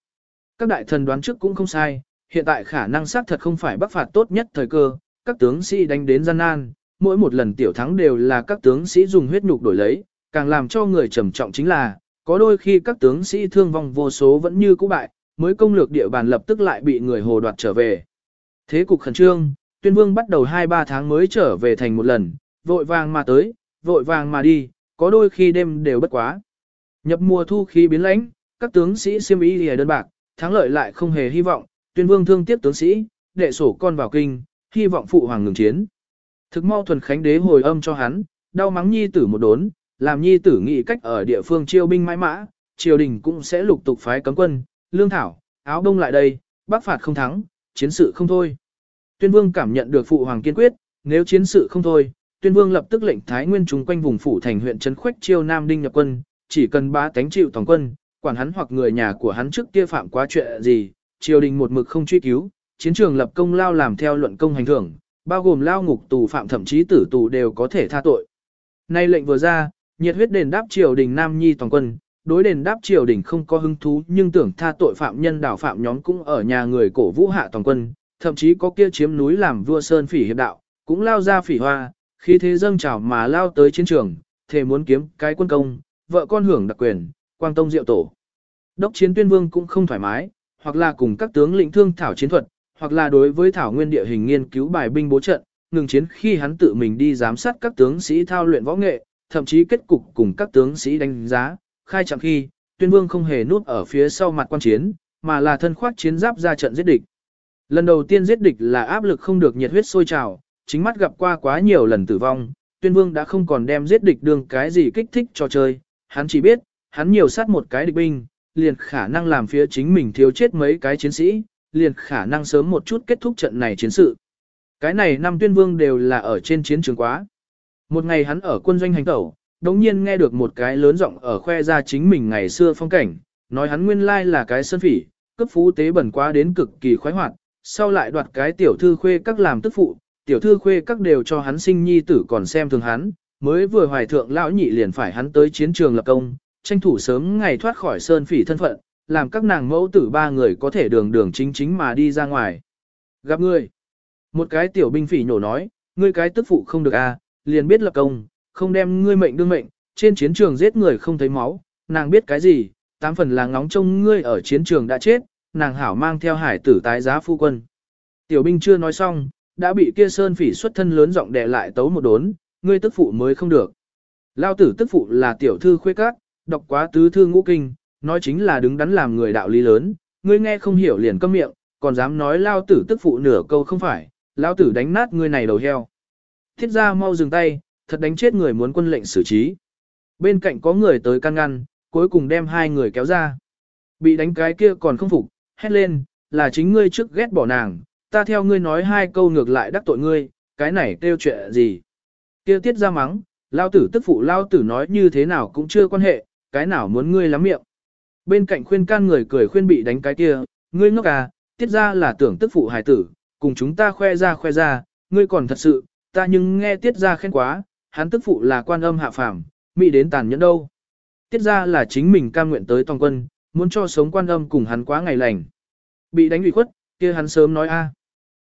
Speaker 1: Các đại thần đoán trước cũng không sai, hiện tại khả năng xác thật không phải bắc phạt tốt nhất thời cơ, các tướng sĩ đánh đến gian nan, mỗi một lần tiểu thắng đều là các tướng sĩ dùng huyết nhục đổi lấy, càng làm cho người trầm trọng chính là, có đôi khi các tướng sĩ thương vong vô số vẫn như cũ bại, mới công lược địa bàn lập tức lại bị người hồ đoạt trở về. Thế cục khẩn trương, tuyên vương bắt đầu 2-3 tháng mới trở về thành một lần, vội vàng mà tới, vội vàng mà đi, có đôi khi đêm đều bất quá. Nhập mùa thu khi biến lãnh, các tướng sĩ siêm ý lìa đơn bạc, thắng lợi lại không hề hy vọng, tuyên vương thương tiếc tướng sĩ, đệ sổ con vào kinh, hy vọng phụ hoàng ngừng chiến. Thực mau thuần khánh đế hồi âm cho hắn, đau mắng nhi tử một đốn, làm nhi tử nghĩ cách ở địa phương chiêu binh mãi mã, triều đình cũng sẽ lục tục phái cấm quân, lương thảo, áo đông lại đây, bắc phạt không thắng, chiến sự không thôi. Tuyên vương cảm nhận được phụ hoàng kiên quyết, nếu chiến sự không thôi, tuyên vương lập tức lệnh thái nguyên chúng quanh vùng phủ thành huyện trấn khuếch chiêu nam đinh nhập quân, chỉ cần bá tánh chịu toàn quân, quản hắn hoặc người nhà của hắn trước kia phạm quá chuyện gì, triều đình một mực không truy cứu, chiến trường lập công lao làm theo luận công hành thưởng, bao gồm lao ngục tù phạm thậm chí tử tù đều có thể tha tội. Nay lệnh vừa ra, nhiệt huyết đền đáp triều đình Nam Nhi toàn quân, đối đền đáp triều đình không có hứng thú nhưng tưởng tha tội phạm nhân đảo phạm nhóm cũng ở nhà người cổ vũ hạ toàn quân, thậm chí có kia chiếm núi làm vua sơn phỉ hiệp đạo, cũng lao ra phỉ hoa, khi thế dâng trào mà lao tới chiến trường, thề muốn kiếm cái quân công, vợ con hưởng đặc quyền, quang tông diệu tổ. Đốc chiến tuyên vương cũng không thoải mái, hoặc là cùng các tướng lĩnh thương thảo chiến thuật, hoặc là đối với thảo nguyên địa hình nghiên cứu bài binh bố trận, ngừng chiến khi hắn tự mình đi giám sát các tướng sĩ thao luyện võ nghệ, thậm chí kết cục cùng các tướng sĩ đánh giá, khai chẳng khi, tuyên vương không hề núp ở phía sau mặt quan chiến, mà là thân khoác chiến giáp ra trận giết địch. Lần đầu tiên giết địch là áp lực không được nhiệt huyết sôi trào, chính mắt gặp qua quá nhiều lần tử vong, tuyên vương đã không còn đem giết địch đương cái gì kích thích cho chơi, hắn chỉ biết, hắn nhiều sát một cái địch binh, liền khả năng làm phía chính mình thiếu chết mấy cái chiến sĩ, liền khả năng sớm một chút kết thúc trận này chiến sự. Cái này năm tuyên vương đều là ở trên chiến trường quá. Một ngày hắn ở quân doanh hành tẩu, đống nhiên nghe được một cái lớn giọng ở khoe ra chính mình ngày xưa phong cảnh, nói hắn nguyên lai là cái sơn phỉ, cấp phú tế bẩn quá đến cực kỳ khoái hoạt, sau lại đoạt cái tiểu thư khuê các làm tức phụ, tiểu thư khuê các đều cho hắn sinh nhi tử còn xem thường hắn, mới vừa hoài thượng lão nhị liền phải hắn tới chiến trường lập công, tranh thủ sớm ngày thoát khỏi sơn phỉ thân phận, làm các nàng mẫu tử ba người có thể đường đường chính chính mà đi ra ngoài. Gặp ngươi, một cái tiểu binh phỉ nhổ nói, ngươi cái tức phụ không được a, à, liền biết lập công, không đem ngươi mệnh đương mệnh, trên chiến trường giết người không thấy máu, nàng biết cái gì, tám phần là ngóng trông ngươi ở chiến trường đã chết, nàng hảo mang theo hải tử tái giá phu quân. Tiểu binh chưa nói xong, đã bị kia sơn phỉ xuất thân lớn giọng đè lại tấu một đốn, ngươi tức phụ mới không được. Lao tử tức phụ là tiểu thư khuê các, đọc quá tứ thư ngũ kinh, nói chính là đứng đắn làm người đạo lý lớn, ngươi nghe không hiểu liền câm miệng, còn dám nói lao tử tức phụ nửa câu không phải, lao tử đánh nát ngươi này đầu heo. Thiết ra mau dừng tay, thật đánh chết người muốn quân lệnh xử trí. Bên cạnh có người tới can ngăn, cuối cùng đem hai người kéo ra. Bị đánh cái kia còn không phục, hét lên, là chính ngươi trước ghét bỏ nàng, ta theo ngươi nói hai câu ngược lại đắc tội ngươi, cái này kêu chuyện gì. Kia tiết ra mắng, lao tử tức phụ lao tử nói như thế nào cũng chưa quan hệ, cái nào muốn ngươi lắm miệng. Bên cạnh khuyên can người cười khuyên bị đánh cái kia, ngươi ngốc à, tiết ra là tưởng tức phụ hài tử, cùng chúng ta khoe ra khoe ra, ngươi còn thật sự, ta nhưng nghe tiết ra khen quá, hắn tức phụ là quan âm hạ phàm, mỹ đến tàn nhẫn đâu. Tiết ra là chính mình cam nguyện tới toàn quân, muốn cho sống quan âm cùng hắn quá ngày lành. Bị đánh ủy khuất, kia hắn sớm nói a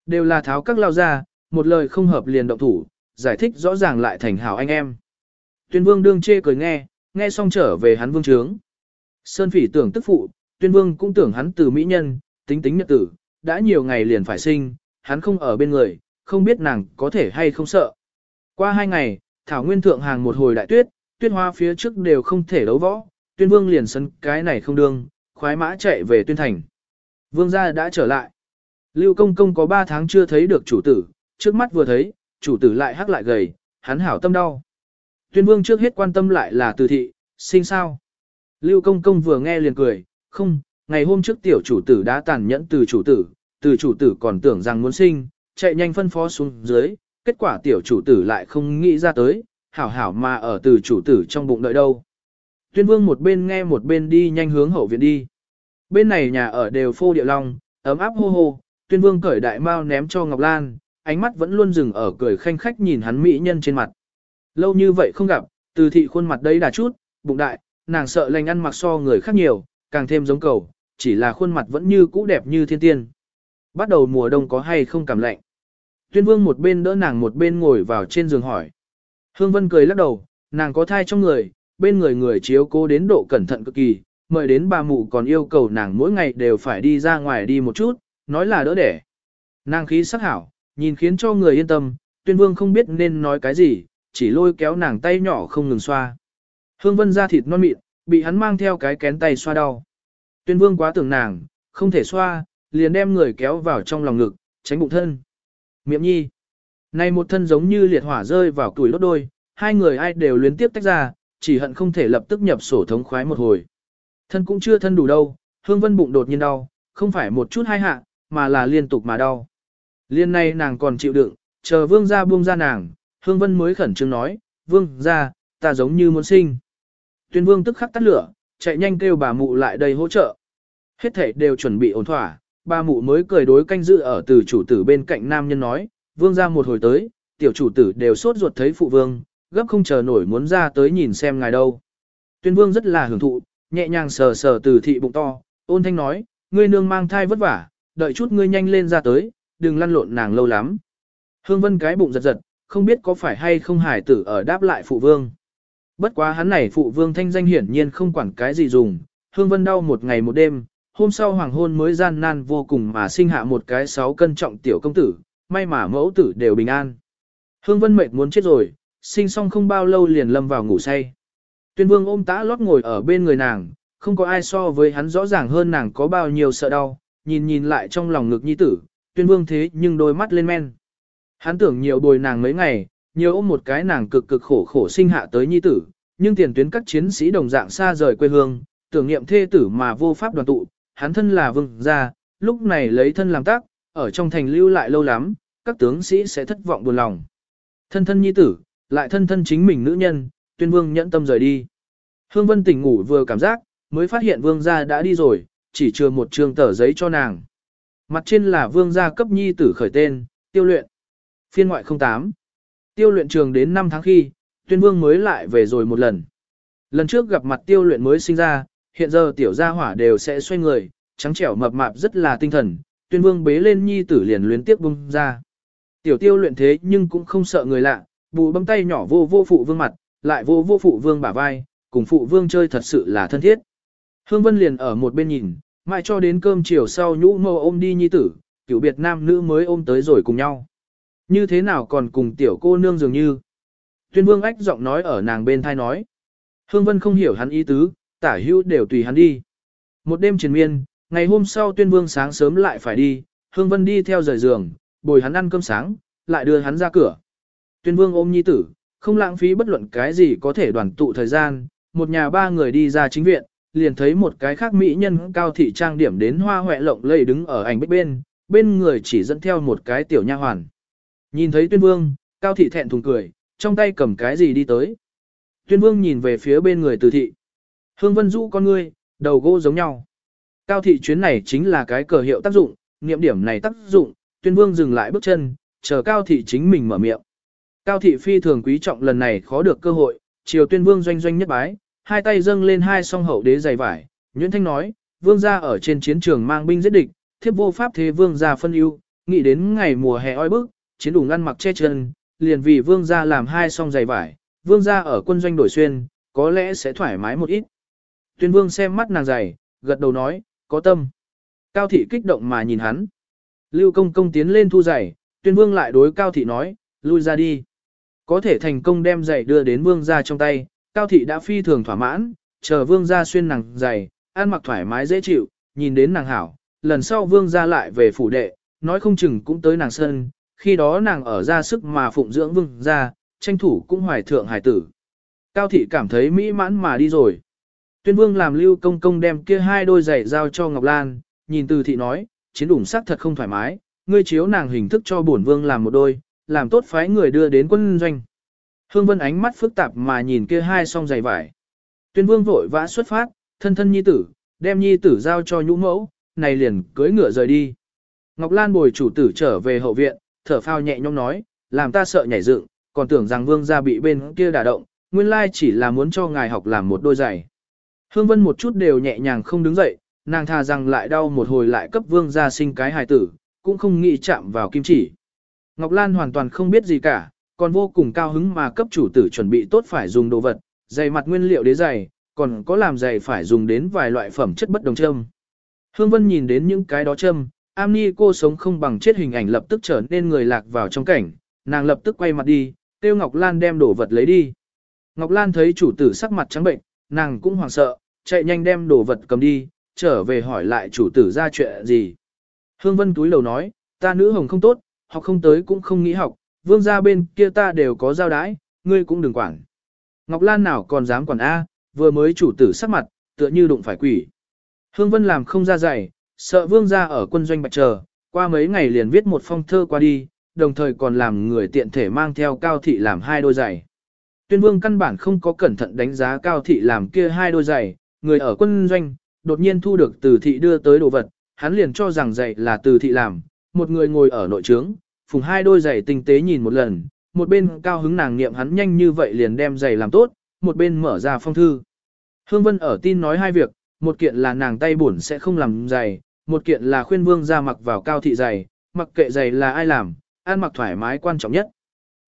Speaker 1: Đều là tháo các lao ra, một lời không hợp liền động thủ, giải thích rõ ràng lại thành hảo anh em. Tuyên vương đương chê cười nghe, nghe xong trở về hắn vương trướng. Sơn phỉ tưởng tức phụ, tuyên vương cũng tưởng hắn từ mỹ nhân, tính tính nhật tử, đã nhiều ngày liền phải sinh, hắn không ở bên người, không biết nàng có thể hay không sợ. Qua hai ngày, Thảo Nguyên thượng hàng một hồi đại tuyết, tuyết hoa phía trước đều không thể đấu võ, tuyên vương liền sân cái này không đương, khoái mã chạy về tuyên thành. Vương gia đã trở lại. Lưu công công có ba tháng chưa thấy được chủ tử, trước mắt vừa thấy, chủ tử lại hắc lại gầy, hắn hảo tâm đau. Tuyên vương trước hết quan tâm lại là từ thị, sinh sao. Lưu công công vừa nghe liền cười, không, ngày hôm trước tiểu chủ tử đã tàn nhẫn từ chủ tử, từ chủ tử còn tưởng rằng muốn sinh, chạy nhanh phân phó xuống dưới, kết quả tiểu chủ tử lại không nghĩ ra tới, hảo hảo mà ở từ chủ tử trong bụng đợi đâu. Tuyên vương một bên nghe một bên đi nhanh hướng hậu viện đi. Bên này nhà ở đều phô địa long, ấm áp hô hô, tuyên vương cởi đại mao ném cho Ngọc Lan, ánh mắt vẫn luôn dừng ở cười khanh khách nhìn hắn mỹ nhân trên mặt. Lâu như vậy không gặp, từ thị khuôn mặt đấy đà chút, bụng đại, nàng sợ lành ăn mặc so người khác nhiều, càng thêm giống cầu, chỉ là khuôn mặt vẫn như cũ đẹp như thiên tiên. Bắt đầu mùa đông có hay không cảm lạnh. Tuyên vương một bên đỡ nàng một bên ngồi vào trên giường hỏi. Hương Vân cười lắc đầu, nàng có thai trong người, bên người người chiếu cố đến độ cẩn thận cực kỳ, mời đến bà mụ còn yêu cầu nàng mỗi ngày đều phải đi ra ngoài đi một chút, nói là đỡ đẻ. Nàng khí sắc hảo, nhìn khiến cho người yên tâm, tuyên vương không biết nên nói cái gì, chỉ lôi kéo nàng tay nhỏ không ngừng xoa. Hương Vân da thịt non mịn, bị hắn mang theo cái kén tay xoa đau. Tuyên vương quá tưởng nàng, không thể xoa, liền đem người kéo vào trong lòng ngực, tránh bụng thân. Miệng nhi. Này một thân giống như liệt hỏa rơi vào tuổi lốt đôi, hai người ai đều luyến tiếp tách ra, chỉ hận không thể lập tức nhập sổ thống khoái một hồi. Thân cũng chưa thân đủ đâu, hương vân bụng đột nhiên đau, không phải một chút hai hạ, mà là liên tục mà đau. Liên này nàng còn chịu đựng, chờ vương ra buông ra nàng, hương vân mới khẩn trương nói, vương ra, ta giống như muốn sinh. Tuyên vương tức khắc tắt lửa, chạy nhanh kêu bà mụ lại đây hỗ trợ. Hết thể đều chuẩn bị ổn thỏa, bà mụ mới cười đối canh dự ở từ chủ tử bên cạnh nam nhân nói, vương ra một hồi tới, tiểu chủ tử đều sốt ruột thấy phụ vương, gấp không chờ nổi muốn ra tới nhìn xem ngài đâu. Tuyên vương rất là hưởng thụ, nhẹ nhàng sờ sờ từ thị bụng to, ôn thanh nói, ngươi nương mang thai vất vả, đợi chút ngươi nhanh lên ra tới, đừng lăn lộn nàng lâu lắm. Hương vân cái bụng giật giật, không biết có phải hay không hải tử ở đáp lại phụ vương. Bất quá hắn này phụ vương thanh danh hiển nhiên không quản cái gì dùng, hương vân đau một ngày một đêm, hôm sau hoàng hôn mới gian nan vô cùng mà sinh hạ một cái sáu cân trọng tiểu công tử, may mà mẫu tử đều bình an. Hương vân mệt muốn chết rồi, sinh xong không bao lâu liền lâm vào ngủ say. Tuyên vương ôm tã lót ngồi ở bên người nàng, không có ai so với hắn rõ ràng hơn nàng có bao nhiêu sợ đau, nhìn nhìn lại trong lòng ngực nhi tử, tuyên vương thế nhưng đôi mắt lên men. Hắn tưởng nhiều bồi nàng mấy ngày, nhiều ôm một cái nàng cực cực khổ khổ sinh hạ tới nhi tử, nhưng tiền tuyến các chiến sĩ đồng dạng xa rời quê hương, tưởng niệm thê tử mà vô pháp đoàn tụ, hắn thân là vương gia, lúc này lấy thân làm tác, ở trong thành lưu lại lâu lắm, các tướng sĩ sẽ thất vọng buồn lòng. Thân thân nhi tử, lại thân thân chính mình nữ nhân, tuyên vương nhẫn tâm rời đi. Hương Vân tỉnh ngủ vừa cảm giác, mới phát hiện vương gia đã đi rồi, chỉ chưa một trường tờ giấy cho nàng. Mặt trên là vương gia cấp nhi tử khởi tên, tiêu luyện. Phiên ngoại 08. Tiêu luyện trường đến 5 tháng khi, tuyên vương mới lại về rồi một lần. Lần trước gặp mặt tiêu luyện mới sinh ra, hiện giờ tiểu gia hỏa đều sẽ xoay người, trắng trẻo mập mạp rất là tinh thần, tuyên vương bế lên nhi tử liền luyến tiếp bung ra. Tiểu tiêu luyện thế nhưng cũng không sợ người lạ, bù bấm tay nhỏ vô vô phụ vương mặt, lại vô vô phụ vương bả vai, cùng phụ vương chơi thật sự là thân thiết. Hương Vân liền ở một bên nhìn, mãi cho đến cơm chiều sau nhũ ngô ôm đi nhi tử, cựu biệt nam nữ mới ôm tới rồi cùng nhau. Như thế nào còn cùng tiểu cô nương dường như. Tuyên vương ách giọng nói ở nàng bên thai nói. Hương Vân không hiểu hắn ý tứ, tả hữu đều tùy hắn đi. Một đêm triền miên, ngày hôm sau tuyên vương sáng sớm lại phải đi, Hương Vân đi theo rời giường, bồi hắn ăn cơm sáng, lại đưa hắn ra cửa. Tuyên vương ôm nhi tử, không lãng phí bất luận cái gì có thể đoàn tụ thời gian, một nhà ba người đi ra chính viện, liền thấy một cái khác mỹ nhân cao thị trang điểm đến hoa hoẹ lộng lây đứng ở ảnh bích bên, bên người chỉ dẫn theo một cái tiểu nha hoàn. Nhìn thấy tuyên vương, cao thị thẹn thùng cười, trong tay cầm cái gì đi tới. Tuyên vương nhìn về phía bên người từ thị. Hương vân du con ngươi, đầu gỗ giống nhau. Cao thị chuyến này chính là cái cờ hiệu tác dụng, niệm điểm này tác dụng, tuyên vương dừng lại bước chân, chờ cao thị chính mình mở miệng. Cao thị phi thường quý trọng lần này khó được cơ hội, triều tuyên vương doanh doanh nhất bái, hai tay dâng lên hai song hậu đế dày vải, Nguyễn Thanh nói, vương gia ở trên chiến trường mang binh giết địch, thiếp vô pháp thế vương gia phân ưu, nghĩ đến ngày mùa hè oi bức, chiến đủ ngăn mặc che chân, liền vì vương gia làm hai song giày vải, vương gia ở quân doanh đổi xuyên, có lẽ sẽ thoải mái một ít. Tuyên vương xem mắt nàng giày, gật đầu nói, có tâm. Cao thị kích động mà nhìn hắn. Lưu công công tiến lên thu giày, tuyên vương lại đối cao thị nói, lui ra đi. Có thể thành công đem giày đưa đến vương gia trong tay, cao thị đã phi thường thỏa mãn, chờ vương gia xuyên nàng giày, ăn mặc thoải mái dễ chịu, nhìn đến nàng hảo, lần sau vương gia lại về phủ đệ, nói không chừng cũng tới nàng sân, khi đó nàng ở ra sức mà phụng dưỡng vương gia, tranh thủ cũng hoài thượng hải tử. Cao thị cảm thấy mỹ mãn mà đi rồi. Tuyên vương làm lưu công công đem kia hai đôi giày giao cho Ngọc Lan, nhìn từ thị nói, chiến đủng sắc thật không thoải mái, ngươi chiếu nàng hình thức cho bổn vương làm một đôi, làm tốt phái người đưa đến quân doanh. Hương Vân ánh mắt phức tạp mà nhìn kia hai song giày vải. Tuyên vương vội vã xuất phát, thân thân nhi tử, đem nhi tử giao cho nhũ mẫu, này liền cưới ngựa rời đi. Ngọc Lan bồi chủ tử trở về hậu viện, thở phao nhẹ nhõm nói, làm ta sợ nhảy dựng, còn tưởng rằng vương gia bị bên kia đả động, nguyên lai chỉ là muốn cho ngài học làm một đôi giày. Hương Vân một chút đều nhẹ nhàng không đứng dậy, nàng thà rằng lại đau một hồi lại cấp vương gia sinh cái hài tử, cũng không nghĩ chạm vào kim chỉ. Ngọc Lan hoàn toàn không biết gì cả, còn vô cùng cao hứng mà cấp chủ tử chuẩn bị tốt phải dùng đồ vật, giày mặt nguyên liệu đế giày, còn có làm giày phải dùng đến vài loại phẩm chất bất đồng châm. Hương Vân nhìn đến những cái đó châm, am ni cô sống không bằng chết hình ảnh lập tức trở nên người lạc vào trong cảnh, nàng lập tức quay mặt đi, tiêu Ngọc Lan đem đồ vật lấy đi. Ngọc Lan thấy chủ tử sắc mặt trắng bệnh, nàng cũng hoảng sợ, chạy nhanh đem đồ vật cầm đi, trở về hỏi lại chủ tử ra chuyện gì. Hương Vân túi lầu nói, ta nữ hồng không tốt, học không tới cũng không nghĩ học, vương gia bên kia ta đều có giao đái, ngươi cũng đừng quản. Ngọc Lan nào còn dám quản A, vừa mới chủ tử sắc mặt, tựa như đụng phải quỷ. Hương Vân làm không ra dày, sợ vương gia ở quân doanh bạch chờ, qua mấy ngày liền viết một phong thơ qua đi, đồng thời còn làm người tiện thể mang theo cao thị làm hai đôi giày. Tuyên vương căn bản không có cẩn thận đánh giá cao thị làm kia hai đôi giày, người ở quân doanh, đột nhiên thu được từ thị đưa tới đồ vật, hắn liền cho rằng giày là từ thị làm, một người ngồi ở nội trướng, phùng hai đôi giày tinh tế nhìn một lần, một bên cao hứng nàng niệm hắn nhanh như vậy liền đem giày làm tốt, một bên mở ra phong thư. Hương Vân ở tin nói hai việc, một kiện là nàng tay buồn sẽ không làm giày, một kiện là khuyên vương ra mặc vào cao thị giày, mặc kệ giày là ai làm, ăn mặc thoải mái quan trọng nhất.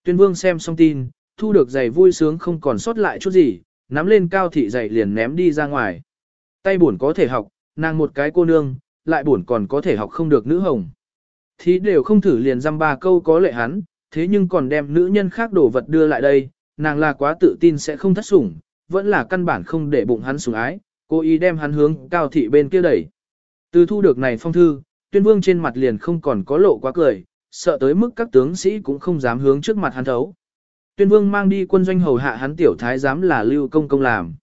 Speaker 1: Tuyên vương xem xong tin, thu được giày vui sướng không còn sót lại chút gì, nắm lên cao thị giày liền ném đi ra ngoài. Tay buồn có thể học, nàng một cái cô nương, lại buồn còn có thể học không được nữ hồng. Thì đều không thử liền dăm ba câu có lệ hắn, thế nhưng còn đem nữ nhân khác đổ vật đưa lại đây, nàng là quá tự tin sẽ không thất sủng, vẫn là căn bản không để bụng hắn sủng ái, cố ý đem hắn hướng cao thị bên kia đẩy. Từ thu được này phong thư, tuyên vương trên mặt liền không còn có lộ quá cười, sợ tới mức các tướng sĩ cũng không dám hướng trước mặt hắn thấu. Tuyên vương mang đi quân doanh hầu hạ hắn tiểu thái giám là lưu công công làm.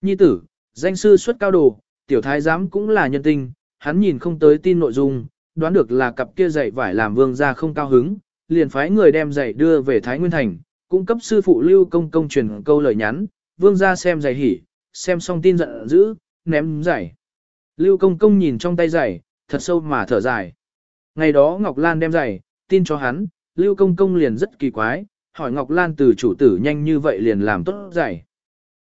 Speaker 1: Nhi tử, danh sư xuất cao đồ, tiểu thái giám cũng là nhân tinh, hắn nhìn không tới tin nội dung, đoán được là cặp kia dạy vải làm vương gia không cao hứng, liền phái người đem giày đưa về Thái Nguyên Thành, cung cấp sư phụ lưu công công truyền câu lời nhắn, vương gia xem giày hỉ, xem xong tin giận dữ, ném giày. Lưu công công nhìn trong tay giày, thật sâu mà thở dài. Ngày đó Ngọc Lan đem giày, tin cho hắn, Lưu công công liền rất kỳ quái, hỏi Ngọc Lan từ chủ tử nhanh như vậy liền làm tốt giày.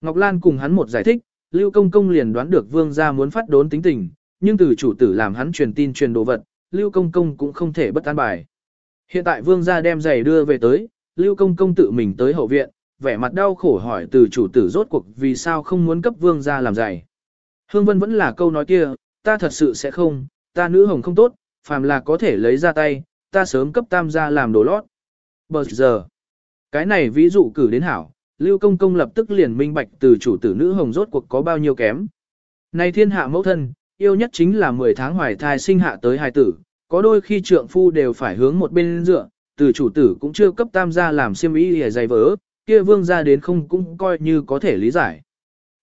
Speaker 1: Ngọc Lan cùng hắn một giải thích, Lưu công công liền đoán được vương gia muốn phát đốn tính tình, nhưng từ chủ tử làm hắn truyền tin truyền đồ vật, Lưu công công cũng không thể bất an bài. Hiện tại vương gia đem giày đưa về tới, Lưu công công tự mình tới hậu viện, vẻ mặt đau khổ hỏi từ chủ tử rốt cuộc vì sao không muốn cấp vương gia làm giày. Hương Vân vẫn là câu nói kia, ta thật sự sẽ không, ta nữ hồng không tốt, phàm là có thể lấy ra tay, ta sớm cấp tam gia làm đồ lót. Bờ giờ, cái này ví dụ cử đến hảo, Lưu Công Công lập tức liền minh bạch từ chủ tử nữ hồng rốt cuộc có bao nhiêu kém. Này thiên hạ mẫu thân, yêu nhất chính là 10 tháng hoài thai sinh hạ tới hài tử, có đôi khi trượng phu đều phải hướng một bên dựa, từ chủ tử cũng chưa cấp tam gia làm xiêm y hề dày vỡ, kia vương gia đến không cũng coi như có thể lý giải.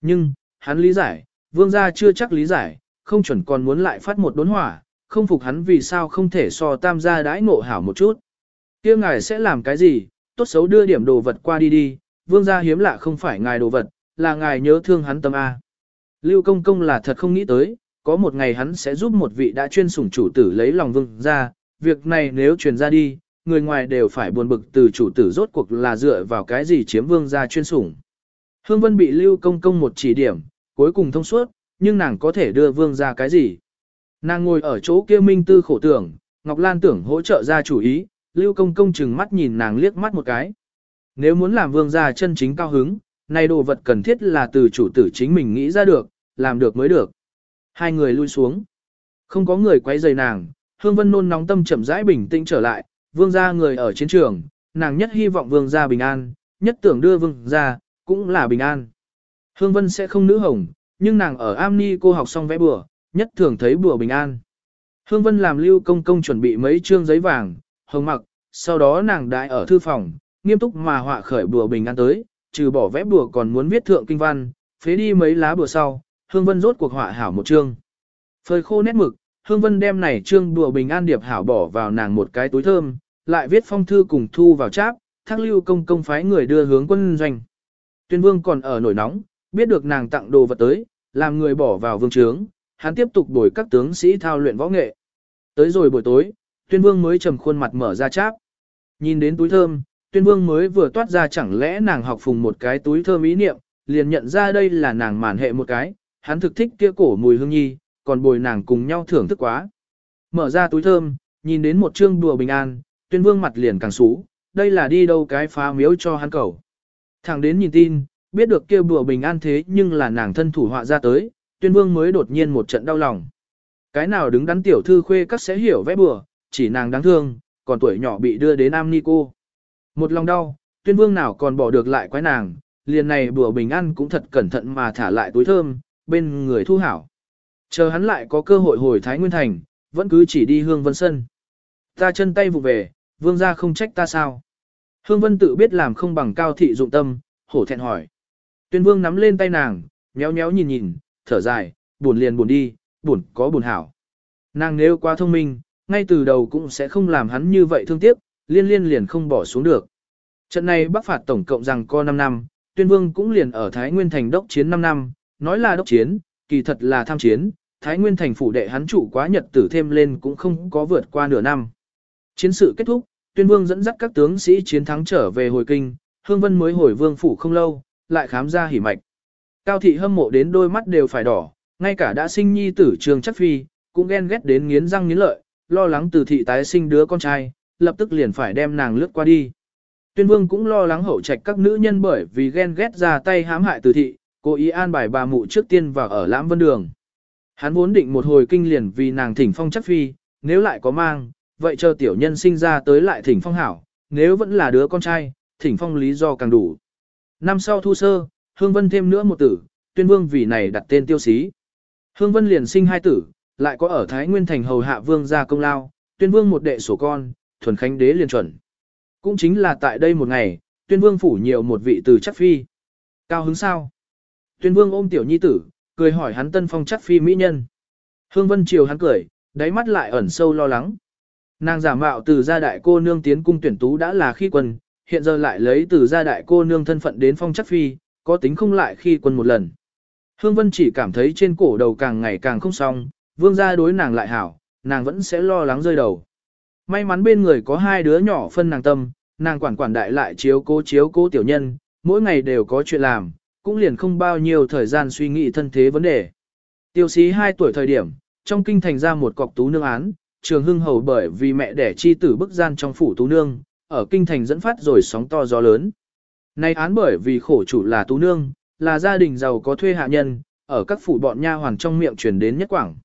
Speaker 1: Nhưng, hắn lý giải, vương gia chưa chắc lý giải, không chuẩn còn muốn lại phát một đốn hỏa, không phục hắn vì sao không thể so tam gia đãi ngộ hảo một chút. Kia ngài sẽ làm cái gì, tốt xấu đưa điểm đồ vật qua đi đi, vương gia hiếm lạ không phải ngài đồ vật, là ngài nhớ thương hắn tâm A. Lưu công công là thật không nghĩ tới, có một ngày hắn sẽ giúp một vị đã chuyên sủng chủ tử lấy lòng vương gia, việc này nếu truyền ra đi, người ngoài đều phải buồn bực từ chủ tử rốt cuộc là dựa vào cái gì chiếm vương gia chuyên sủng. Hương Vân bị Lưu Công Công một chỉ điểm, cuối cùng thông suốt, nhưng nàng có thể đưa vương gia cái gì? Nàng ngồi ở chỗ kia minh tư khổ tưởng, Ngọc Lan tưởng hỗ trợ ra chủ ý, Lưu Công Công chừng mắt nhìn nàng liếc mắt một cái. Nếu muốn làm vương gia chân chính cao hứng, này đồ vật cần thiết là từ chủ tử chính mình nghĩ ra được, làm được mới được. Hai người lui xuống. Không có người quấy rầy nàng, Hương Vân nôn nóng tâm chậm rãi bình tĩnh trở lại, vương gia người ở chiến trường, nàng nhất hy vọng vương gia bình an, nhất tưởng đưa vương gia, cũng là bình an. Hương Vân sẽ không nữ hồng, nhưng nàng ở Amni cô học xong vẽ bừa, nhất thường thấy bừa bình an. Hương Vân làm lưu công công chuẩn bị mấy trương giấy vàng, hồng mặc, sau đó nàng đại ở thư phòng, nghiêm túc mà họa khởi bừa bình an tới, trừ bỏ vẽ bừa còn muốn viết thượng kinh văn, phế đi mấy lá bừa sau, Hương Vân rốt cuộc họa hảo một chương. Phơi khô nét mực, Hương Vân đem này trương đùa bình an điệp hảo bỏ vào nàng một cái túi thơm, lại viết phong thư cùng thu vào cháp, thác lưu công công phái người đưa hướng quân doanh. Tuyên vương còn ở nổi nóng, biết được nàng tặng đồ vật tới, làm người bỏ vào vương trướng, hắn tiếp tục đổi các tướng sĩ thao luyện võ nghệ. Tới rồi buổi tối, tuyên vương mới trầm khuôn mặt mở ra cháp. Nhìn đến túi thơm, tuyên vương mới vừa toát ra chẳng lẽ nàng học phùng một cái túi thơm ý niệm, liền nhận ra đây là nàng màn hệ một cái, hắn thực thích kia cổ mùi hương nhi, còn bồi nàng cùng nhau thưởng thức quá. Mở ra túi thơm, nhìn đến một chương đùa bình an, tuyên vương mặt liền càng xú, đây là đi đâu cái phá miếu cho hắn cầu. thằng đến nhìn tin, biết được kêu bùa bình an thế nhưng là nàng thân thủ họa ra tới, tuyên vương mới đột nhiên một trận đau lòng. Cái nào đứng đắn tiểu thư khuê các sẽ hiểu vẽ bùa, chỉ nàng đáng thương, còn tuổi nhỏ bị đưa đến am ni cô. Một lòng đau, tuyên vương nào còn bỏ được lại quái nàng, liền này bùa bình an cũng thật cẩn thận mà thả lại túi thơm, bên người thu hảo. Chờ hắn lại có cơ hội hồi Thái Nguyên Thành, vẫn cứ chỉ đi hương vân sân. Ta chân tay vụ về, vương gia không trách ta sao. Hương vân tự biết làm không bằng cao thị dụng tâm, hổ thẹn hỏi. Tuyên vương nắm lên tay nàng, nhéo nhéo nhìn nhìn, thở dài, buồn liền buồn đi, buồn có buồn hảo. Nàng nếu quá thông minh, ngay từ đầu cũng sẽ không làm hắn như vậy thương tiếc, liên liên liền không bỏ xuống được. Trận này bắc phạt tổng cộng rằng co 5 năm, tuyên vương cũng liền ở Thái Nguyên Thành đốc chiến 5 năm, nói là đốc chiến, kỳ thật là tham chiến, Thái Nguyên Thành phủ đệ hắn chủ quá nhật tử thêm lên cũng không có vượt qua nửa năm. Chiến sự kết thúc, tuyên vương dẫn dắt các tướng sĩ chiến thắng trở về hồi kinh, hương vân mới hồi vương phủ không lâu, lại khám ra hỉ mạch. Cao thị hâm mộ đến đôi mắt đều phải đỏ, ngay cả đã sinh nhi tử trường chắc phi, cũng ghen ghét đến nghiến răng nghiến lợi, lo lắng từ thị tái sinh đứa con trai, lập tức liền phải đem nàng lướt qua đi. Tuyên vương cũng lo lắng hậu trạch các nữ nhân bởi vì ghen ghét ra tay hãm hại từ thị, cố ý an bài bà mụ trước tiên vào ở lãm vân đường. Hắn vốn định một hồi kinh liền vì nàng thỉnh phong chắc phi, nếu lại có mang, vậy chờ tiểu nhân sinh ra tới lại thỉnh phong hảo, nếu vẫn là đứa con trai, thỉnh phong lý do càng đủ. Năm sau thu sơ, Hương Vân thêm nữa một tử, tuyên vương vì này đặt tên tiêu xí. Hương Vân liền sinh hai tử, lại có ở Thái Nguyên Thành hầu hạ vương gia công lao, tuyên vương một đệ sổ con, thuần khánh đế liền chuẩn. Cũng chính là tại đây một ngày, tuyên vương phủ nhiều một vị từ chắc phi. Cao hứng sao? Tuyên vương ôm tiểu nhi tử, cười hỏi hắn tân phong chắc phi mỹ nhân. Hương Vân chiều hắn cười, đáy mắt lại ẩn sâu lo lắng. Nàng giả mạo từ gia đại cô nương tiến cung tuyển tú đã là khi quân, hiện giờ lại lấy từ gia đại cô nương thân phận đến phong chắc phi, có tính không lại khi quân một lần. Hương Vân chỉ cảm thấy trên cổ đầu càng ngày càng không xong, vương gia đối nàng lại hảo, nàng vẫn sẽ lo lắng rơi đầu. May mắn bên người có hai đứa nhỏ phân nàng tâm, nàng quản quản đại lại chiếu cố chiếu cố tiểu nhân, mỗi ngày đều có chuyện làm, cũng liền không bao nhiêu thời gian suy nghĩ thân thế vấn đề. Tiêu sĩ 2 tuổi thời điểm, trong kinh thành ra một cọc tú nương án, trường hưng hầu bởi vì mẹ đẻ chi tử bức gian trong phủ tú nương, ở kinh thành dẫn phát rồi sóng to gió lớn. Nay án bởi vì khổ chủ là tú nương, là gia đình giàu có thuê hạ nhân, ở các phủ bọn nha hoàn trong miệng truyền đến nhất quảng.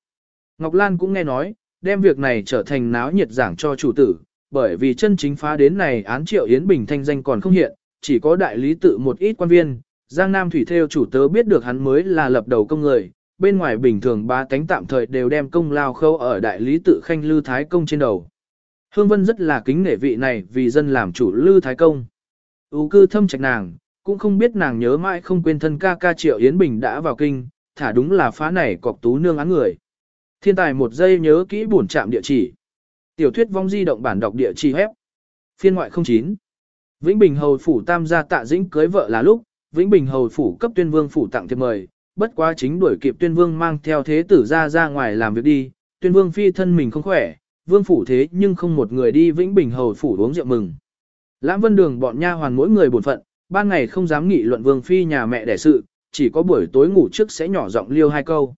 Speaker 1: Ngọc Lan cũng nghe nói, đem việc này trở thành náo nhiệt giảng cho chủ tử, bởi vì chân chính phá đến này án triệu Yến Bình thanh danh còn không hiện, chỉ có đại lý tự một ít quan viên, Giang Nam Thủy Theo chủ tớ biết được hắn mới là lập đầu công người, bên ngoài bình thường ba cánh tạm thời đều đem công lao khâu ở đại lý tự khanh lư thái công trên đầu. Hương Vân rất là kính nể vị này vì dân làm chủ lư thái công. Ú cư thâm trạch nàng, cũng không biết nàng nhớ mãi không quên thân ca ca triệu Yến Bình đã vào kinh, thả đúng là phá này cọc tú nương án người. Thiên tài một giây nhớ kỹ bổn trạm địa chỉ. Tiểu thuyết vong di động bản đọc địa chỉ hép. Phiên ngoại 09. Vĩnh Bình Hầu Phủ Tam gia tạ dĩnh cưới vợ là lúc, Vĩnh Bình Hầu Phủ cấp tuyên vương phủ tặng thiệp mời, bất quá chính đuổi kịp tuyên vương mang theo thế tử ra ra ngoài làm việc đi, tuyên vương phi thân mình không khỏe, vương phủ thế nhưng không một người đi Vĩnh Bình Hầu Phủ uống rượu mừng. Lãm vân đường bọn nha hoàn mỗi người bổn phận, ban ngày không dám nghị luận vương phi nhà mẹ đẻ sự, chỉ có buổi tối ngủ trước sẽ nhỏ giọng liêu hai câu.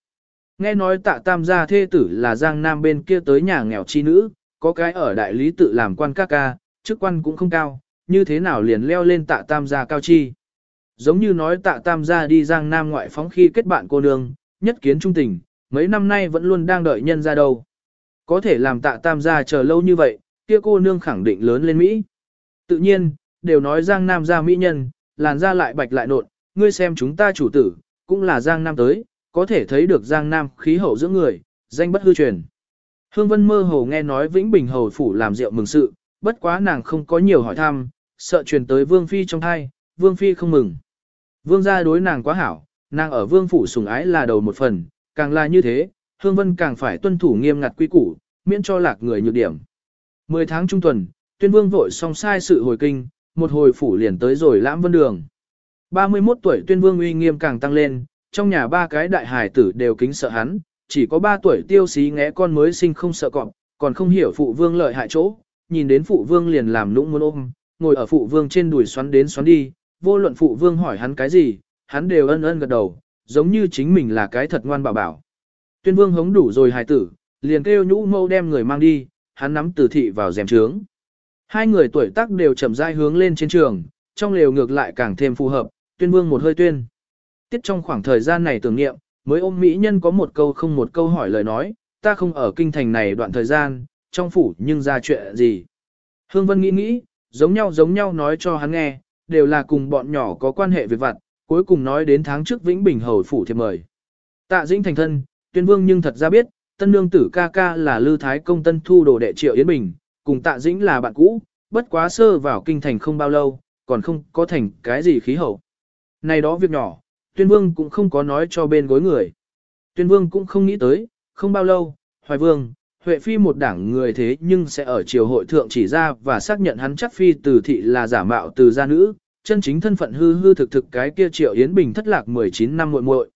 Speaker 1: Nghe nói tạ tam gia thê tử là giang nam bên kia tới nhà nghèo chi nữ, có cái ở đại lý tự làm quan các ca, chức quan cũng không cao, như thế nào liền leo lên tạ tam gia cao chi. Giống như nói tạ tam gia đi giang nam ngoại phóng khi kết bạn cô nương, nhất kiến trung tình, mấy năm nay vẫn luôn đang đợi nhân ra đâu. Có thể làm tạ tam gia chờ lâu như vậy, kia cô nương khẳng định lớn lên Mỹ. Tự nhiên, đều nói giang nam gia Mỹ nhân, làn da lại bạch lại nộn, ngươi xem chúng ta chủ tử, cũng là giang nam tới, có thể thấy được giang nam khí hậu giữa người, danh bất hư truyền. Hương Vân mơ hồ nghe nói Vĩnh Bình hầu phủ làm rượu mừng sự, bất quá nàng không có nhiều hỏi thăm, sợ truyền tới Vương Phi trong thai, Vương Phi không mừng. Vương gia đối nàng quá hảo, nàng ở Vương phủ sủng ái là đầu một phần, càng là như thế, Hương Vân càng phải tuân thủ nghiêm ngặt quy củ, miễn cho lạc người nhược điểm. Mười tháng trung tuần, tuyên vương vội xong sai sự hồi kinh, một hồi phủ liền tới rồi lãm vân đường. 31 tuổi tuyên vương uy nghiêm càng tăng lên, trong nhà ba cái đại hải tử đều kính sợ hắn, chỉ có 3 tuổi tiêu xí ngẽ con mới sinh không sợ cọp, còn không hiểu phụ vương lợi hại chỗ, nhìn đến phụ vương liền làm lũng muốn ôm, ngồi ở phụ vương trên đùi xoắn đến xoắn đi, vô luận phụ vương hỏi hắn cái gì, hắn đều ân ân gật đầu, giống như chính mình là cái thật ngoan bảo bảo. Tuyên vương hống đủ rồi hài tử, liền kêu nhũ mâu đem người mang đi, hắn nắm tử thị vào rèm trướng. Hai người tuổi tác đều chậm rãi hướng lên trên trường, trong lều ngược lại càng thêm phù hợp, tuyên vương một hơi tuyên. Tiết trong khoảng thời gian này tưởng niệm, mới ôm mỹ nhân có một câu không một câu hỏi lời nói, ta không ở kinh thành này đoạn thời gian, trong phủ nhưng ra chuyện gì. Hương Vân nghĩ nghĩ, giống nhau giống nhau nói cho hắn nghe, đều là cùng bọn nhỏ có quan hệ việc vặt, cuối cùng nói đến tháng trước Vĩnh Bình hầu phủ thiệp mời. Tạ Dĩnh thành thân, tuyên vương nhưng thật ra biết, tân nương tử ca ca là Lư Thái công tân thu đồ đệ Triệu Yến Bình, cùng Tạ Dĩnh là bạn cũ, bất quá sơ vào kinh thành không bao lâu, còn không có thành cái gì khí hậu. Này đó việc nhỏ, tuyên vương cũng không có nói cho bên gối người. Tuyên vương cũng không nghĩ tới, không bao lâu, hoài vương, Huệ Phi một đảng người thế nhưng sẽ ở triều hội thượng chỉ ra và xác nhận hắn chắc Phi từ thị là giả mạo từ gia nữ, chân chính thân phận hư hư thực thực cái kia Triệu Yến Bình thất lạc 19 năm muội muội.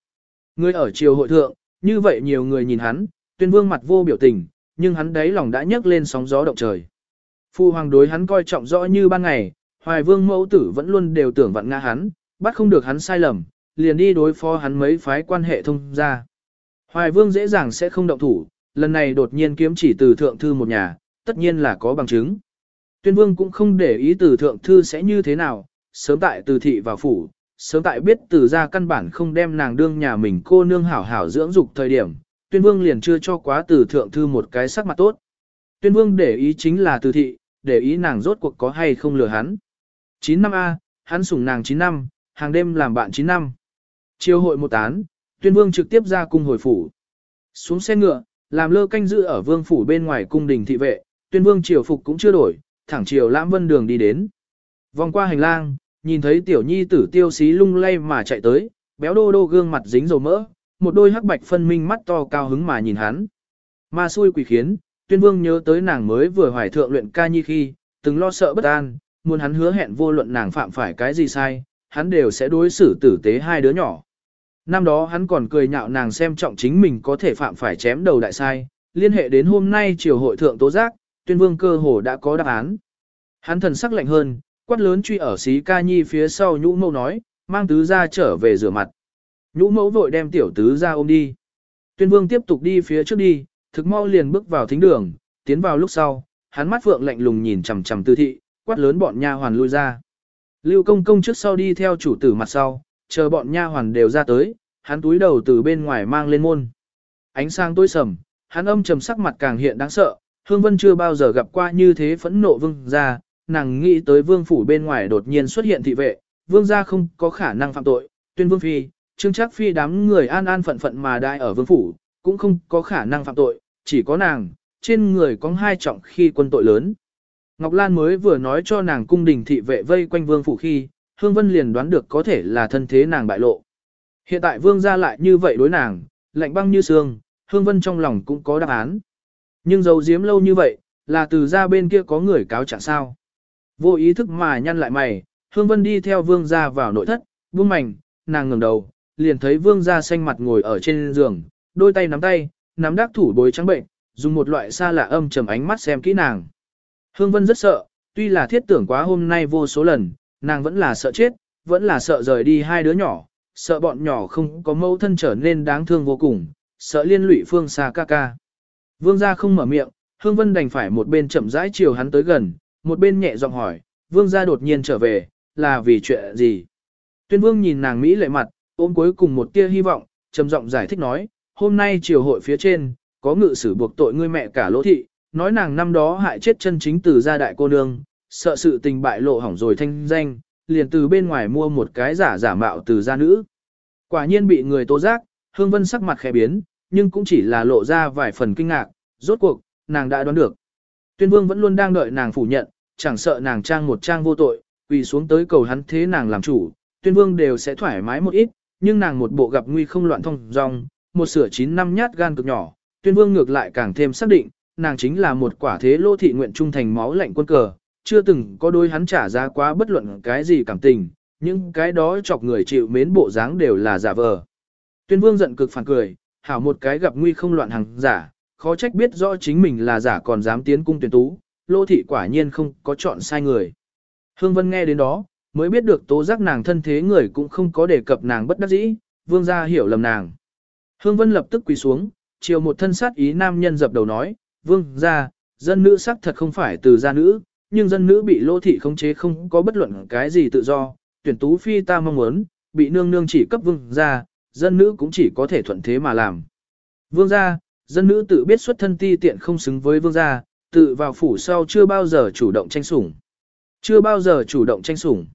Speaker 1: Người ở triều hội thượng, như vậy nhiều người nhìn hắn, tuyên vương mặt vô biểu tình, nhưng hắn đấy lòng đã nhấc lên sóng gió động trời. Phu hoàng đối hắn coi trọng rõ như ban ngày, hoài vương mẫu tử vẫn luôn đều tưởng vặn ngã hắn, bắt không được hắn sai lầm, liền đi đối phó hắn mấy phái quan hệ thông ra. Hoài vương dễ dàng sẽ không động thủ, lần này đột nhiên kiếm chỉ từ thượng thư một nhà, tất nhiên là có bằng chứng. Tuyên vương cũng không để ý từ thượng thư sẽ như thế nào, sớm tại từ thị vào phủ, sớm tại biết từ ra căn bản không đem nàng đương nhà mình cô nương hảo hảo dưỡng dục thời điểm, tuyên vương liền chưa cho quá từ thượng thư một cái sắc mặt tốt. Tuyên vương để ý chính là từ thị, để ý nàng rốt cuộc có hay không lừa hắn. 9 năm A, hắn sủng nàng 9 năm, hàng đêm làm bạn 9 năm. Chiều hội một tán, tuyên vương trực tiếp ra cung hồi phủ. Xuống xe ngựa, làm lơ canh giữ ở vương phủ bên ngoài cung đình thị vệ, tuyên vương triều phục cũng chưa đổi, thẳng chiều lãm vân đường đi đến. Vòng qua hành lang, nhìn thấy tiểu nhi tử tiêu xí lung lay mà chạy tới, béo đô đô gương mặt dính dầu mỡ, một đôi hắc bạch phân minh mắt to cao hứng mà nhìn hắn. Ma xui quỷ khiến, tuyên vương nhớ tới nàng mới vừa hoài thượng luyện ca nhi khi, từng lo sợ bất an, muốn hắn hứa hẹn vô luận nàng phạm phải cái gì sai, hắn đều sẽ đối xử tử tế hai đứa nhỏ. Năm đó hắn còn cười nhạo nàng xem trọng chính mình có thể phạm phải chém đầu đại sai, liên hệ đến hôm nay triều hội thượng tố giác, tuyên vương cơ hồ đã có đáp án. Hắn thần sắc lạnh hơn, quát lớn truy ở xí ca nhi phía sau nhũ mẫu nói, mang tứ ra trở về rửa mặt. Nhũ mẫu vội đem tiểu tứ ra ôm đi. Tuyên vương tiếp tục đi phía trước đi, thực mau liền bước vào thính đường, tiến vào lúc sau, hắn mắt phượng lạnh lùng nhìn chằm chằm tư thị, quát lớn bọn nha hoàn lui ra. Lưu công công trước sau đi theo chủ tử mặt sau, chờ bọn nha hoàn đều ra tới, hắn túi đầu từ bên ngoài mang lên môn. Ánh sáng tối sầm, hắn âm trầm sắc mặt càng hiện đáng sợ, Hương Vân chưa bao giờ gặp qua như thế phẫn nộ vương gia nàng nghĩ tới vương phủ bên ngoài đột nhiên xuất hiện thị vệ, vương gia không có khả năng phạm tội, tuyên vương phi, trương chắc phi đám người an an phận phận mà đại ở vương phủ, cũng không có khả năng phạm tội, chỉ có nàng, trên người có hai trọng khi quân tội lớn. Ngọc Lan mới vừa nói cho nàng cung đình thị vệ vây quanh vương phủ khi, Hương Vân liền đoán được có thể là thân thế nàng bại lộ. Hiện tại vương gia lại như vậy đối nàng, lạnh băng như xương, Hương Vân trong lòng cũng có đáp án. Nhưng dấu diếm lâu như vậy, là từ ra bên kia có người cáo chẳng sao. Vô ý thức mà nhăn lại mày, Hương Vân đi theo vương gia vào nội thất, buông mảnh, nàng ngẩng đầu, liền thấy vương gia xanh mặt ngồi ở trên giường, đôi tay nắm tay, nắm đắc thủ bối trắng bệnh, dùng một loại xa lạ âm trầm ánh mắt xem kỹ nàng. Hương Vân rất sợ, tuy là thiết tưởng quá hôm nay vô số lần, nàng vẫn là sợ chết, vẫn là sợ rời đi hai đứa nhỏ, sợ bọn nhỏ không có mâu thân trở nên đáng thương vô cùng, sợ liên lụy phương xa ca ca. Vương gia không mở miệng, Hương Vân đành phải một bên chậm rãi chiều hắn tới gần, một bên nhẹ giọng hỏi, vương gia đột nhiên trở về, là vì chuyện gì? Tuyên vương nhìn nàng Mỹ lệ mặt, ôm cuối cùng một tia hy vọng, trầm giọng giải thích nói, hôm nay triều hội phía trên, có ngự sử buộc tội ngươi mẹ cả lỗ thị, nói nàng năm đó hại chết chân chính từ gia đại cô nương, sợ sự tình bại lộ hỏng rồi thanh danh, liền từ bên ngoài mua một cái giả giả mạo từ gia nữ. Quả nhiên bị người tố giác, Hương Vân sắc mặt khẽ biến, nhưng cũng chỉ là lộ ra vài phần kinh ngạc, rốt cuộc, nàng đã đoán được. Tuyên Vương vẫn luôn đang đợi nàng phủ nhận, chẳng sợ nàng trang một trang vô tội, quỳ xuống tới cầu hắn thế nàng làm chủ, Tuyên Vương đều sẽ thoải mái một ít, nhưng nàng một bộ gặp nguy không loạn thông dong, một sửa chín năm nhát gan cực nhỏ, Tuyên Vương ngược lại càng thêm xác định, nàng chính là một quả thế lô thị nguyện trung thành máu lạnh quân cờ, chưa từng có đôi hắn trả giá quá bất luận cái gì cảm tình, những cái đó chọc người chịu mến bộ dáng đều là giả vờ. Tuyên Vương giận cực phản cười, hảo một cái gặp nguy không loạn hàng giả, khó trách biết rõ chính mình là giả còn dám tiến cung tuyển tú, lô thị quả nhiên không có chọn sai người. Hương Vân nghe đến đó, mới biết được tố giác nàng thân thế người cũng không có đề cập nàng bất đắc dĩ, vương gia hiểu lầm nàng. Hương Vân lập tức quỳ xuống, chiều một thân sát ý nam nhân dập đầu nói, vương gia, dân nữ sắc thật không phải từ gia nữ, nhưng dân nữ bị lô thị khống chế không có bất luận cái gì tự do, tuyển tú phi ta mong muốn, bị nương nương chỉ cấp vương gia, dân nữ cũng chỉ có thể thuận thế mà làm. Vương gia, dân nữ tự biết xuất thân ti tiện không xứng với vương gia, tự vào phủ sau chưa bao giờ chủ động tranh sủng. Chưa bao giờ chủ động tranh sủng.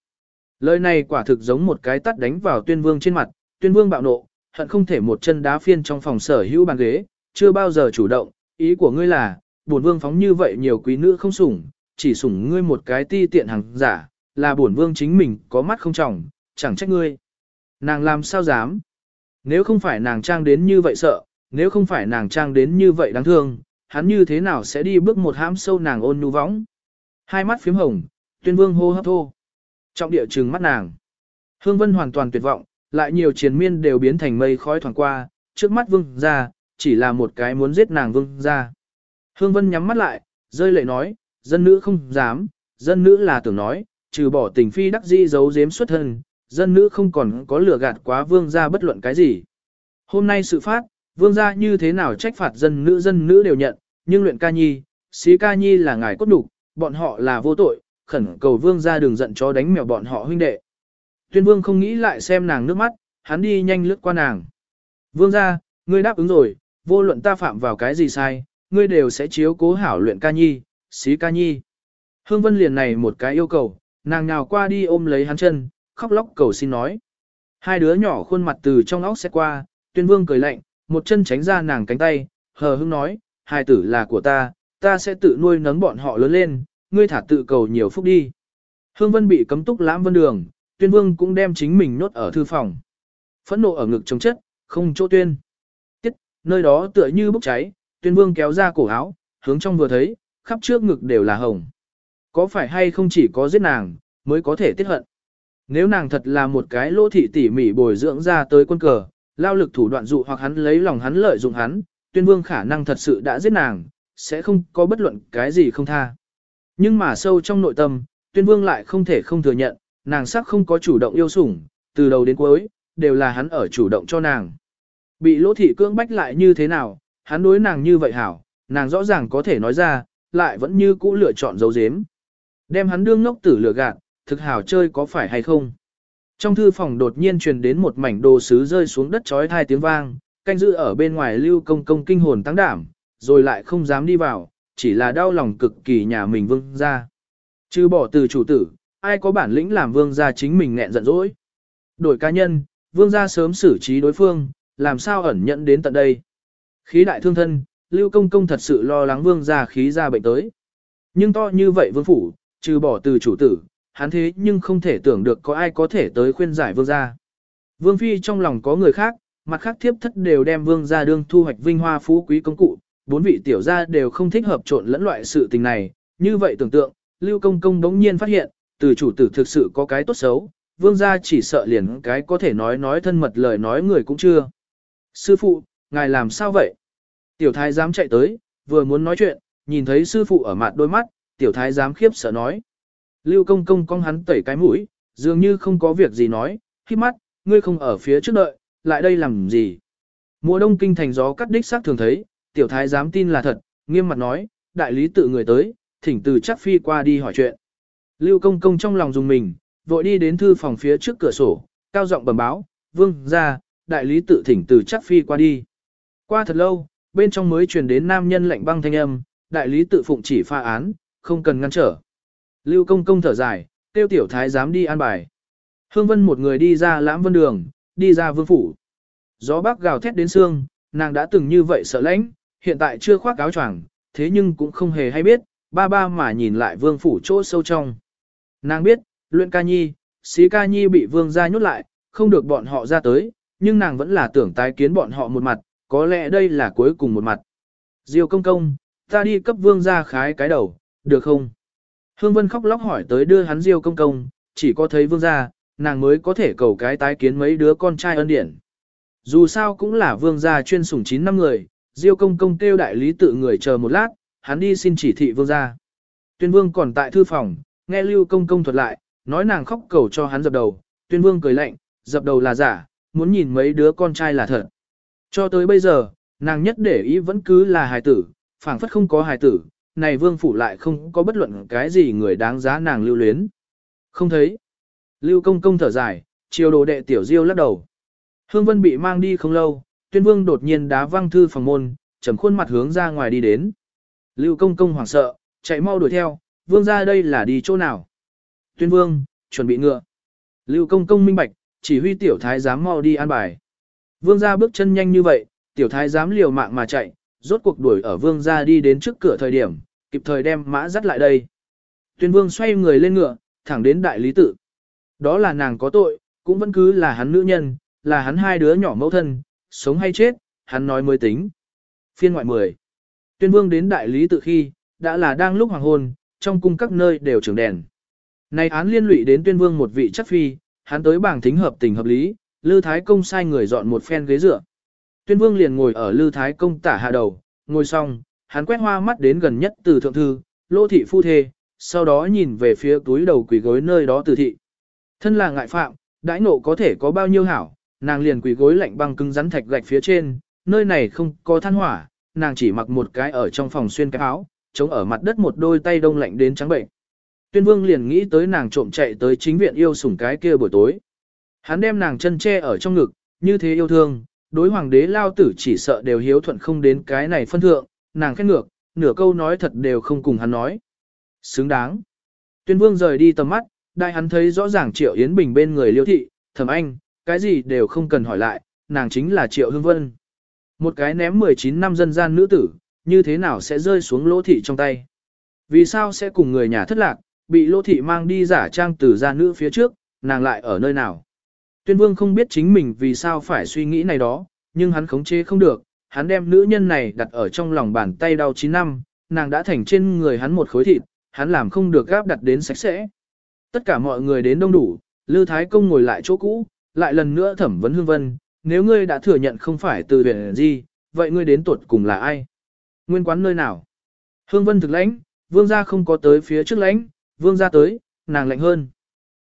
Speaker 1: Lời này quả thực giống một cái tắt đánh vào tuyên vương trên mặt, tuyên vương bạo nộ, hận không thể một chân đá phiên trong phòng sở hữu bàn ghế, chưa bao giờ chủ động, ý của ngươi là, buồn vương phóng như vậy nhiều quý nữ không sủng, chỉ sủng ngươi một cái ti tiện hàng giả, là bổn vương chính mình có mắt không trọng, chẳng trách ngươi. Nàng làm sao dám? Nếu không phải nàng trang đến như vậy sợ, nếu không phải nàng trang đến như vậy đáng thương, hắn như thế nào sẽ đi bước một hãm sâu nàng ôn nhu võng. Hai mắt phím hồng, tuyên vương hô hấp thô. Trọng địa trừng mắt nàng. Hương vân hoàn toàn tuyệt vọng, lại nhiều chiến miên đều biến thành mây khói thoảng qua, trước mắt vương ra, chỉ là một cái muốn giết nàng vương ra. Hương vân nhắm mắt lại, rơi lệ nói, dân nữ không dám, dân nữ là tưởng nói, trừ bỏ tình phi đắc di giấu giếm xuất thân, dân nữ không còn có lừa gạt quá vương gia bất luận cái gì. Hôm nay sự phát, vương gia như thế nào trách phạt dân nữ dân nữ đều nhận, nhưng luyện ca nhi, xí ca nhi là ngài cốt đục, bọn họ là vô tội, khẩn cầu vương gia đừng giận chó đánh mèo bọn họ huynh đệ. Tuyên vương không nghĩ lại xem nàng nước mắt, hắn đi nhanh lướt qua nàng. Vương gia, ngươi đáp ứng rồi, vô luận ta phạm vào cái gì sai, ngươi đều sẽ chiếu cố hảo luyện ca nhi, xí ca nhi. Hương Vân liền này một cái yêu cầu, nàng nào qua đi ôm lấy hắn chân, khóc lóc cầu xin nói. Hai đứa nhỏ khuôn mặt từ trong óc xét qua, tuyên vương cười lạnh, một chân tránh ra nàng cánh tay, hờ hững nói, hai tử là của ta, ta sẽ tự nuôi nấng bọn họ lớn lên, ngươi thả tự cầu nhiều phúc đi. Hương Vân bị cấm túc lãm vân đường, tuyên vương cũng đem chính mình nốt ở thư phòng. Phẫn nộ ở ngực chống chất, không chỗ tuyên. Tiết, nơi đó tựa như bốc cháy, tuyên vương kéo ra cổ áo, hướng trong vừa thấy, khắp trước ngực đều là hồng. Có phải hay không chỉ có giết nàng, mới có thể tiết hận. Nếu nàng thật là một cái lỗ thị tỉ mỉ bồi dưỡng ra tới quân cờ, lao lực thủ đoạn dụ hoặc hắn lấy lòng hắn lợi dụng hắn, tuyên vương khả năng thật sự đã giết nàng, sẽ không có bất luận cái gì không tha. Nhưng mà sâu trong nội tâm, tuyên vương lại không thể không thừa nhận, nàng sắc không có chủ động yêu sủng, từ đầu đến cuối, đều là hắn ở chủ động cho nàng. Bị lỗ thị cưỡng bách lại như thế nào, hắn đối nàng như vậy hảo, nàng rõ ràng có thể nói ra, lại vẫn như cũ lựa chọn dấu dếm. Đem hắn đương ngốc tử lừa gạt, thực hảo chơi có phải hay không. Trong thư phòng đột nhiên truyền đến một mảnh đồ sứ rơi xuống đất chói thai tiếng vang, canh giữ ở bên ngoài lưu công công kinh hồn tăng đảm, rồi lại không dám đi vào, chỉ là đau lòng cực kỳ nhà mình vương ra. Chứ bỏ từ chủ tử, ai có bản lĩnh làm vương gia chính mình nghẹn giận dỗi. Đổi cá nhân, vương gia sớm xử trí đối phương, làm sao ẩn nhận đến tận đây. Khí đại thương thân, lưu công công thật sự lo lắng vương gia khí ra bệnh tới. Nhưng to như vậy vương phủ, trừ bỏ từ chủ tử, hắn thế nhưng không thể tưởng được có ai có thể tới khuyên giải vương gia. Vương phi trong lòng có người khác, mặt khác thiếp thất đều đem vương gia đương thu hoạch vinh hoa phú quý công cụ, bốn vị tiểu gia đều không thích hợp trộn lẫn loại sự tình này, như vậy tưởng tượng, Lưu Công Công đống nhiên phát hiện, từ chủ tử thực sự có cái tốt xấu, vương gia chỉ sợ liền cái có thể nói nói thân mật lời nói người cũng chưa. Sư phụ, ngài làm sao vậy? Tiểu thái dám chạy tới, vừa muốn nói chuyện, nhìn thấy sư phụ ở mặt đôi mắt, tiểu thái dám khiếp sợ nói. Lưu công công cong hắn tẩy cái mũi, Dường như không có việc gì nói, khi mắt, ngươi không ở phía trước đợi, lại đây làm gì. Mùa đông kinh thành gió cắt đích xác thường thấy, tiểu thái dám tin là thật, nghiêm mặt nói, đại lý tự người tới, thỉnh từ chắc phi qua đi hỏi chuyện. Lưu công công trong lòng dùng mình, vội đi đến thư phòng phía trước cửa sổ, cao giọng bẩm báo, vương ra, đại lý tự thỉnh từ chắc phi qua đi. Qua thật lâu, bên trong mới truyền đến nam nhân lệnh băng thanh âm, đại lý tự phụng chỉ pha án, không cần ngăn trở. Lưu công công thở dài, tiêu tiểu thái dám đi an bài. Hương Vân một người đi ra lãm vân đường, đi ra vương phủ. Gió bắc gào thét đến xương, nàng đã từng như vậy sợ lãnh, hiện tại chưa khoác áo choàng, thế nhưng cũng không hề hay biết, ba ba mà nhìn lại vương phủ chỗ sâu trong. Nàng biết, luyện ca nhi, xí ca nhi bị vương gia nhốt lại, không được bọn họ ra tới, nhưng nàng vẫn là tưởng tái kiến bọn họ một mặt, có lẽ đây là cuối cùng một mặt. Diêu công công, ta đi cấp vương gia khái cái đầu, được không? Hương Vân khóc lóc hỏi tới đưa hắn Diêu công công, chỉ có thấy vương gia, nàng mới có thể cầu cái tái kiến mấy đứa con trai ân điển. Dù sao cũng là vương gia chuyên sủng 9 năm người, Diêu công công kêu đại lý tự người chờ một lát, hắn đi xin chỉ thị vương gia. Tuyên vương còn tại thư phòng, nghe Lưu công công thuật lại, nói nàng khóc cầu cho hắn dập đầu, tuyên vương cười lạnh, dập đầu là giả, muốn nhìn mấy đứa con trai là thật. Cho tới bây giờ, nàng nhất để ý vẫn cứ là hài tử, phảng phất không có hài tử, này vương phủ lại không có bất luận cái gì người đáng giá nàng lưu luyến. Không thấy. Lưu công công thở dài, chiều đồ đệ tiểu diêu lắc đầu. Hương Vân bị mang đi không lâu, tuyên vương đột nhiên đá văng thư phòng môn, trầm khuôn mặt hướng ra ngoài đi đến. Lưu công công hoảng sợ, chạy mau đuổi theo, vương ra đây là đi chỗ nào. Tuyên vương, chuẩn bị ngựa. Lưu công công minh bạch, chỉ huy tiểu thái giám mau đi an bài. Vương gia bước chân nhanh như vậy, tiểu thái dám liều mạng mà chạy, rốt cuộc đuổi ở vương gia đi đến trước cửa thời điểm, kịp thời đem mã dắt lại đây. Tuyên vương xoay người lên ngựa, thẳng đến đại lý tự. Đó là nàng có tội, cũng vẫn cứ là hắn nữ nhân, là hắn hai đứa nhỏ mẫu thân, sống hay chết, hắn nói mới tính. Phiên ngoại 10. Tuyên vương đến đại lý tự khi, đã là đang lúc hoàng hôn, trong cung các nơi đều trường đèn. Này án liên lụy đến tuyên vương một vị chắc phi, hắn tới bảng thính hợp tình hợp lý, Lư Thái Công sai người dọn một phen ghế dựa. Tuyên vương liền ngồi ở Lư Thái Công tả hạ đầu, ngồi xong, hắn quét hoa mắt đến gần nhất từ thượng thư, lô thị phu thê, sau đó nhìn về phía túi đầu quỷ gối nơi đó từ thị. Thân là ngại phạm, đãi nộ có thể có bao nhiêu hảo, nàng liền quỷ gối lạnh băng cứng rắn thạch gạch phía trên, nơi này không có than hỏa, nàng chỉ mặc một cái ở trong phòng xuyên cái áo, chống ở mặt đất một đôi tay đông lạnh đến trắng bệnh. Tuyên vương liền nghĩ tới nàng trộm chạy tới chính viện yêu sủng cái kia buổi tối. Hắn đem nàng chân che ở trong ngực, như thế yêu thương, đối hoàng đế lao tử chỉ sợ đều hiếu thuận không đến cái này phân thượng, nàng khét ngược, nửa câu nói thật đều không cùng hắn nói. Xứng đáng. Tuyên vương rời đi tầm mắt, đại hắn thấy rõ ràng Triệu Yến Bình bên người liêu thị, thầm anh, cái gì đều không cần hỏi lại, nàng chính là Triệu Hương Vân. Một cái ném 19 năm dân gian nữ tử, như thế nào sẽ rơi xuống lỗ thị trong tay? Vì sao sẽ cùng người nhà thất lạc, bị lỗ thị mang đi giả trang từ gia nữ phía trước, nàng lại ở nơi nào? Tuyên vương không biết chính mình vì sao phải suy nghĩ này đó, nhưng hắn khống chế không được, hắn đem nữ nhân này đặt ở trong lòng bàn tay đau 9 năm, nàng đã thành trên người hắn một khối thịt, hắn làm không được gáp đặt đến sạch sẽ. Tất cả mọi người đến đông đủ, Lư Thái Công ngồi lại chỗ cũ, lại lần nữa thẩm vấn Hương Vân, nếu ngươi đã thừa nhận không phải từ biển gì, vậy ngươi đến tuột cùng là ai? Nguyên quán nơi nào? Hương Vân thực lãnh, vương gia không có tới phía trước lãnh, vương gia tới, nàng lạnh hơn.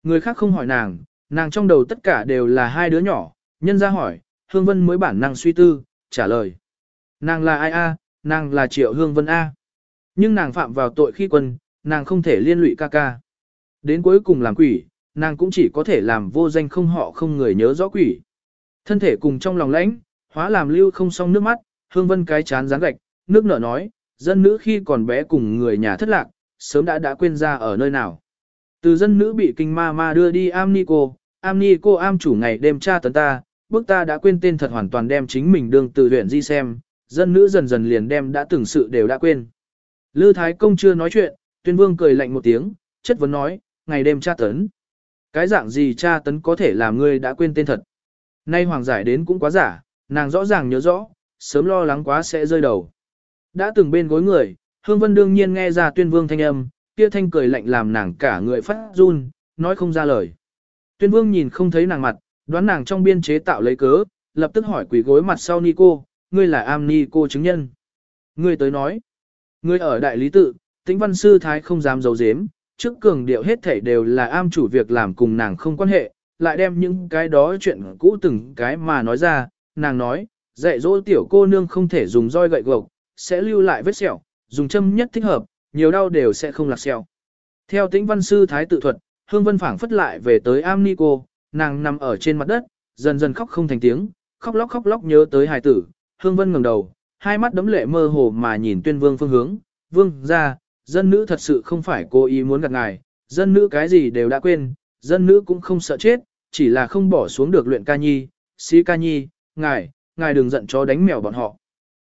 Speaker 1: Người khác không hỏi nàng, nàng trong đầu tất cả đều là hai đứa nhỏ, nhân ra hỏi, Hương Vân mới bản năng suy tư, trả lời. Nàng là ai a? nàng là Triệu Hương Vân A. Nhưng nàng phạm vào tội khi quân, nàng không thể liên lụy ca ca. Đến cuối cùng làm quỷ, nàng cũng chỉ có thể làm vô danh không họ không người nhớ rõ quỷ. Thân thể cùng trong lòng lãnh, hóa làm lưu không xong nước mắt, Hương Vân cái chán rán gạch, nước nở nói, dân nữ khi còn bé cùng người nhà thất lạc, sớm đã đã quên ra ở nơi nào. Từ dân nữ bị kinh ma ma đưa đi am ni cô, am ni cô am chủ ngày đêm tra tấn ta, bước ta đã quên tên thật hoàn toàn đem chính mình đương từ huyện di xem, dân nữ dần dần liền đem đã từng sự đều đã quên. Lư Thái Công chưa nói chuyện, tuyên vương cười lạnh một tiếng, chất vấn nói, ngày đêm tra tấn. Cái dạng gì tra tấn có thể làm ngươi đã quên tên thật. Nay hoàng giải đến cũng quá giả, nàng rõ ràng nhớ rõ, sớm lo lắng quá sẽ rơi đầu. Đã từng bên gối người, Hương Vân đương nhiên nghe ra tuyên vương thanh âm, kia thanh cười lạnh làm nàng cả người phát run, nói không ra lời. Tuyên vương nhìn không thấy nàng mặt, đoán nàng trong biên chế tạo lấy cớ, lập tức hỏi quỷ gối mặt sau Nico, ngươi là am Nico chứng nhân. Ngươi tới nói, ngươi ở đại lý tự, tĩnh văn sư thái không dám giấu giếm, trước cường điệu hết thảy đều là am chủ việc làm cùng nàng không quan hệ, lại đem những cái đó chuyện cũ từng cái mà nói ra, nàng nói, dạy dỗ tiểu cô nương không thể dùng roi gậy gộc, sẽ lưu lại vết sẹo, dùng châm nhất thích hợp, nhiều đau đều sẽ không lạc sẹo. Theo tĩnh văn sư thái tự thuật, Hương Vân phảng phất lại về tới am ni cô, nàng nằm ở trên mặt đất, dần dần khóc không thành tiếng, khóc lóc khóc lóc nhớ tới hài tử, Hương Vân ngẩng đầu, hai mắt đấm lệ mơ hồ mà nhìn tuyên vương phương hướng, vương ra, dân nữ thật sự không phải cố ý muốn gặp ngài, dân nữ cái gì đều đã quên, dân nữ cũng không sợ chết, chỉ là không bỏ xuống được luyện ca nhi, sĩ ca nhi, ngài, ngài đừng giận cho đánh mèo bọn họ.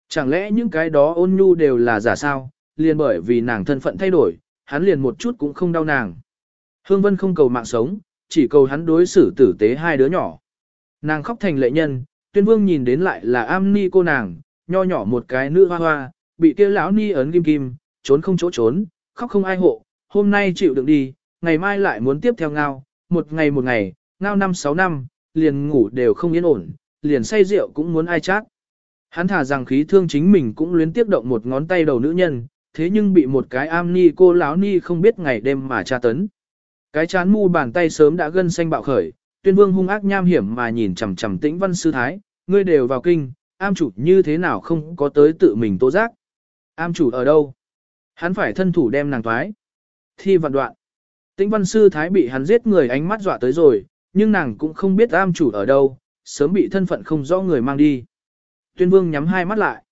Speaker 1: Chẳng lẽ những cái đó ôn nhu đều là giả sao, liền bởi vì nàng thân phận thay đổi, hắn liền một chút cũng không đau nàng. Hương Vân không cầu mạng sống, chỉ cầu hắn đối xử tử tế hai đứa nhỏ. Nàng khóc thành lệ nhân, tuyên vương nhìn đến lại là am ni cô nàng, nho nhỏ một cái nữ hoa hoa, bị kia lão ni ấn kim kim, trốn không chỗ trốn, khóc không ai hộ, hôm nay chịu đựng đi, ngày mai lại muốn tiếp theo ngao, một ngày một ngày, ngao năm sáu năm, liền ngủ đều không yên ổn, liền say rượu cũng muốn ai chát. Hắn thả rằng khí thương chính mình cũng luyến tiếp động một ngón tay đầu nữ nhân, thế nhưng bị một cái am ni cô lão ni không biết ngày đêm mà tra tấn. Cái chán mu bàn tay sớm đã gân xanh bạo khởi, tuyên vương hung ác nham hiểm mà nhìn chằm chằm tĩnh văn sư thái, ngươi đều vào kinh, am chủ như thế nào không có tới tự mình tố giác. Am chủ ở đâu? Hắn phải thân thủ đem nàng thoái. Thi vạn đoạn. Tĩnh văn sư thái bị hắn giết người ánh mắt dọa tới rồi, nhưng nàng cũng không biết am chủ ở đâu, sớm bị thân phận không rõ người mang đi. Tuyên vương nhắm hai mắt lại.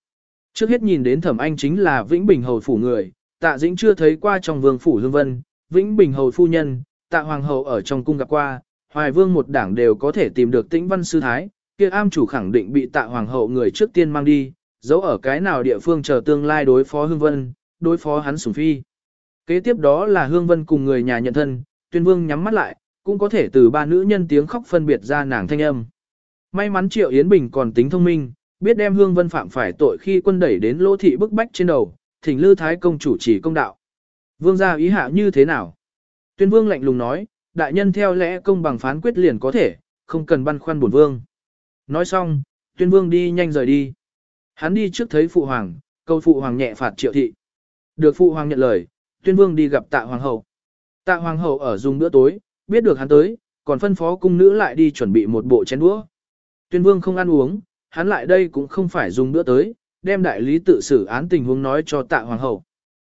Speaker 1: Trước hết nhìn đến thẩm anh chính là Vĩnh Bình Hầu Phủ người, tạ dĩnh chưa thấy qua trong vương phủ hương vân, Vĩnh Bình Hầu Phu Nhân, tạ Hoàng Hậu ở trong cung gặp qua, hoài vương một đảng đều có thể tìm được tĩnh văn sư thái, kia am chủ khẳng định bị tạ Hoàng Hậu người trước tiên mang đi, giấu ở cái nào địa phương chờ tương lai đối phó hương vân, đối phó hắn sủng phi. Kế tiếp đó là hương vân cùng người nhà nhận thân, tuyên vương nhắm mắt lại, cũng có thể từ ba nữ nhân tiếng khóc phân biệt ra nàng thanh âm. May mắn Triệu Yến Bình còn tính thông minh, biết đem Hương Vân phạm phải tội khi quân đẩy đến lỗ thị bức bách trên đầu, thỉnh Lư Thái công chủ chỉ công đạo. Vương gia ý hạ như thế nào? Tuyên Vương lạnh lùng nói, đại nhân theo lẽ công bằng phán quyết liền có thể, không cần băn khoăn bổn vương. Nói xong, Tuyên Vương đi nhanh rời đi. Hắn đi trước thấy phụ hoàng, câu phụ hoàng nhẹ phạt Triệu thị. Được phụ hoàng nhận lời, Tuyên Vương đi gặp Tạ hoàng hậu. Tạ hoàng hậu ở dùng bữa tối, biết được hắn tới, còn phân phó cung nữ lại đi chuẩn bị một bộ chén đũa. Tuyên vương không ăn uống, hắn lại đây cũng không phải dùng bữa tới, đem đại lý tự xử án tình huống nói cho tạ hoàng hậu.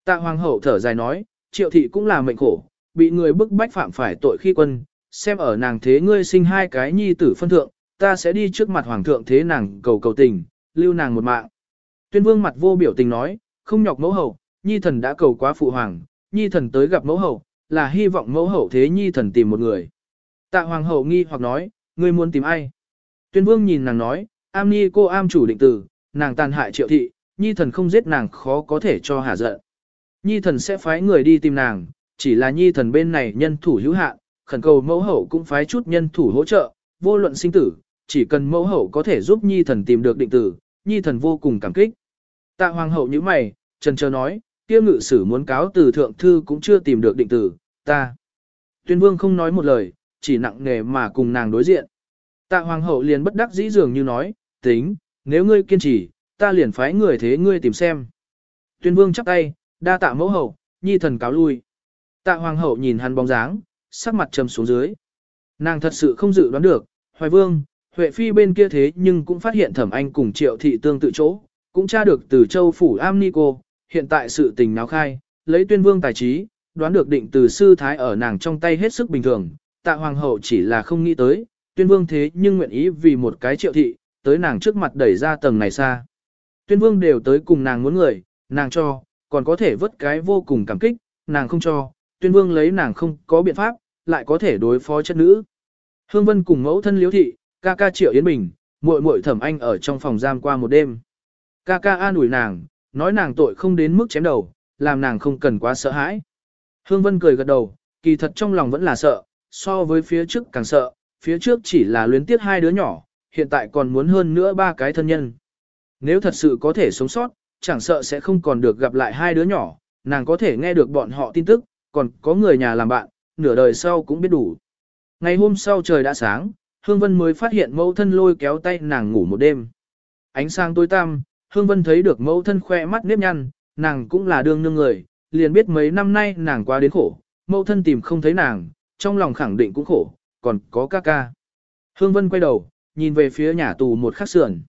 Speaker 1: Tạ hoàng hậu thở dài nói, triệu thị cũng là mệnh khổ, bị người bức bách phạm phải tội khi quân, xem ở nàng thế ngươi sinh hai cái nhi tử phân thượng, ta sẽ đi trước mặt hoàng thượng thế nàng cầu cầu tình, lưu nàng một mạng. Tuyên vương mặt vô biểu tình nói, không nhọc mẫu hậu, nhi thần đã cầu quá phụ hoàng, nhi thần tới gặp mẫu hậu, là hy vọng mẫu hậu thế nhi thần tìm một người. Tạ hoàng hậu nghi hoặc nói, ngươi muốn tìm ai? Tuyên vương nhìn nàng nói, am ni cô am chủ định tử, nàng tàn hại triệu thị, nhi thần không giết nàng khó có thể cho hả giận. Nhi thần sẽ phái người đi tìm nàng, chỉ là nhi thần bên này nhân thủ hữu hạn, khẩn cầu mẫu hậu cũng phái chút nhân thủ hỗ trợ, vô luận sinh tử, chỉ cần mẫu hậu có thể giúp nhi thần tìm được định tử, nhi thần vô cùng cảm kích. Tạ hoàng hậu như mày, trần chờ nói, kia ngự sử muốn cáo từ thượng thư cũng chưa tìm được định tử, ta. Tuyên vương không nói một lời, chỉ nặng nề mà cùng nàng đối diện. Tạ hoàng hậu liền bất đắc dĩ dường như nói, tính, nếu ngươi kiên trì, ta liền phái người thế ngươi tìm xem. Tuyên vương chắp tay, đa tạ mẫu hậu, nhi thần cáo lui. Tạ hoàng hậu nhìn hắn bóng dáng, sắc mặt trầm xuống dưới. Nàng thật sự không dự đoán được, hoài vương, Huệ Phi bên kia thế nhưng cũng phát hiện thẩm anh cùng triệu thị tương tự chỗ, cũng tra được từ châu phủ am ni cô, hiện tại sự tình náo khai, lấy tuyên vương tài trí, đoán được định từ sư thái ở nàng trong tay hết sức bình thường, tạ hoàng hậu chỉ là không nghĩ tới, tuyên vương thế nhưng nguyện ý vì một cái triệu thị, tới nàng trước mặt đẩy ra tầng này xa. Tuyên vương đều tới cùng nàng muốn người, nàng cho, còn có thể vớt cái vô cùng cảm kích, nàng không cho, tuyên vương lấy nàng không có biện pháp, lại có thể đối phó chất nữ. Hương Vân cùng mẫu thân liếu thị, ca ca triệu Yến Bình, muội muội thẩm anh ở trong phòng giam qua một đêm. Ca ca an ủi nàng, nói nàng tội không đến mức chém đầu, làm nàng không cần quá sợ hãi. Hương Vân cười gật đầu, kỳ thật trong lòng vẫn là sợ, so với phía trước càng sợ, phía trước chỉ là luyến tiếc hai đứa nhỏ, hiện tại còn muốn hơn nữa ba cái thân nhân. Nếu thật sự có thể sống sót, chẳng sợ sẽ không còn được gặp lại hai đứa nhỏ, nàng có thể nghe được bọn họ tin tức, còn có người nhà làm bạn, nửa đời sau cũng biết đủ. Ngày hôm sau trời đã sáng, Hương Vân mới phát hiện mẫu thân lôi kéo tay nàng ngủ một đêm. Ánh sáng tối tăm, Hương Vân thấy được mẫu thân khoe mắt nếp nhăn, nàng cũng là đương nương người, liền biết mấy năm nay nàng qua đến khổ, mẫu thân tìm không thấy nàng, trong lòng khẳng định cũng khổ, còn có ca ca. Hương Vân quay đầu, nhìn về phía nhà tù một khắc sườn.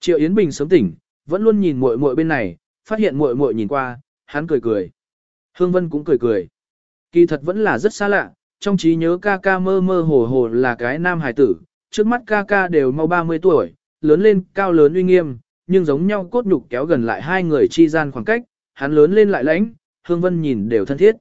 Speaker 1: Triệu Yến Bình sớm tỉnh, vẫn luôn nhìn muội muội bên này, phát hiện muội muội nhìn qua, hắn cười cười. Hương Vân cũng cười cười. Kỳ thật vẫn là rất xa lạ, trong trí nhớ ca ca mơ mơ hồ hồ là cái nam hài tử, trước mắt ca ca đều mau 30 tuổi, lớn lên cao lớn uy nghiêm, nhưng giống nhau cốt nhục kéo gần lại hai người chi gian khoảng cách, hắn lớn lên lại lãnh, Hương Vân nhìn đều thân thiết.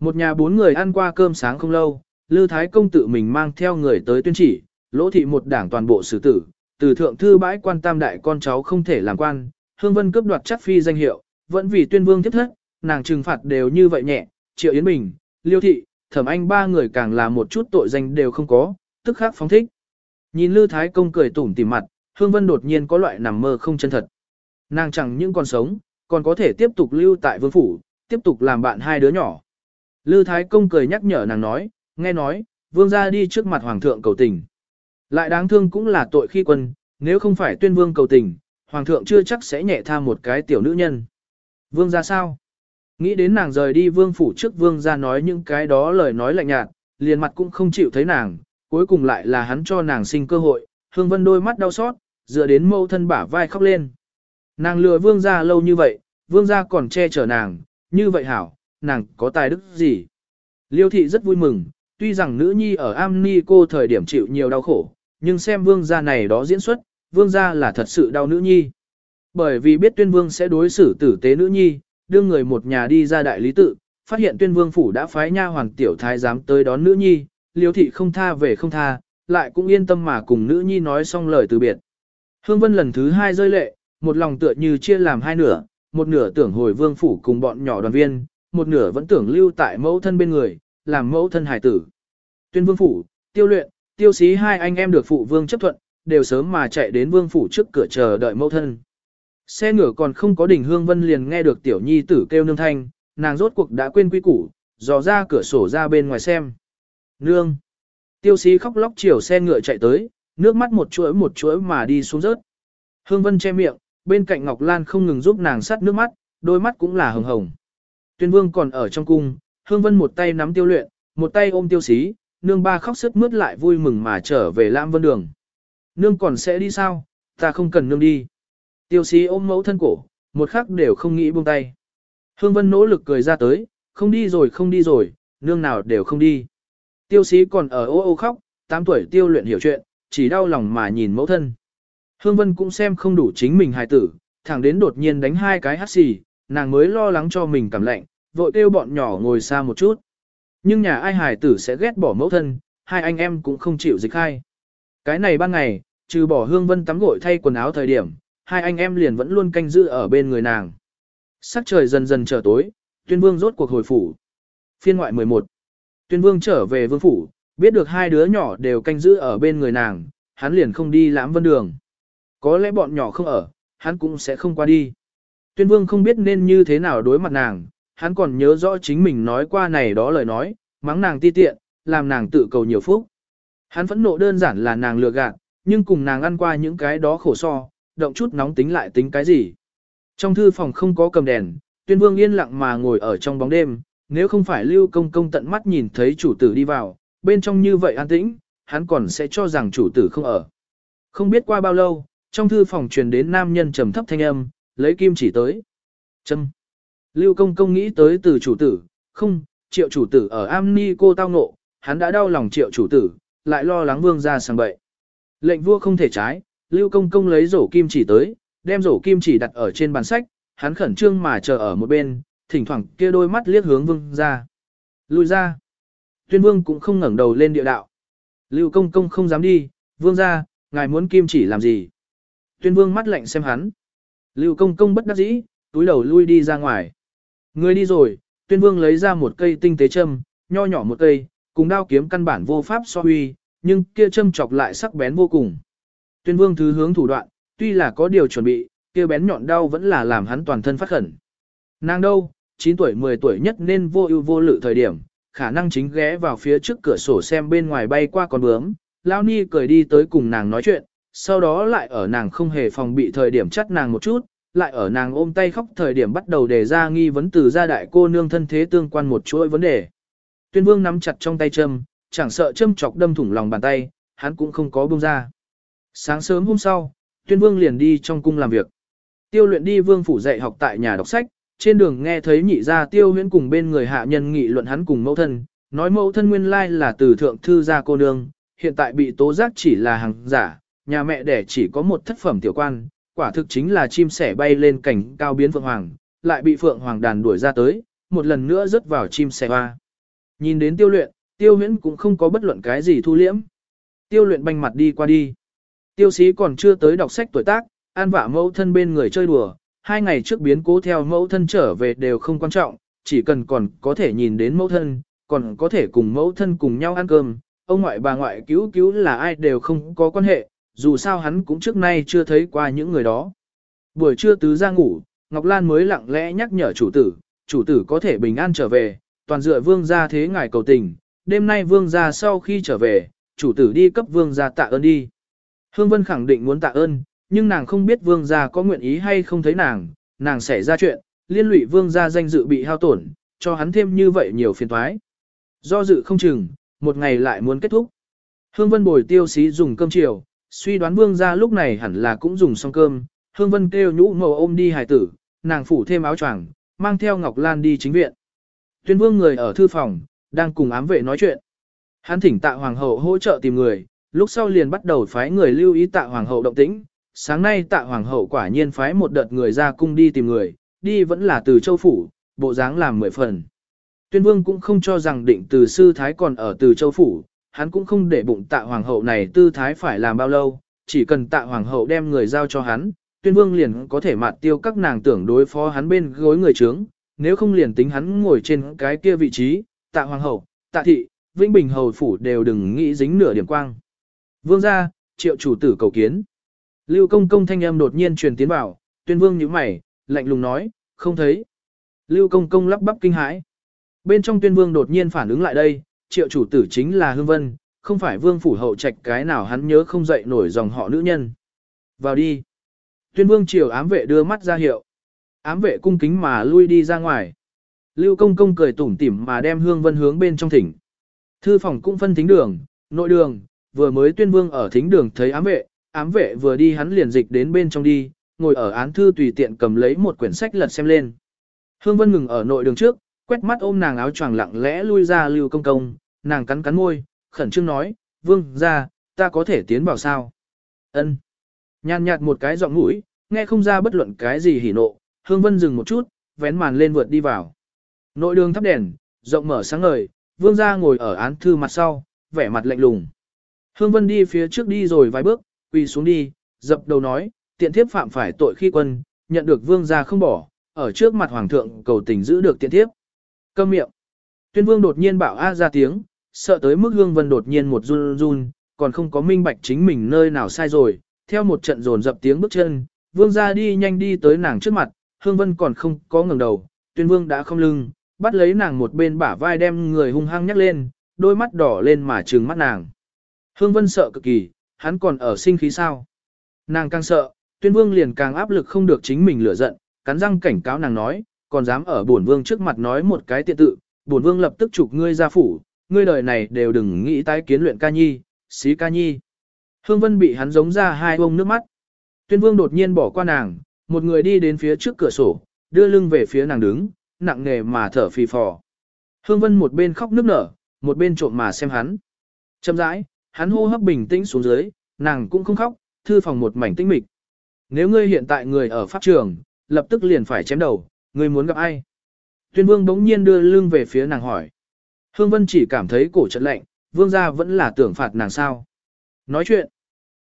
Speaker 1: Một nhà bốn người ăn qua cơm sáng không lâu, Lư Thái Công tự mình mang theo người tới tuyên chỉ, lỗ thị một đảng toàn bộ xử tử, từ thượng thư bãi quan tam đại con cháu không thể làm quan, Hương Vân cướp đoạt chắc phi danh hiệu, vẫn vì tuyên vương tiếp thất, nàng trừng phạt đều như vậy nhẹ, Triệu Yến Bình, Liêu Thị, Thẩm Anh ba người càng là một chút tội danh đều không có, tức khắc phóng thích. Nhìn Lư Thái Công cười tủm tỉm mặt, Hương Vân đột nhiên có loại nằm mơ không chân thật. Nàng chẳng những còn sống, còn có thể tiếp tục lưu tại vương phủ, tiếp tục làm bạn hai đứa nhỏ. Lư Thái Công cười nhắc nhở nàng nói, nghe nói, vương gia đi trước mặt hoàng thượng cầu tình. Lại đáng thương cũng là tội khi quân, nếu không phải tuyên vương cầu tình, hoàng thượng chưa chắc sẽ nhẹ tha một cái tiểu nữ nhân. Vương gia sao? Nghĩ đến nàng rời đi vương phủ trước vương gia nói những cái đó lời nói lạnh nhạt, liền mặt cũng không chịu thấy nàng, cuối cùng lại là hắn cho nàng sinh cơ hội, hương vân đôi mắt đau xót, dựa đến mâu thân bả vai khóc lên. Nàng lừa vương gia lâu như vậy, vương gia còn che chở nàng, như vậy hảo, nàng có tài đức gì? Liêu thị rất vui mừng, tuy rằng nữ nhi ở am ni cô thời điểm chịu nhiều đau khổ, nhưng xem vương gia này đó diễn xuất, vương gia là thật sự đau nữ nhi. Bởi vì biết tuyên vương sẽ đối xử tử tế nữ nhi, đưa người một nhà đi ra đại lý tự, phát hiện tuyên vương phủ đã phái nha hoàng tiểu thái giám tới đón nữ nhi, liêu thị không tha về không tha, lại cũng yên tâm mà cùng nữ nhi nói xong lời từ biệt. Hương Vân lần thứ hai rơi lệ, một lòng tựa như chia làm hai nửa, một nửa tưởng hồi vương phủ cùng bọn nhỏ đoàn viên, một nửa vẫn tưởng lưu tại mẫu thân bên người, làm mẫu thân hải tử. Tuyên vương phủ, tiêu luyện, tiêu xí hai anh em được phụ vương chấp thuận, đều sớm mà chạy đến vương phủ trước cửa chờ đợi mẫu thân. Xe ngựa còn không có đỉnh hương vân liền nghe được tiểu nhi tử kêu nương thanh, nàng rốt cuộc đã quên quy củ, dò ra cửa sổ ra bên ngoài xem. Nương! Tiêu xí khóc lóc chiều xe ngựa chạy tới, nước mắt một chuỗi một chuỗi mà đi xuống rớt. Hương vân che miệng, bên cạnh Ngọc Lan không ngừng giúp nàng sắt nước mắt, đôi mắt cũng là hồng hồng. Tuyên vương còn ở trong cung, Hương Vân một tay nắm tiêu luyện, một tay ôm tiêu xí, nương ba khóc sức mướt lại vui mừng mà trở về Lam Vân Đường. Nương còn sẽ đi sao, ta không cần nương đi. Tiêu Sĩ ôm mẫu thân cổ, một khắc đều không nghĩ buông tay. Hương Vân nỗ lực cười ra tới, không đi rồi không đi rồi, nương nào đều không đi. Tiêu Sĩ còn ở ô ô khóc, 8 tuổi tiêu luyện hiểu chuyện, chỉ đau lòng mà nhìn mẫu thân. Hương Vân cũng xem không đủ chính mình hài tử, thẳng đến đột nhiên đánh hai cái hát xì, nàng mới lo lắng cho mình cảm lạnh, vội kêu bọn nhỏ ngồi xa một chút. Nhưng nhà ai hài tử sẽ ghét bỏ mẫu thân, hai anh em cũng không chịu dịch hai. Cái này ban ngày, trừ bỏ Hương Vân tắm gội thay quần áo thời điểm, hai anh em liền vẫn luôn canh giữ ở bên người nàng. Sắc trời dần dần trở tối, tuyên vương rốt cuộc hồi phủ. Phiên ngoại 11. Tuyên vương trở về vương phủ, biết được hai đứa nhỏ đều canh giữ ở bên người nàng, hắn liền không đi lãm vân đường. Có lẽ bọn nhỏ không ở, hắn cũng sẽ không qua đi. Tuyên vương không biết nên như thế nào đối mặt nàng, hắn còn nhớ rõ chính mình nói qua này đó lời nói, mắng nàng ti tiện, làm nàng tự cầu nhiều phúc. Hắn phẫn nộ đơn giản là nàng lừa gạt, nhưng cùng nàng ăn qua những cái đó khổ so, động chút nóng tính lại tính cái gì. Trong thư phòng không có cầm đèn, tuyên vương yên lặng mà ngồi ở trong bóng đêm, nếu không phải lưu công công tận mắt nhìn thấy chủ tử đi vào, bên trong như vậy an tĩnh, hắn còn sẽ cho rằng chủ tử không ở. Không biết qua bao lâu, trong thư phòng truyền đến nam nhân trầm thấp thanh âm, lấy kim chỉ tới. Châm. Lưu công công nghĩ tới từ chủ tử, không, triệu chủ tử ở am ni cô tao nộ, hắn đã đau lòng triệu chủ tử, lại lo lắng vương ra sang bậy. Lệnh vua không thể trái, lưu công công lấy rổ kim chỉ tới, đem rổ kim chỉ đặt ở trên bàn sách, hắn khẩn trương mà chờ ở một bên, thỉnh thoảng kia đôi mắt liếc hướng vương ra. Lùi ra. Tuyên vương cũng không ngẩng đầu lên địa đạo. Lưu công công không dám đi, vương ra, ngài muốn kim chỉ làm gì? Tuyên vương mắt lạnh xem hắn. Lưu công công bất đắc dĩ, túi đầu lui đi ra ngoài. Người đi rồi, tuyên vương lấy ra một cây tinh tế châm, nho nhỏ một cây, cùng đao kiếm căn bản vô pháp so huy, nhưng kia châm chọc lại sắc bén vô cùng. Tuyên vương thứ hướng thủ đoạn, tuy là có điều chuẩn bị, kia bén nhọn đau vẫn là làm hắn toàn thân phát khẩn. Nàng đâu, 9 tuổi 10 tuổi nhất nên vô ưu vô lự thời điểm, khả năng chính ghé vào phía trước cửa sổ xem bên ngoài bay qua con bướm, Lao Ni cười đi tới cùng nàng nói chuyện, sau đó lại ở nàng không hề phòng bị thời điểm chắt nàng một chút, lại ở nàng ôm tay khóc thời điểm bắt đầu đề ra nghi vấn từ gia đại cô nương thân thế tương quan một chuỗi vấn đề. tuyên vương nắm chặt trong tay châm, chẳng sợ châm chọc đâm thủng lòng bàn tay, hắn cũng không có buông ra. Sáng sớm hôm sau, tuyên vương liền đi trong cung làm việc. Tiêu luyện đi vương phủ dạy học tại nhà đọc sách, trên đường nghe thấy nhị gia tiêu huyễn cùng bên người hạ nhân nghị luận hắn cùng mẫu thân, nói mẫu thân nguyên lai là từ thượng thư gia cô nương, hiện tại bị tố giác chỉ là hàng giả, nhà mẹ đẻ chỉ có một thất phẩm tiểu quan, quả thực chính là chim sẻ bay lên cảnh cao biến phượng hoàng, lại bị phượng hoàng đàn đuổi ra tới, một lần nữa rớt vào chim sẻ hoa. Nhìn đến tiêu luyện, tiêu huyễn cũng không có bất luận cái gì thu liễm. Tiêu luyện banh mặt đi qua đi. Tiêu sĩ còn chưa tới đọc sách tuổi tác, an vạ mẫu thân bên người chơi đùa, hai ngày trước biến cố theo mẫu thân trở về đều không quan trọng, chỉ cần còn có thể nhìn đến mẫu thân, còn có thể cùng mẫu thân cùng nhau ăn cơm, ông ngoại bà ngoại cứu cứu là ai đều không có quan hệ, dù sao hắn cũng trước nay chưa thấy qua những người đó. Buổi trưa tứ ra ngủ, Ngọc Lan mới lặng lẽ nhắc nhở chủ tử, chủ tử có thể bình an trở về, toàn dựa vương gia thế ngài cầu tình, đêm nay vương gia sau khi trở về, chủ tử đi cấp vương gia tạ ơn đi. Hương Vân khẳng định muốn tạ ơn, nhưng nàng không biết vương gia có nguyện ý hay không thấy nàng, nàng sẽ ra chuyện, liên lụy vương gia danh dự bị hao tổn, cho hắn thêm như vậy nhiều phiền toái. Do dự không chừng, một ngày lại muốn kết thúc. Hương Vân bồi tiêu xí dùng cơm chiều, suy đoán vương gia lúc này hẳn là cũng dùng xong cơm, Hương Vân kêu nhũ màu ôm đi hài tử, nàng phủ thêm áo choàng, mang theo Ngọc Lan đi chính viện. Tuyên vương người ở thư phòng, đang cùng ám vệ nói chuyện. Hắn thỉnh tạ hoàng hậu hỗ trợ tìm người, lúc sau liền bắt đầu phái người lưu ý tạ hoàng hậu động tĩnh. Sáng nay tạ hoàng hậu quả nhiên phái một đợt người ra cung đi tìm người, đi vẫn là từ châu phủ, bộ dáng làm mười phần. Tuyên vương cũng không cho rằng định từ sư thái còn ở từ châu phủ, hắn cũng không để bụng tạ hoàng hậu này tư thái phải làm bao lâu, chỉ cần tạ hoàng hậu đem người giao cho hắn, tuyên vương liền có thể mạt tiêu các nàng tưởng đối phó hắn bên gối người trướng, nếu không liền tính hắn ngồi trên cái kia vị trí, tạ hoàng hậu, tạ thị, vĩnh bình hầu phủ đều đừng nghĩ dính nửa điểm quang. Vương gia, triệu chủ tử cầu kiến. Lưu công công thanh âm đột nhiên truyền tiến vào, tuyên vương nhíu mày, lạnh lùng nói, không thấy. Lưu công công lắp bắp kinh hãi. Bên trong tuyên vương đột nhiên phản ứng lại đây, triệu chủ tử chính là hương vân, không phải vương phủ hậu trạch cái nào hắn nhớ không dậy nổi dòng họ nữ nhân. Vào đi. Tuyên vương triều ám vệ đưa mắt ra hiệu. Ám vệ cung kính mà lui đi ra ngoài. Lưu công công cười tủm tỉm mà đem hương vân hướng bên trong thỉnh. Thư phòng cũng phân thính đường, nội đường, vừa mới tuyên vương ở thính đường thấy ám vệ, ám vệ vừa đi hắn liền dịch đến bên trong đi, ngồi ở án thư tùy tiện cầm lấy một quyển sách lật xem lên. Hương vân ngừng ở nội đường trước, quét mắt ôm nàng áo choàng lặng lẽ lui ra lưu công công, nàng cắn cắn môi, khẩn trương nói, vương ra, ta có thể tiến vào sao? ân Nhàn nhạt một cái giọng mũi, nghe không ra bất luận cái gì hỉ nộ, hương vân dừng một chút, vén màn lên vượt đi vào. Nội đường thắp đèn, rộng mở sáng ngời, vương gia ngồi ở án thư mặt sau, vẻ mặt lạnh lùng. Hương vân đi phía trước đi rồi vài bước, quỳ xuống đi, dập đầu nói, tiện thiếp phạm phải tội khi quân, nhận được vương gia không bỏ, ở trước mặt hoàng thượng cầu tình giữ được tiện thiếp. Câm miệng. Tuyên vương đột nhiên bảo a ra tiếng, sợ tới mức hương vân đột nhiên một run run, còn không có minh bạch chính mình nơi nào sai rồi, theo một trận dồn dập tiếng bước chân, vương gia đi nhanh đi tới nàng trước mặt, hương vân còn không có ngẩng đầu, tuyên vương đã không lưng, bắt lấy nàng một bên bả vai đem người hung hăng nhắc lên, đôi mắt đỏ lên mà trừng mắt nàng. Hương vân sợ cực kỳ, hắn còn ở sinh khí sao. Nàng càng sợ, tuyên vương liền càng áp lực không được chính mình lửa giận, cắn răng cảnh cáo nàng nói, còn dám ở bổn vương trước mặt nói một cái tiện tự, bổn vương lập tức chụp ngươi ra phủ, ngươi đời này đều đừng nghĩ tái kiến luyện ca nhi, xí ca nhi. Hương Vân bị hắn giống ra hai bông nước mắt. Tuyên vương đột nhiên bỏ qua nàng, một người đi đến phía trước cửa sổ, đưa lưng về phía nàng đứng, nặng nề mà thở phì phò. Hương Vân một bên khóc nức nở, một bên trộm mà xem hắn. Chậm rãi, hắn hô hấp bình tĩnh xuống dưới, nàng cũng không khóc, thư phòng một mảnh tĩnh mịch. Nếu ngươi hiện tại người ở pháp trường, lập tức liền phải chém đầu, ngươi muốn gặp ai? Tuyên vương bỗng nhiên đưa lưng về phía nàng hỏi. Hương Vân chỉ cảm thấy cổ trận lạnh, vương gia vẫn là tưởng phạt nàng sao. Nói chuyện,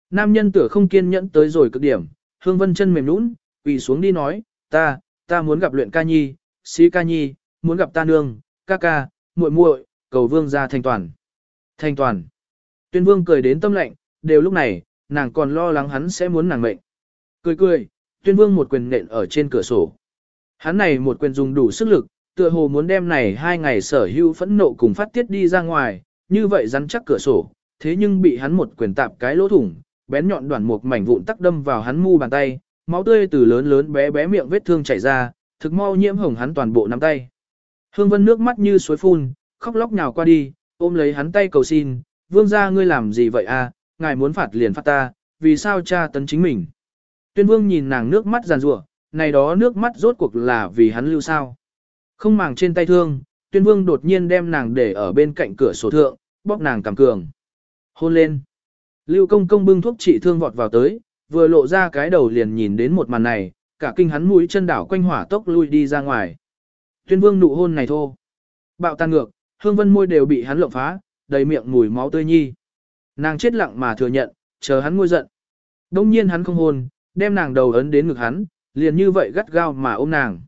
Speaker 1: nam nhân tựa không kiên nhẫn tới rồi cực điểm, Hương Vân chân mềm nũng, quỳ xuống đi nói, ta, ta muốn gặp luyện ca nhi, sĩ ca nhi, muốn gặp ta nương, ca ca, muội muội, cầu vương gia thành toàn. Thành toàn. Tuyên vương cười đến tâm lạnh, đều lúc này, nàng còn lo lắng hắn sẽ muốn nàng mệnh. Cười cười, tuyên vương một quyền nện ở trên cửa sổ. Hắn này một quyền dùng đủ sức lực, tựa hồ muốn đem này hai ngày sở hữu phẫn nộ cùng phát tiết đi ra ngoài, như vậy rắn chắc cửa sổ, thế nhưng bị hắn một quyền tạp cái lỗ thủng, bén nhọn đoàn một mảnh vụn tắc đâm vào hắn mu bàn tay, máu tươi từ lớn lớn bé bé miệng vết thương chảy ra, thực mau nhiễm hồng hắn toàn bộ nắm tay. Hương Vân nước mắt như suối phun, khóc lóc nhào qua đi, ôm lấy hắn tay cầu xin, vương gia ngươi làm gì vậy à, ngài muốn phạt liền phạt ta, vì sao cha tấn chính mình. Tuyên vương nhìn nàng nước mắt giàn rủa, này đó nước mắt rốt cuộc là vì hắn lưu sao. Không màng trên tay thương, tuyên vương đột nhiên đem nàng để ở bên cạnh cửa sổ thượng, bóp nàng cảm cường. Hôn lên. Lưu công công bưng thuốc trị thương vọt vào tới, vừa lộ ra cái đầu liền nhìn đến một màn này, cả kinh hắn mũi chân đảo quanh hỏa tốc lui đi ra ngoài. Tuyên vương nụ hôn này thô. Bạo tan ngược, hương vân môi đều bị hắn lộng phá, đầy miệng mùi máu tươi nhi. Nàng chết lặng mà thừa nhận, chờ hắn ngôi giận. Đông nhiên hắn không hôn, đem nàng đầu ấn đến ngực hắn, liền như vậy gắt gao mà ôm nàng.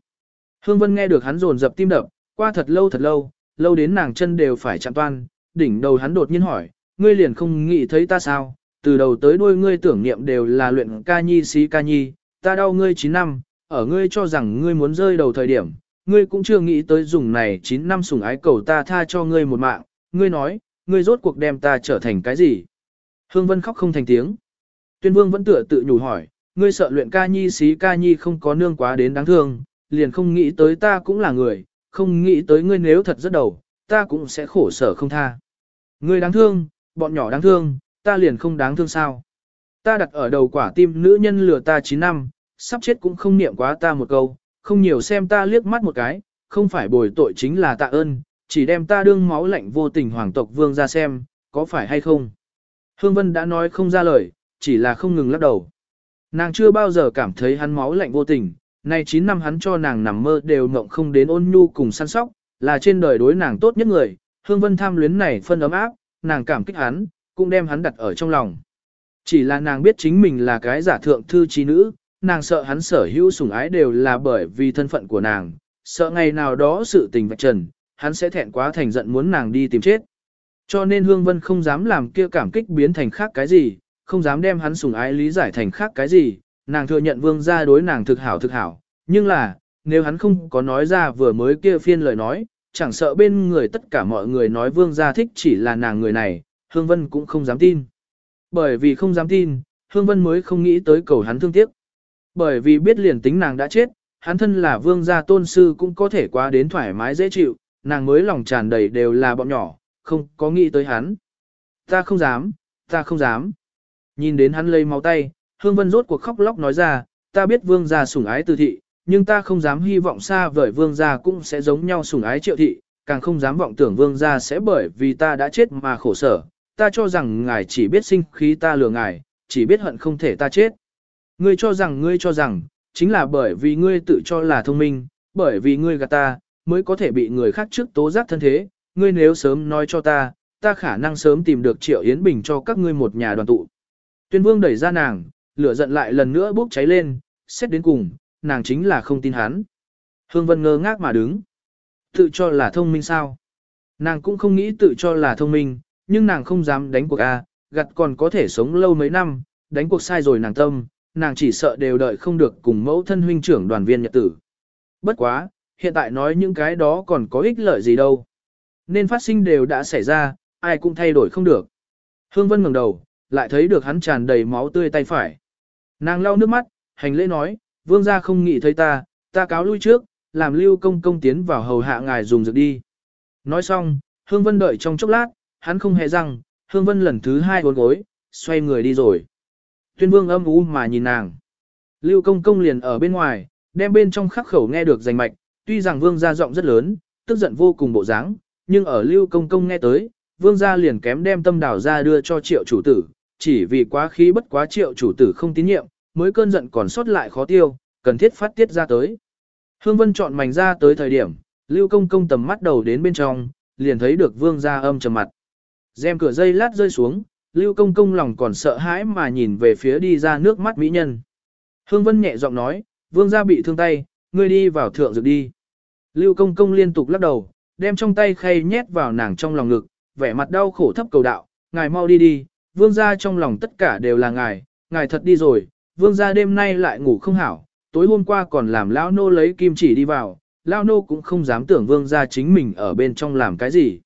Speaker 1: Hương vân nghe được hắn rồn dập tim đập, qua thật lâu thật lâu, lâu đến nàng chân đều phải chạm toan, đỉnh đầu hắn đột nhiên hỏi, ngươi liền không nghĩ thấy ta sao, từ đầu tới đuôi ngươi tưởng niệm đều là luyện ca nhi xí ca nhi, ta đau ngươi 9 năm, ở ngươi cho rằng ngươi muốn rơi đầu thời điểm, ngươi cũng chưa nghĩ tới dùng này 9 năm sủng ái cầu ta tha cho ngươi một mạng, ngươi nói, ngươi rốt cuộc đem ta trở thành cái gì? Hương Vân khóc không thành tiếng. Tuyên Vương vẫn tựa tự nhủ hỏi, ngươi sợ luyện ca nhi xí ca nhi không có nương quá đến đáng thương, liền không nghĩ tới ta cũng là người, không nghĩ tới ngươi nếu thật rất đầu, ta cũng sẽ khổ sở không tha. Ngươi đáng thương, bọn nhỏ đáng thương, ta liền không đáng thương sao. Ta đặt ở đầu quả tim nữ nhân lừa ta 9 năm, sắp chết cũng không niệm quá ta một câu, không nhiều xem ta liếc mắt một cái, không phải bồi tội chính là tạ ơn, chỉ đem ta đương máu lạnh vô tình hoàng tộc vương ra xem, có phải hay không. Hương Vân đã nói không ra lời, chỉ là không ngừng lắc đầu. Nàng chưa bao giờ cảm thấy hắn máu lạnh vô tình, nay 9 năm hắn cho nàng nằm mơ đều ngộng không đến ôn nhu cùng săn sóc, là trên đời đối nàng tốt nhất người, Hương Vân tham luyến này phân ấm áp, nàng cảm kích hắn, cũng đem hắn đặt ở trong lòng. Chỉ là nàng biết chính mình là cái giả thượng thư trí nữ, nàng sợ hắn sở hữu sủng ái đều là bởi vì thân phận của nàng, sợ ngày nào đó sự tình vạch trần, hắn sẽ thẹn quá thành giận muốn nàng đi tìm chết. Cho nên Hương Vân không dám làm kia cảm kích biến thành khác cái gì, không dám đem hắn sủng ái lý giải thành khác cái gì, nàng thừa nhận vương gia đối nàng thực hảo thực hảo, nhưng là, nếu hắn không có nói ra vừa mới kia phiên lời nói, chẳng sợ bên người tất cả mọi người nói vương gia thích chỉ là nàng người này, Hương Vân cũng không dám tin. Bởi vì không dám tin, Hương Vân mới không nghĩ tới cầu hắn thương tiếc. Bởi vì biết liền tính nàng đã chết, hắn thân là vương gia tôn sư cũng có thể qua đến thoải mái dễ chịu, nàng mới lòng tràn đầy đều là bọn nhỏ, không có nghĩ tới hắn. Ta không dám, ta không dám. Nhìn đến hắn lây máu tay, Hương Vân rốt cuộc khóc lóc nói ra, ta biết vương gia sủng ái từ thị, nhưng ta không dám hy vọng xa vời vương gia cũng sẽ giống nhau sủng ái triệu thị, càng không dám vọng tưởng vương gia sẽ bởi vì ta đã chết mà khổ sở, ta cho rằng ngài chỉ biết sinh khí ta lừa ngài, chỉ biết hận không thể ta chết. Ngươi cho rằng ngươi cho rằng, chính là bởi vì ngươi tự cho là thông minh, bởi vì ngươi gạt ta, mới có thể bị người khác trước tố giác thân thế, ngươi nếu sớm nói cho ta, ta khả năng sớm tìm được Triệu Yến Bình cho các ngươi một nhà đoàn tụ. Tuyên Vương đẩy ra nàng, lửa giận lại lần nữa bốc cháy lên, xét đến cùng, nàng chính là không tin hắn. Hương Vân ngơ ngác mà đứng. Tự cho là thông minh sao? Nàng cũng không nghĩ tự cho là thông minh, nhưng nàng không dám đánh cuộc A, gặt còn có thể sống lâu mấy năm, đánh cuộc sai rồi nàng tâm, nàng chỉ sợ đều đợi không được cùng mẫu thân huynh trưởng đoàn viên nhật tử. Bất quá, hiện tại nói những cái đó còn có ích lợi gì đâu. Nên phát sinh đều đã xảy ra, ai cũng thay đổi không được. Hương Vân ngẩng đầu, lại thấy được hắn tràn đầy máu tươi tay phải. Nàng lau nước mắt, hành lễ nói, vương gia không nghĩ thấy ta, ta cáo lui trước, làm lưu công công tiến vào hầu hạ ngài dùng dược đi. Nói xong, Hương Vân đợi trong chốc lát, hắn không hề răng, Hương Vân lần thứ hai uốn gối, xoay người đi rồi. Tuyên vương âm u mà nhìn nàng. Lưu công công liền ở bên ngoài, đem bên trong khắc khẩu nghe được rành mạch, tuy rằng vương gia giọng rất lớn, tức giận vô cùng bộ dáng, nhưng ở lưu công công nghe tới, vương gia liền kém đem tâm đảo ra đưa cho triệu chủ tử, chỉ vì quá khí bất quá triệu chủ tử không tín nhiệm, mới cơn giận còn sót lại khó tiêu, cần thiết phát tiết ra tới. Hương Vân chọn mảnh ra tới thời điểm, lưu công công tầm mắt đầu đến bên trong, liền thấy được vương gia âm trầm mặt. Rèm cửa dây lát rơi xuống, Lưu Công Công lòng còn sợ hãi mà nhìn về phía đi ra nước mắt mỹ nhân. Hương Vân nhẹ giọng nói, vương gia bị thương tay, ngươi đi vào thượng dược đi. Lưu Công Công liên tục lắc đầu, đem trong tay khay nhét vào nàng trong lòng ngực, vẻ mặt đau khổ thấp cầu đạo, ngài mau đi đi, vương gia trong lòng tất cả đều là ngài, ngài thật đi rồi, vương gia đêm nay lại ngủ không hảo, tối hôm qua còn làm lão nô lấy kim chỉ đi vào, lão nô cũng không dám tưởng vương gia chính mình ở bên trong làm cái gì.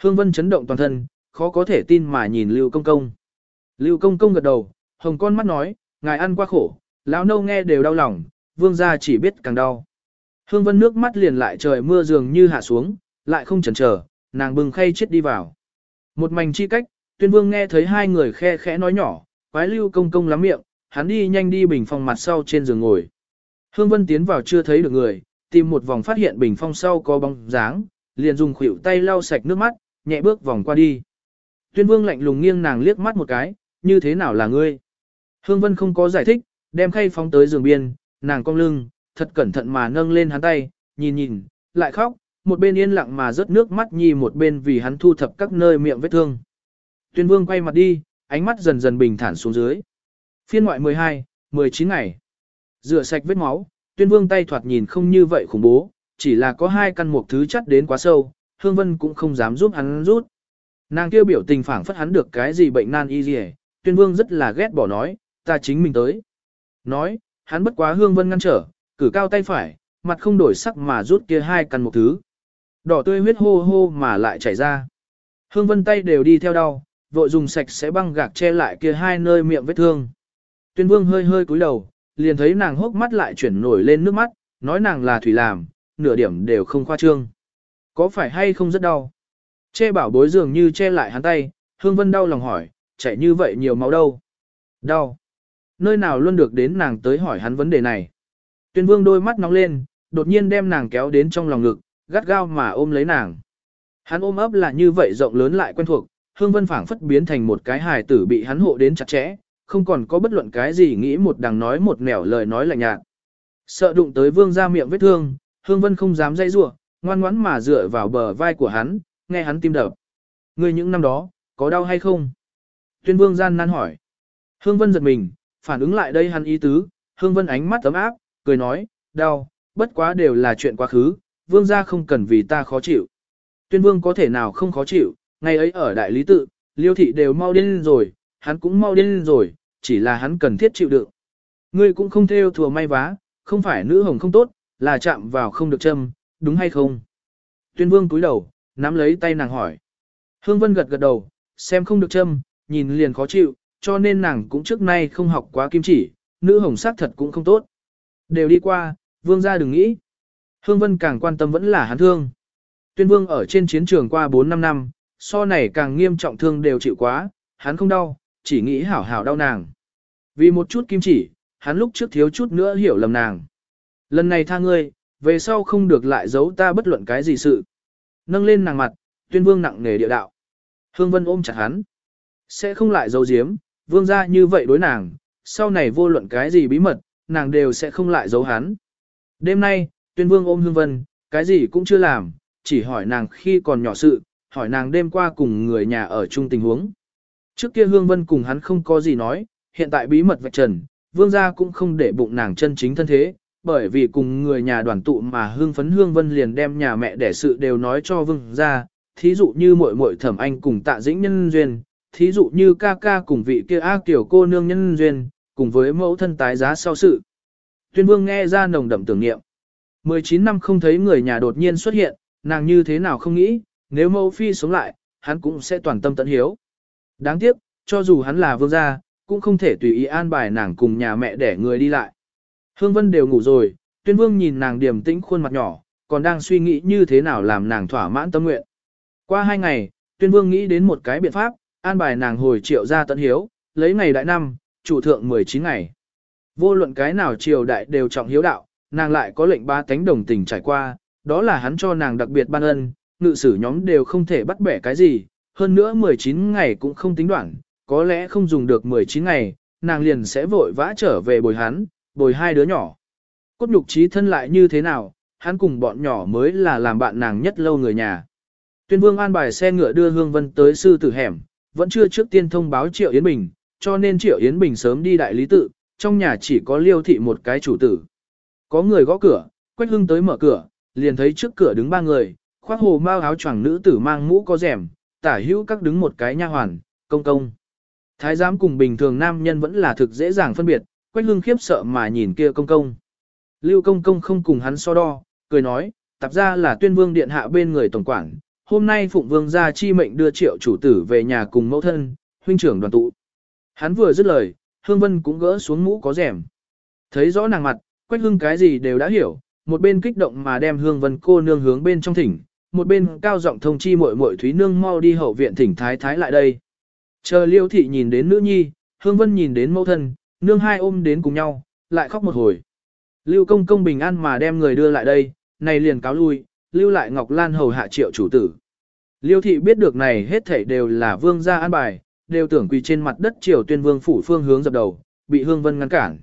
Speaker 1: Hương Vân chấn động toàn thân, khó có thể tin mà nhìn Lưu Công Công. Lưu Công Công gật đầu, hồng con mắt nói, ngài ăn quá khổ, lão nô nghe đều đau lòng, vương gia chỉ biết càng đau. Hương Vân nước mắt liền lại trời mưa dường như hạ xuống, lại không chần chờ, nàng bừng khay chết đi vào. Một mảnh chi cách, tuyên vương nghe thấy hai người khe khẽ nói nhỏ, quái lưu công công lắm miệng, hắn đi nhanh đi bình phong mặt sau trên giường ngồi. Hương Vân tiến vào chưa thấy được người, tìm một vòng phát hiện bình phong sau có bóng dáng, liền dùng khuỷu tay lau sạch nước mắt, nhẹ bước vòng qua đi. Tuyên vương lạnh lùng nghiêng nàng liếc mắt một cái, như thế nào là ngươi? Hương Vân không có giải thích, đem khay phóng tới giường biên, nàng cong lưng, thật cẩn thận mà nâng lên hắn tay, nhìn nhìn, lại khóc, một bên yên lặng mà rớt nước mắt nhi một bên vì hắn thu thập các nơi miệng vết thương. Tuyên vương quay mặt đi, ánh mắt dần dần bình thản xuống dưới. Phiên ngoại 12, 19 ngày. Rửa sạch vết máu, tuyên vương tay thoạt nhìn không như vậy khủng bố, chỉ là có hai căn mục thứ chất đến quá sâu, Hương Vân cũng không dám giúp hắn rút. Nàng kêu biểu tình phảng phất hắn được cái gì bệnh nan y gì tuyên vương rất là ghét bỏ nói, ta chính mình tới. Nói, hắn bất quá Hương Vân ngăn trở, cử cao tay phải, mặt không đổi sắc mà rút kia hai căn một thứ. Đỏ tươi huyết hô hô mà lại chảy ra. Hương Vân tay đều đi theo đau, vội dùng sạch sẽ băng gạc che lại kia hai nơi miệng vết thương. Tuyên vương hơi hơi cúi đầu, liền thấy nàng hốc mắt lại chuyển nổi lên nước mắt, nói nàng là thủy làm, nửa điểm đều không khoa trương. Có phải hay không rất đau? Che bảo bối dường như che lại hắn tay, Hương Vân đau lòng hỏi, chảy như vậy nhiều máu đâu? Đau. Nơi nào luôn được đến nàng tới hỏi hắn vấn đề này. Tuyên vương đôi mắt nóng lên, đột nhiên đem nàng kéo đến trong lòng ngực, gắt gao mà ôm lấy nàng. Hắn ôm ấp là như vậy rộng lớn lại quen thuộc, Hương Vân phảng phất biến thành một cái hài tử bị hắn hộ đến chặt chẽ, không còn có bất luận cái gì nghĩ một đằng nói một nẻo lời nói lạnh nhạt. Sợ đụng tới vương ra miệng vết thương, Hương Vân không dám dây rủa, ngoan ngoãn mà dựa vào bờ vai của hắn, nghe hắn tim đập. Người những năm đó, có đau hay không? Tuyên vương gian nan hỏi. Hương Vân giật mình, phản ứng lại đây hắn ý tứ, Hương Vân ánh mắt ấm áp, cười nói, đau, bất quá đều là chuyện quá khứ, vương gia không cần vì ta khó chịu. Tuyên vương có thể nào không khó chịu, ngày ấy ở đại lý tự, liêu thị đều mau điên rồi, hắn cũng mau điên rồi, chỉ là hắn cần thiết chịu đựng. Ngươi cũng không theo thừa may vá, không phải nữ hồng không tốt, là chạm vào không được châm, đúng hay không? Tuyên vương cúi đầu, nắm lấy tay nàng hỏi. Hương Vân gật gật đầu, xem không được châm, nhìn liền khó chịu, cho nên nàng cũng trước nay không học quá kim chỉ, nữ hồng sắc thật cũng không tốt. Đều đi qua, vương gia đừng nghĩ. Hương Vân càng quan tâm vẫn là hắn thương. Tuyên vương ở trên chiến trường qua 4-5 năm, so này càng nghiêm trọng thương đều chịu quá, hắn không đau, chỉ nghĩ hảo hảo đau nàng. Vì một chút kim chỉ, hắn lúc trước thiếu chút nữa hiểu lầm nàng. Lần này tha ngươi, về sau không được lại giấu ta bất luận cái gì sự. Nâng lên nàng mặt, tuyên vương nặng nề địa đạo. Hương Vân ôm chặt hắn. Sẽ không lại giấu giếm, vương gia như vậy đối nàng, sau này vô luận cái gì bí mật, nàng đều sẽ không lại giấu hắn. Đêm nay, tuyên vương ôm Hương Vân, cái gì cũng chưa làm, chỉ hỏi nàng khi còn nhỏ sự, hỏi nàng đêm qua cùng người nhà ở chung tình huống. Trước kia Hương Vân cùng hắn không có gì nói, hiện tại bí mật vạch trần, vương gia cũng không để bụng nàng chân chính thân thế, bởi vì cùng người nhà đoàn tụ mà hương phấn Hương Vân liền đem nhà mẹ đẻ sự đều nói cho vương gia, thí dụ như muội muội thẩm anh cùng tạ dĩnh nhân duyên, thí dụ như ca ca cùng vị kia ác tiểu cô nương nhân duyên, cùng với mẫu thân tái giá sau sự. Tuyên vương nghe ra nồng đậm tưởng niệm. 19 năm không thấy người nhà đột nhiên xuất hiện, nàng như thế nào không nghĩ, nếu mẫu phi sống lại, hắn cũng sẽ toàn tâm tận hiếu. Đáng tiếc, cho dù hắn là vương gia, cũng không thể tùy ý an bài nàng cùng nhà mẹ để người đi lại. Hương Vân đều ngủ rồi, tuyên vương nhìn nàng điềm tĩnh khuôn mặt nhỏ, còn đang suy nghĩ như thế nào làm nàng thỏa mãn tâm nguyện. Qua hai ngày, tuyên vương nghĩ đến một cái biện pháp, an bài nàng hồi triệu ra tận hiếu, lấy ngày đại năm, chủ thượng 19 ngày. Vô luận cái nào triều đại đều trọng hiếu đạo, nàng lại có lệnh ba tánh đồng tình trải qua, đó là hắn cho nàng đặc biệt ban ân, ngự sử nhóm đều không thể bắt bẻ cái gì, hơn nữa 19 ngày cũng không tính đoạn, có lẽ không dùng được 19 ngày, nàng liền sẽ vội vã trở về bồi hắn, bồi hai đứa nhỏ. Cốt nhục trí thân lại như thế nào, hắn cùng bọn nhỏ mới là làm bạn nàng nhất lâu người nhà. Tuyên vương an bài xe ngựa đưa Hương Vân tới sư tử hẻm, vẫn chưa trước tiên thông báo Triệu Yến Bình, cho nên Triệu Yến Bình sớm đi đại lý tự, trong nhà chỉ có liêu thị một cái chủ tử. Có người gõ cửa, Quách Hưng tới mở cửa, liền thấy trước cửa đứng ba người, khoác hồ mao áo choàng nữ tử mang mũ có rèm, tả hữu các đứng một cái nha hoàn, công công. Thái giám cùng bình thường nam nhân vẫn là thực dễ dàng phân biệt, Quách Hưng khiếp sợ mà nhìn kia công công. Lưu công công không cùng hắn so đo, cười nói, tập ra là tuyên vương điện hạ bên người tổng quản, hôm nay phụng vương ra chi mệnh đưa triệu chủ tử về nhà cùng mẫu thân, huynh trưởng đoàn tụ. Hắn vừa dứt lời, Hương Vân cũng gỡ xuống mũ có rèm. Thấy rõ nàng mặt, Quách Hưng cái gì đều đã hiểu, một bên kích động mà đem Hương Vân cô nương hướng bên trong thỉnh, một bên cao giọng thông chi muội muội Thúy Nương mau đi hậu viện thỉnh thái thái lại đây. Chờ Liêu thị nhìn đến nữ nhi, Hương Vân nhìn đến mẫu thân, nương hai ôm đến cùng nhau, lại khóc một hồi. Lưu công công bình an mà đem người đưa lại đây, này liền cáo lui, lưu lại Ngọc Lan hầu hạ triệu chủ tử. Liêu thị biết được này hết thảy đều là vương gia an bài, đều tưởng quỳ trên mặt đất triều tuyên vương phủ phương hướng dập đầu, bị Hương Vân ngăn cản.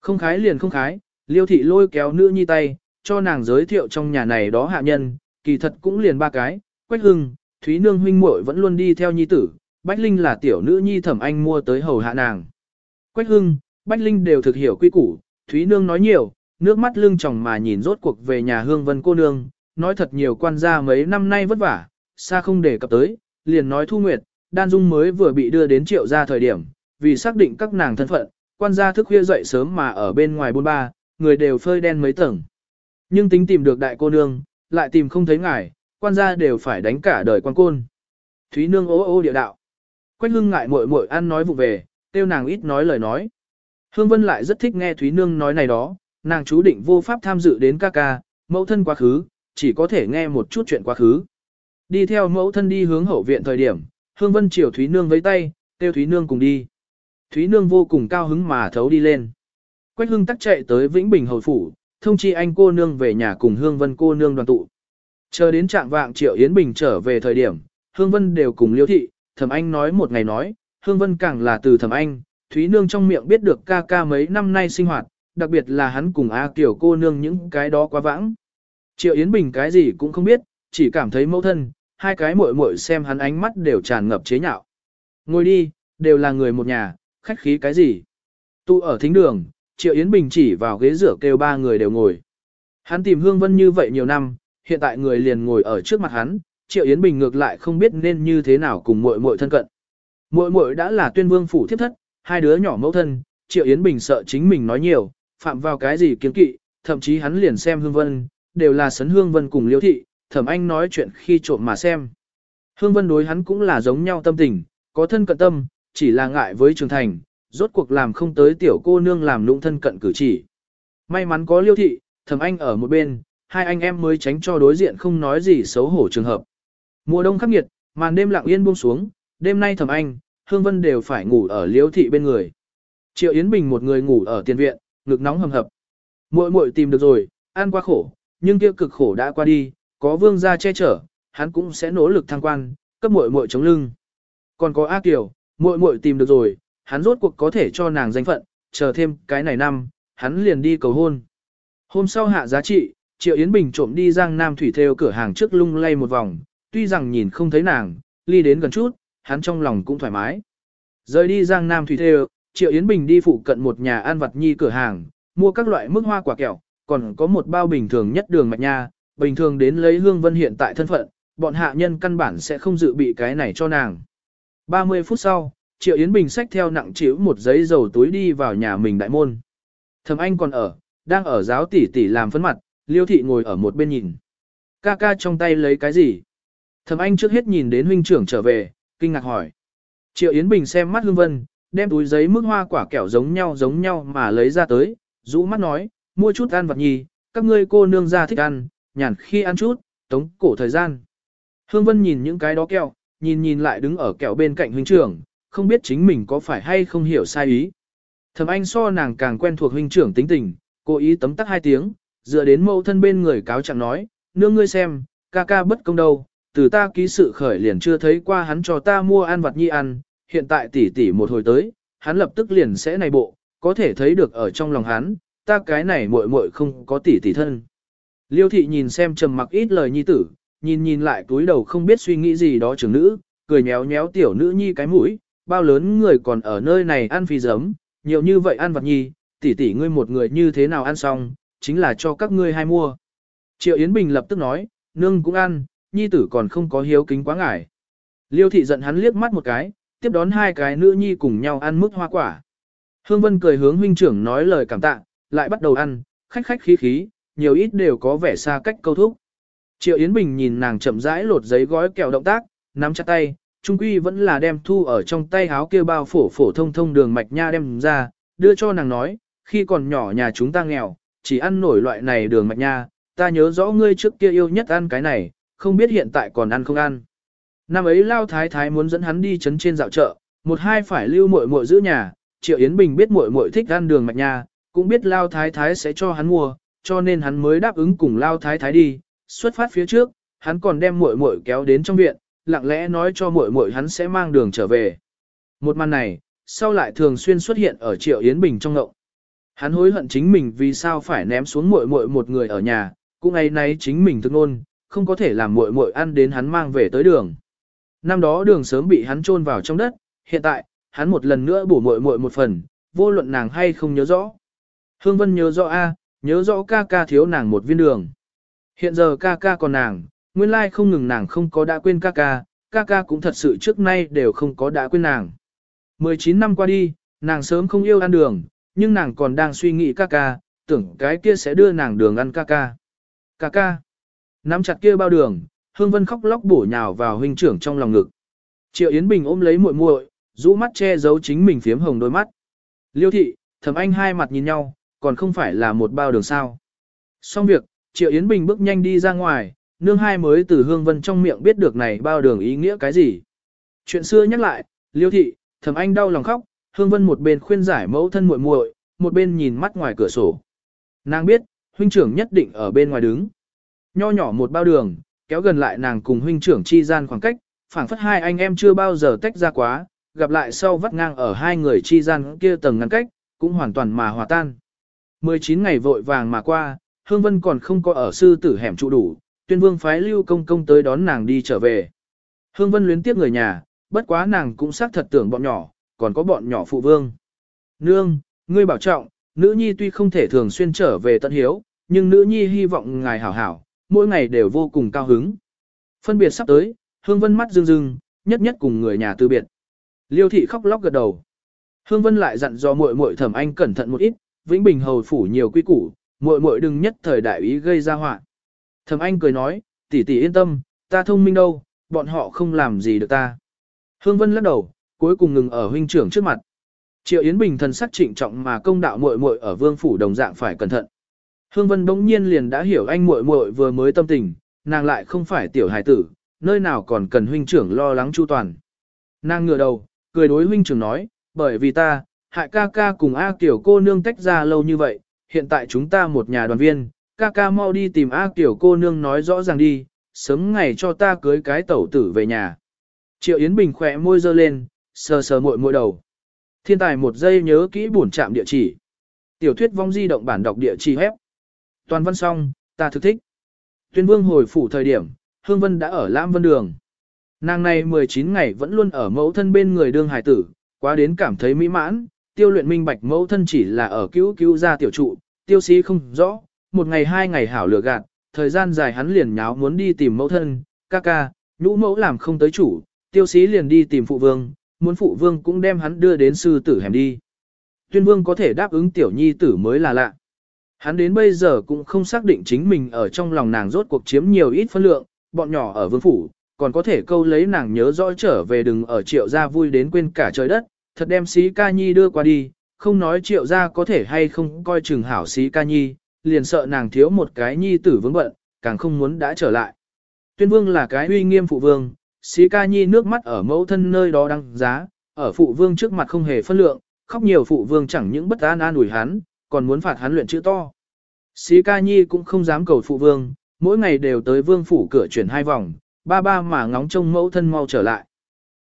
Speaker 1: Không khái liền không khái, Liêu thị lôi kéo nữ nhi tay, cho nàng giới thiệu trong nhà này đó hạ nhân, kỳ thật cũng liền ba cái, Quách Hưng, Thúy Nương huynh muội vẫn luôn đi theo nhi tử, Bách Linh là tiểu nữ nhi thẩm anh mua tới hầu hạ nàng. Quách Hưng, Bách Linh đều thực hiểu quy củ, Thúy Nương nói nhiều, nước mắt lưng tròng mà nhìn rốt cuộc về nhà hương vân cô nương, nói thật nhiều quan gia mấy năm nay vất vả, xa không để cập tới, liền nói Thu Nguyệt, Đan Dung mới vừa bị đưa đến triệu gia thời điểm, vì xác định các nàng thân phận, quan gia thức khuya dậy sớm mà ở bên ngoài buôn ba, người đều phơi đen mấy tầng. Nhưng tính tìm được đại cô nương, lại tìm không thấy ngài, quan gia đều phải đánh cả đời quan côn. Thúy nương ô ô địa đạo. Quách hưng ngại muội muội ăn nói vụ về, tiêu nàng ít nói lời nói. Hương Vân lại rất thích nghe Thúy nương nói này đó, nàng chú định vô pháp tham dự đến ca ca, mẫu thân quá khứ, chỉ có thể nghe một chút chuyện quá khứ. Đi theo mẫu thân đi hướng hậu viện thời điểm, Hương Vân chiều Thúy nương với tay, tiêu Thúy nương cùng đi. Thúy nương vô cùng cao hứng mà thấu đi lên. Quách hưng tắc chạy tới Vĩnh Bình hầu phủ, thông chi anh cô nương về nhà cùng Hương Vân cô nương đoàn tụ. Chờ đến trạng vạng Triệu Yến Bình trở về thời điểm, Hương Vân đều cùng Liêu thị, Thẩm Anh nói một ngày nói, Hương Vân càng là từ Thẩm Anh, Thúy Nương trong miệng biết được ca ca mấy năm nay sinh hoạt, đặc biệt là hắn cùng A Kiều cô nương những cái đó quá vãng. Triệu Yến Bình cái gì cũng không biết, chỉ cảm thấy mẫu thân, hai cái muội muội xem hắn ánh mắt đều tràn ngập chế nhạo. Ngồi đi, đều là người một nhà, khách khí cái gì. Tu ở thính đường, Triệu Yến Bình chỉ vào ghế rửa kêu ba người đều ngồi. Hắn tìm Hương Vân như vậy nhiều năm, hiện tại người liền ngồi ở trước mặt hắn, Triệu Yến Bình ngược lại không biết nên như thế nào cùng muội muội thân cận. Muội muội đã là tuyên vương phủ thiếp thất, hai đứa nhỏ mẫu thân, Triệu Yến Bình sợ chính mình nói nhiều, phạm vào cái gì kiến kỵ, thậm chí hắn liền xem Hương Vân, đều là sấn Hương Vân cùng Liêu thị, Thẩm Anh nói chuyện khi trộm mà xem. Hương Vân đối hắn cũng là giống nhau tâm tình, có thân cận tâm, chỉ là ngại với trưởng thành, rốt cuộc làm không tới tiểu cô nương làm nũng thân cận cử chỉ. May mắn có Liêu thị, thầm Anh ở một bên, hai anh em mới tránh cho đối diện không nói gì xấu hổ trường hợp. Mùa đông khắc nghiệt, màn đêm lặng yên buông xuống, đêm nay thầm Anh, Hương Vân đều phải ngủ ở Liêu thị bên người. Triệu Yến Bình một người ngủ ở tiền viện, ngực nóng hầm hập. Muội muội tìm được rồi, ăn qua khổ, nhưng kia cực khổ đã qua đi, có vương gia che chở, hắn cũng sẽ nỗ lực thăng quan, cấp muội muội chống lưng. Còn có A Kiều, muội muội tìm được rồi, hắn rốt cuộc có thể cho nàng danh phận, chờ thêm cái này năm, hắn liền đi cầu hôn. Hôm sau hạ giá trị, Triệu Yến Bình trộm đi Giang Nam Thủy theo cửa hàng trước lung lay một vòng, tuy rằng nhìn không thấy nàng, ly đến gần chút, hắn trong lòng cũng thoải mái. Rời đi Giang Nam Thủy theo, Triệu Yến Bình đi phụ cận một nhà ăn vặt nhi cửa hàng, mua các loại mức hoa quả kẹo, còn có một bao bình thường nhất đường mạch nha, bình thường đến lấy Hương Vân hiện tại thân phận, bọn hạ nhân căn bản sẽ không dự bị cái này cho nàng. 30 phút sau, Triệu Yến Bình xách theo nặng chịu một giấy dầu túi đi vào nhà mình đại môn. Thầm anh còn ở, đang ở giáo tỷ tỷ làm phấn mặt, liêu thị ngồi ở một bên nhìn. Ca ca trong tay lấy cái gì? Thầm anh trước hết nhìn đến huynh trưởng trở về, kinh ngạc hỏi. Triệu Yến Bình xem mắt Hương Vân, đem túi giấy mức hoa quả kẹo giống nhau giống nhau mà lấy ra tới, rũ mắt nói, mua chút ăn vặt nhì, các ngươi cô nương ra thích ăn, nhàn khi ăn chút, tống cổ thời gian. Hương Vân nhìn những cái đó kẹo, nhìn nhìn lại đứng ở kẹo bên cạnh huynh trưởng, không biết chính mình có phải hay không hiểu sai ý. Thẩm Anh so nàng càng quen thuộc huynh trưởng tính tình, cố ý tấm tắc hai tiếng, dựa đến mẫu thân bên người cáo trạng nói, nương ngươi xem, ca ca bất công đâu, từ ta ký sự khởi liền chưa thấy qua hắn cho ta mua ăn vặt nhi ăn, hiện tại tỷ tỷ một hồi tới, hắn lập tức liền sẽ này bộ, có thể thấy được ở trong lòng hắn, ta cái này muội muội không có tỷ tỷ thân. Liêu thị nhìn xem trầm mặc ít lời nhi tử, nhìn nhìn lại túi đầu không biết suy nghĩ gì đó trưởng nữ, cười nhéo nhéo tiểu nữ nhi cái mũi, bao lớn người còn ở nơi này ăn phi giấm, nhiều như vậy ăn vặt nhi, tỷ tỷ ngươi một người như thế nào ăn xong, chính là cho các ngươi hai mua. Triệu Yến Bình lập tức nói, nương cũng ăn, nhi tử còn không có hiếu kính quá ngải. Liêu thị giận hắn liếc mắt một cái, tiếp đón hai cái nữ nhi cùng nhau ăn mức hoa quả. Hương Vân cười hướng huynh trưởng nói lời cảm tạ, lại bắt đầu ăn, khách khách khí khí, nhiều ít đều có vẻ xa cách câu thúc. Triệu Yến Bình nhìn nàng chậm rãi lột giấy gói kẹo động tác, nắm chặt tay, trung quy vẫn là đem thu ở trong tay háo kia bao phổ phổ thông thông đường mạch nha đem ra, đưa cho nàng nói, khi còn nhỏ nhà chúng ta nghèo, chỉ ăn nổi loại này đường mạch nha, ta nhớ rõ ngươi trước kia yêu nhất ăn cái này, không biết hiện tại còn ăn không ăn. Năm ấy Lao Thái Thái muốn dẫn hắn đi chấn trên dạo chợ, một hai phải lưu muội muội giữ nhà, Triệu Yến Bình biết muội muội thích ăn đường mạch nha, cũng biết Lao Thái Thái sẽ cho hắn mua, cho nên hắn mới đáp ứng cùng Lao Thái Thái đi, xuất phát phía trước, hắn còn đem muội muội kéo đến trong viện, lặng lẽ nói cho muội muội hắn sẽ mang đường trở về. Một màn này, sau lại thường xuyên xuất hiện ở Triệu Yến Bình trong ngộng. Hắn hối hận chính mình vì sao phải ném xuống muội muội một người ở nhà, cũng ngày nay chính mình thức ôn, không có thể làm muội muội ăn đến hắn mang về tới đường. Năm đó đường sớm bị hắn chôn vào trong đất, hiện tại, hắn một lần nữa bổ muội muội một phần, vô luận nàng hay không nhớ rõ. Hương Vân nhớ rõ a, nhớ rõ ca ca thiếu nàng một viên đường. Hiện giờ ca ca còn nàng, nguyên lai không ngừng nàng không có đã quên ca ca, ca ca cũng thật sự trước nay đều không có đã quên nàng. 19 năm qua đi, nàng sớm không yêu ăn đường, nhưng nàng còn đang suy nghĩ ca ca, tưởng cái kia sẽ đưa nàng đường ăn ca ca. Ca ca. Nắm chặt kia bao đường, Hương Vân khóc lóc bổ nhào vào huynh trưởng trong lòng ngực. Triệu Yến Bình ôm lấy muội muội, rũ mắt che giấu chính mình phiếm hồng đôi mắt. Liêu thị, thẩm anh hai mặt nhìn nhau, còn không phải là một bao đường sao. Xong việc, Triệu Yến Bình bước nhanh đi ra ngoài, nương hai mới từ Hương Vân trong miệng biết được này bao đường ý nghĩa cái gì. Chuyện xưa nhắc lại, Liêu thị, thầm anh đau lòng khóc, Hương Vân một bên khuyên giải mẫu thân muội muội, một bên nhìn mắt ngoài cửa sổ. Nàng biết, huynh trưởng nhất định ở bên ngoài đứng. Nho nhỏ một bao đường, kéo gần lại nàng cùng huynh trưởng chi gian khoảng cách, phảng phất hai anh em chưa bao giờ tách ra quá, gặp lại sau vắt ngang ở hai người chi gian kia tầng ngăn cách, cũng hoàn toàn mà hòa tan. 19 ngày vội vàng mà qua, Hương Vân còn không có ở sư tử hẻm trụ đủ, tuyên vương phái lưu công công tới đón nàng đi trở về. Hương Vân luyến tiếp người nhà, bất quá nàng cũng xác thật tưởng bọn nhỏ, còn có bọn nhỏ phụ vương. Nương, ngươi bảo trọng, nữ nhi tuy không thể thường xuyên trở về tận hiếu, nhưng nữ nhi hy vọng ngài hảo hảo, mỗi ngày đều vô cùng cao hứng. Phân biệt sắp tới, Hương Vân mắt rưng rưng, nhất nhất cùng người nhà từ biệt. Liêu thị khóc lóc gật đầu. Hương Vân lại dặn dò muội muội Thẩm Anh cẩn thận một ít, Vĩnh Bình hầu phủ nhiều quy củ, muội muội đừng nhất thời đại ý gây ra họa. Thẩm Anh cười nói, tỷ tỷ yên tâm, ta thông minh đâu, bọn họ không làm gì được ta. Hương Vân lắc đầu, cuối cùng ngừng ở huynh trưởng trước mặt. Triệu Yến Bình thần sắc trịnh trọng mà công đạo muội muội ở vương phủ đồng dạng phải cẩn thận. Hương Vân bỗng nhiên liền đã hiểu anh muội muội vừa mới tâm tình, nàng lại không phải tiểu hài tử, nơi nào còn cần huynh trưởng lo lắng chu toàn. Nàng ngửa đầu, cười đối huynh trưởng nói, bởi vì ta, hại ca ca cùng A tiểu cô nương tách ra lâu như vậy, hiện tại chúng ta một nhà đoàn viên, ca ca mau đi tìm A Kiều cô nương nói rõ ràng đi, sớm ngày cho ta cưới cái tẩu tử về nhà. Triệu Yến Bình khỏe môi dơ lên, sờ sờ muội muội đầu. Thiên tài một giây nhớ kỹ bổn trạm địa chỉ. Tiểu thuyết vong di động bản đọc địa chỉ hép. Toàn văn xong, ta thực thích. Tuyên vương hồi phủ thời điểm, Hương Vân đã ở Lam Vân Đường. Nàng này 19 ngày vẫn luôn ở mẫu thân bên người đương Hải tử, quá đến cảm thấy mỹ mãn, tiêu luyện minh bạch mẫu thân chỉ là ở cứu cứu gia tiểu trụ, tiêu sĩ không rõ, một ngày hai ngày hảo lựa gạt, thời gian dài hắn liền nháo muốn đi tìm mẫu thân, ca ca, nhũ mẫu làm không tới chủ, tiêu sĩ liền đi tìm phụ vương, muốn phụ vương cũng đem hắn đưa đến sư tử hẻm đi. Tuyên vương có thể đáp ứng tiểu nhi tử mới là lạ. Hắn đến bây giờ cũng không xác định chính mình ở trong lòng nàng rốt cuộc chiếm nhiều ít phân lượng, bọn nhỏ ở vương phủ, còn có thể câu lấy nàng nhớ rõ trở về đừng ở triệu gia vui đến quên cả trời đất, thật đem sĩ ca nhi đưa qua đi, không nói triệu gia có thể hay không coi chừng hảo sĩ ca nhi, liền sợ nàng thiếu một cái nhi tử vướng bận, càng không muốn đã trở lại. Tuyên vương là cái uy nghiêm phụ vương, sĩ ca nhi nước mắt ở mẫu thân nơi đó đăng giá, ở phụ vương trước mặt không hề phân lượng, khóc nhiều phụ vương chẳng những bất an an ủi hắn, còn muốn phạt hắn luyện chữ to. Sĩ ca nhi cũng không dám cầu phụ vương, mỗi ngày đều tới vương phủ cửa chuyển hai vòng, ba ba mà ngóng trông mẫu thân mau trở lại.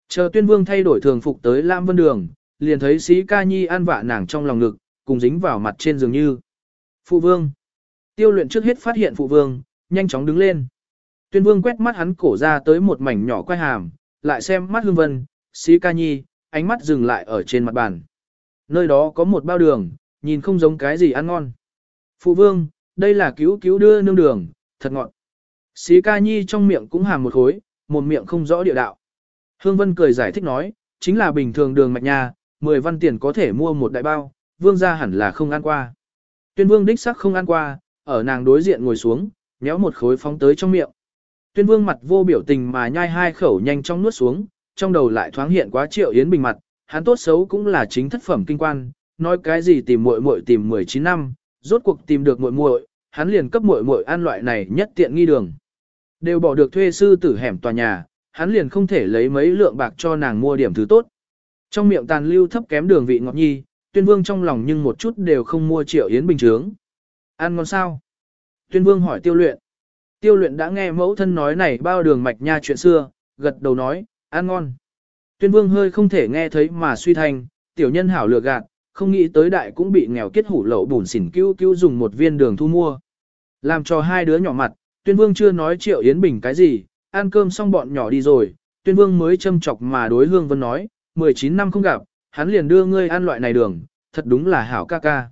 Speaker 1: Chờ tuyên vương thay đổi thường phục tới Lam Vân Đường, liền thấy sĩ ca nhi an vạ nàng trong lòng ngực, cùng dính vào mặt trên giường như. Phụ vương. Tiêu luyện trước hết phát hiện phụ vương, nhanh chóng đứng lên. Tuyên vương quét mắt hắn cổ ra tới một mảnh nhỏ quay hàm, lại xem mắt hương vân, sĩ ca nhi, ánh mắt dừng lại ở trên mặt bàn. Nơi đó có một bao đường, nhìn không giống cái gì ăn ngon. Phụ vương, đây là cứu cứu đưa nương đường, thật ngọt. Xí ca nhi trong miệng cũng hàm một khối, một miệng không rõ địa đạo. Hương Vân cười giải thích nói, chính là bình thường đường mạch nha, 10 văn tiền có thể mua một đại bao, vương gia hẳn là không ăn qua. Tuyên vương đích sắc không ăn qua, ở nàng đối diện ngồi xuống, méo một khối phóng tới trong miệng. Tuyên vương mặt vô biểu tình mà nhai hai khẩu nhanh trong nuốt xuống, trong đầu lại thoáng hiện quá triệu yến bình mặt, hắn tốt xấu cũng là chính thất phẩm kinh quan, nói cái gì tìm muội muội tìm 19 năm, rốt cuộc tìm được muội muội, hắn liền cấp muội muội ăn loại này nhất tiện nghi đường. Đều bỏ được thuê sư tử hẻm tòa nhà, hắn liền không thể lấy mấy lượng bạc cho nàng mua điểm thứ tốt. Trong miệng tàn lưu thấp kém đường vị ngọt nhi, tuyên vương trong lòng nhưng một chút đều không mua triệu yến bình trướng. Ăn ngon sao? Tuyên vương hỏi tiêu luyện. Tiêu luyện đã nghe mẫu thân nói này bao đường mạch nha chuyện xưa, gật đầu nói, ăn ngon. Tuyên vương hơi không thể nghe thấy mà suy thành, tiểu nhân hảo lừa gạt, không nghĩ tới đại cũng bị nghèo kết hủ lậu bùn xỉn cứu cứu dùng một viên đường thu mua. Làm cho hai đứa nhỏ mặt, tuyên vương chưa nói triệu Yến Bình cái gì, ăn cơm xong bọn nhỏ đi rồi, tuyên vương mới châm chọc mà đối hương vân nói, 19 năm không gặp, hắn liền đưa ngươi ăn loại này đường, thật đúng là hảo ca ca.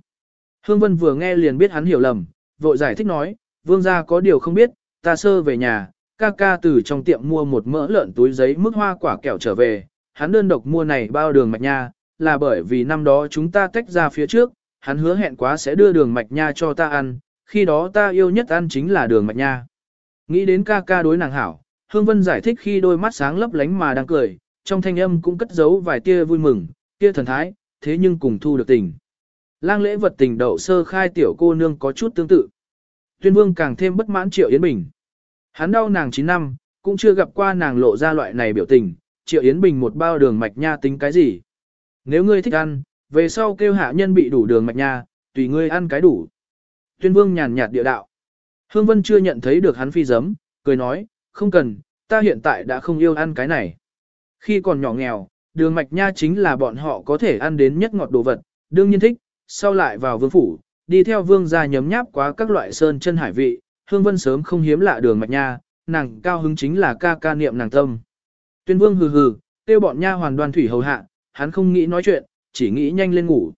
Speaker 1: Hương vân vừa nghe liền biết hắn hiểu lầm, vội giải thích nói, vương gia có điều không biết, ta sơ về nhà, ca ca từ trong tiệm mua một mỡ lợn túi giấy mức hoa quả kẹo trở về, hắn đơn độc mua này bao đường mạch nha, là bởi vì năm đó chúng ta tách ra phía trước, hắn hứa hẹn quá sẽ đưa đường mạch nha cho ta ăn, khi đó ta yêu nhất ăn chính là đường mạch nha. Nghĩ đến ca ca đối nàng hảo, Hương Vân giải thích khi đôi mắt sáng lấp lánh mà đang cười, trong thanh âm cũng cất giấu vài tia vui mừng, kia thần thái, thế nhưng cùng thu được tình. Lang lễ vật tình đậu sơ khai tiểu cô nương có chút tương tự. Tuyên vương càng thêm bất mãn Triệu Yến Bình. Hắn đau nàng 9 năm, cũng chưa gặp qua nàng lộ ra loại này biểu tình, Triệu Yến Bình một bao đường mạch nha tính cái gì. Nếu ngươi thích ăn, về sau kêu hạ nhân bị đủ đường mạch nha, tùy ngươi ăn cái đủ. Tuyên vương nhàn nhạt địa đạo. Hương Vân chưa nhận thấy được hắn phi giấm, cười nói, không cần, ta hiện tại đã không yêu ăn cái này. Khi còn nhỏ nghèo, đường mạch nha chính là bọn họ có thể ăn đến nhất ngọt đồ vật, đương nhiên thích, sau lại vào vương phủ, đi theo vương gia nhấm nháp quá các loại sơn chân hải vị, Hương Vân sớm không hiếm lạ đường mạch nha, nàng cao hứng chính là ca ca niệm nàng tâm. Tuyên vương hừ hừ, tiêu bọn nha hoàn đoan thủy hầu hạ, hắn không nghĩ nói chuyện, chỉ nghĩ nhanh lên ngủ.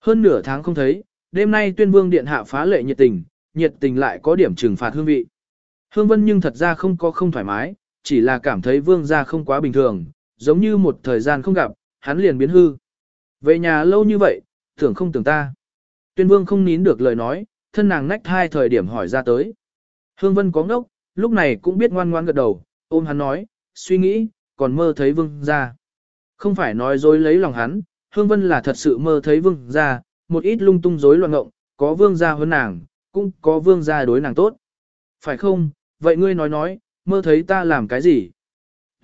Speaker 1: Hơn nửa tháng không thấy, đêm nay tuyên vương điện hạ phá lệ nhiệt tình, nhiệt tình lại có điểm trừng phạt hương vị. Hương vân nhưng thật ra không có không thoải mái, chỉ là cảm thấy vương gia không quá bình thường, giống như một thời gian không gặp, hắn liền biến hư. Về nhà lâu như vậy, tưởng không tưởng ta. Tuyên vương không nín được lời nói, thân nàng nách hai thời điểm hỏi ra tới. Hương vân có ngốc, lúc này cũng biết ngoan ngoan gật đầu, ôm hắn nói, suy nghĩ, còn mơ thấy vương gia. Không phải nói dối lấy lòng hắn, Hương Vân là thật sự mơ thấy vương gia, một ít lung tung rối loạn ngộng, có vương gia hơn nàng, cũng có vương gia đối nàng tốt. Phải không, vậy ngươi nói nói, mơ thấy ta làm cái gì?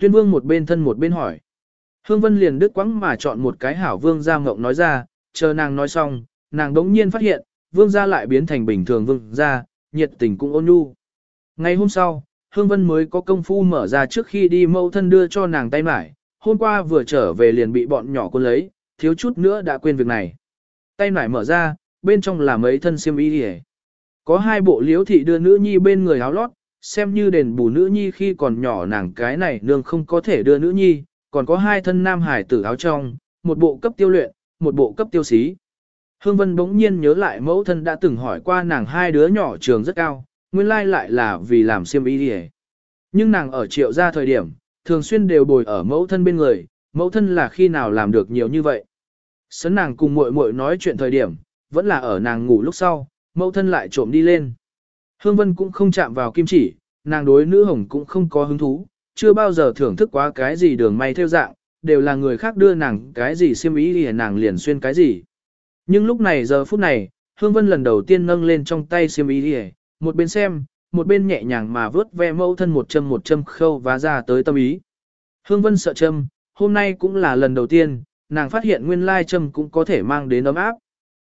Speaker 1: Tuyên vương một bên thân một bên hỏi. Hương Vân liền đứt quãng mà chọn một cái hảo vương gia ngộng nói ra, chờ nàng nói xong, nàng đống nhiên phát hiện, vương gia lại biến thành bình thường vương gia, nhiệt tình cũng ôn nhu. Ngày hôm sau, Hương Vân mới có công phu mở ra trước khi đi mâu thân đưa cho nàng tay mải, hôm qua vừa trở về liền bị bọn nhỏ quân lấy, thiếu chút nữa đã quên việc này. Tay nải mở ra, bên trong là mấy thân xiêm y hề. Có hai bộ liếu thị đưa nữ nhi bên người áo lót, xem như đền bù nữ nhi khi còn nhỏ nàng cái này nương không có thể đưa nữ nhi, còn có hai thân nam hải tử áo trong, một bộ cấp tiêu luyện, một bộ cấp tiêu xí. Hương Vân bỗng nhiên nhớ lại mẫu thân đã từng hỏi qua nàng hai đứa nhỏ trường rất cao, nguyên lai lại là vì làm xiêm y đi Nhưng nàng ở triệu gia thời điểm, thường xuyên đều bồi ở mẫu thân bên người, mẫu thân là khi nào làm được nhiều như vậy. Sấn nàng cùng muội muội nói chuyện thời điểm, vẫn là ở nàng ngủ lúc sau, mẫu thân lại trộm đi lên. Hương Vân cũng không chạm vào kim chỉ, nàng đối nữ hồng cũng không có hứng thú, chưa bao giờ thưởng thức quá cái gì đường may theo dạng, đều là người khác đưa nàng cái gì xiêm ý thì nàng liền xuyên cái gì. Nhưng lúc này giờ phút này, Hương Vân lần đầu tiên nâng lên trong tay xiêm ý thì một bên xem, một bên nhẹ nhàng mà vớt ve mẫu thân một châm một châm khâu và ra tới tâm ý. Hương Vân sợ châm, hôm nay cũng là lần đầu tiên, nàng phát hiện nguyên lai châm cũng có thể mang đến ấm áp.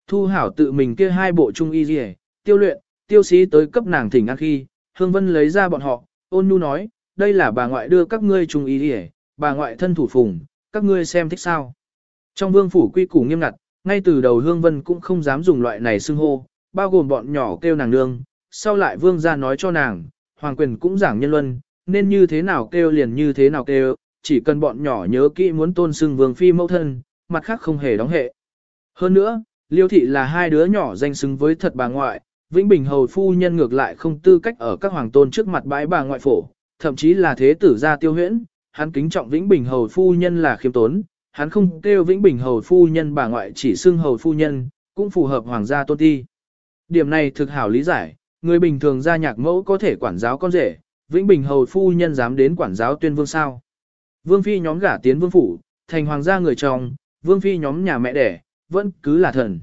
Speaker 1: Thu hảo tự mình kia hai bộ trung y gì tiêu luyện, tiêu sĩ tới cấp nàng thỉnh ăn khi, Hương Vân lấy ra bọn họ, ôn nhu nói, đây là bà ngoại đưa các ngươi trùng ý đi bà ngoại thân thủ phùng, các ngươi xem thích sao. Trong vương phủ quy củ nghiêm ngặt, ngay từ đầu Hương Vân cũng không dám dùng loại này xưng hô, bao gồm bọn nhỏ kêu nàng nương, sau lại vương gia nói cho nàng, hoàng quyền cũng giảng nhân luân, nên như thế nào kêu liền như thế nào kêu, chỉ cần bọn nhỏ nhớ kỹ muốn tôn xưng vương phi mẫu thân, mặt khác không hề đóng hệ. Hơn nữa, liêu thị là hai đứa nhỏ danh xứng với thật bà ngoại, Vĩnh Bình hầu phu nhân ngược lại không tư cách ở các hoàng tôn trước mặt bãi bà ngoại phổ, thậm chí là thế tử gia tiêu huyễn, hắn kính trọng Vĩnh Bình hầu phu nhân là khiêm tốn, hắn không kêu Vĩnh Bình hầu phu nhân bà ngoại chỉ xưng hầu phu nhân, cũng phù hợp hoàng gia tôn ti. Điểm này thực hảo lý giải, người bình thường gia nhạc mẫu có thể quản giáo con rể, Vĩnh Bình hầu phu nhân dám đến quản giáo tuyên vương sao. Vương phi nhóm gả tiến vương phủ, thành hoàng gia người chồng, vương phi nhóm nhà mẹ đẻ, vẫn cứ là thần.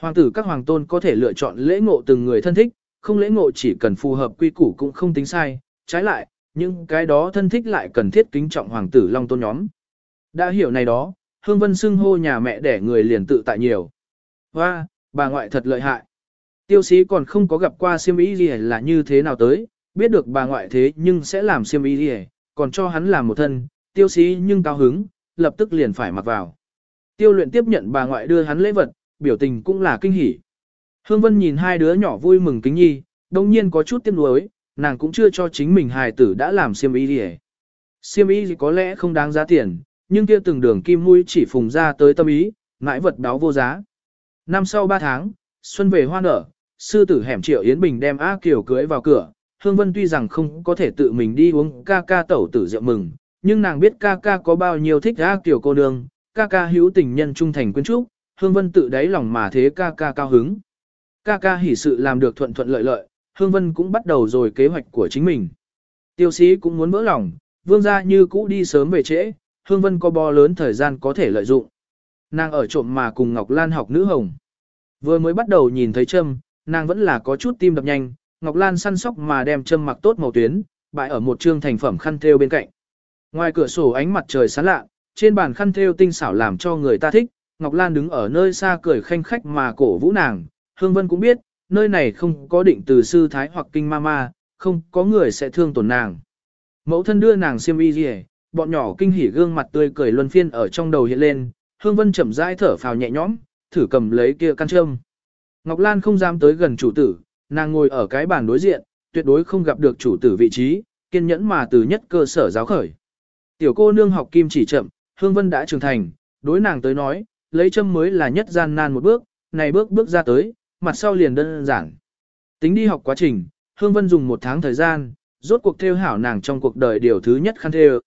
Speaker 1: Hoàng tử các hoàng tôn có thể lựa chọn lễ ngộ từng người thân thích, không lễ ngộ chỉ cần phù hợp quy củ cũng không tính sai, trái lại, những cái đó thân thích lại cần thiết kính trọng hoàng tử long tôn nhóm. Đã hiểu này đó, Hương Vân xưng hô nhà mẹ để người liền tự tại nhiều. Và, bà ngoại thật lợi hại. Tiêu sĩ còn không có gặp qua siêm ý gì là như thế nào tới, biết được bà ngoại thế nhưng sẽ làm siêm ý gì, còn cho hắn làm một thân, tiêu sĩ nhưng cao hứng, lập tức liền phải mặc vào. Tiêu luyện tiếp nhận bà ngoại đưa hắn lễ vật, biểu tình cũng là kinh hỉ. Hương Vân nhìn hai đứa nhỏ vui mừng kính nhi, đồng nhiên có chút tiếc nuối, nàng cũng chưa cho chính mình hài tử đã làm siêm ý gì. Siêm ý gì có lẽ không đáng giá tiền, nhưng kia từng đường kim mũi chỉ phùng ra tới tâm ý, ngãi vật đáo vô giá. Năm sau ba tháng, xuân về hoa nở, sư tử hẻm triệu Yến Bình đem A Kiều cưới vào cửa, Hương Vân tuy rằng không có thể tự mình đi uống ca ca tẩu tử rượu mừng, nhưng nàng biết ca ca có bao nhiêu thích A Kiều cô nương, ca ca hữu tình nhân trung thành quyến trúc, Hương Vân tự đáy lòng mà thế ca ca cao hứng. Ca ca hỉ sự làm được thuận thuận lợi lợi, Hương Vân cũng bắt đầu rồi kế hoạch của chính mình. Tiêu sĩ cũng muốn vỡ lòng, vương gia như cũ đi sớm về trễ, Hương Vân có bo lớn thời gian có thể lợi dụng. Nàng ở trộm mà cùng Ngọc Lan học nữ hồng. Vừa mới bắt đầu nhìn thấy Trâm, nàng vẫn là có chút tim đập nhanh, Ngọc Lan săn sóc mà đem Trâm mặc tốt màu tuyến, bại ở một trương thành phẩm khăn thêu bên cạnh. Ngoài cửa sổ ánh mặt trời sáng lạ, trên bàn khăn thêu tinh xảo làm cho người ta thích, Ngọc Lan đứng ở nơi xa cười khanh khách mà cổ vũ nàng, Hương Vân cũng biết, nơi này không có định từ sư thái hoặc kinh ma ma, không có người sẽ thương tổn nàng. Mẫu thân đưa nàng xiêm y gì, bọn nhỏ kinh hỉ gương mặt tươi cười luân phiên ở trong đầu hiện lên, Hương Vân chậm rãi thở phào nhẹ nhõm, thử cầm lấy kia căn châm. Ngọc Lan không dám tới gần chủ tử, nàng ngồi ở cái bàn đối diện, tuyệt đối không gặp được chủ tử vị trí, kiên nhẫn mà từ nhất cơ sở giáo khởi. Tiểu cô nương học kim chỉ chậm, Hương Vân đã trưởng thành, đối nàng tới nói, lấy châm mới là nhất gian nan một bước, này bước bước ra tới, mặt sau liền đơn giản. Tính đi học quá trình, Hương Vân dùng một tháng thời gian, rốt cuộc theo hảo nàng trong cuộc đời điều thứ nhất khăn theo.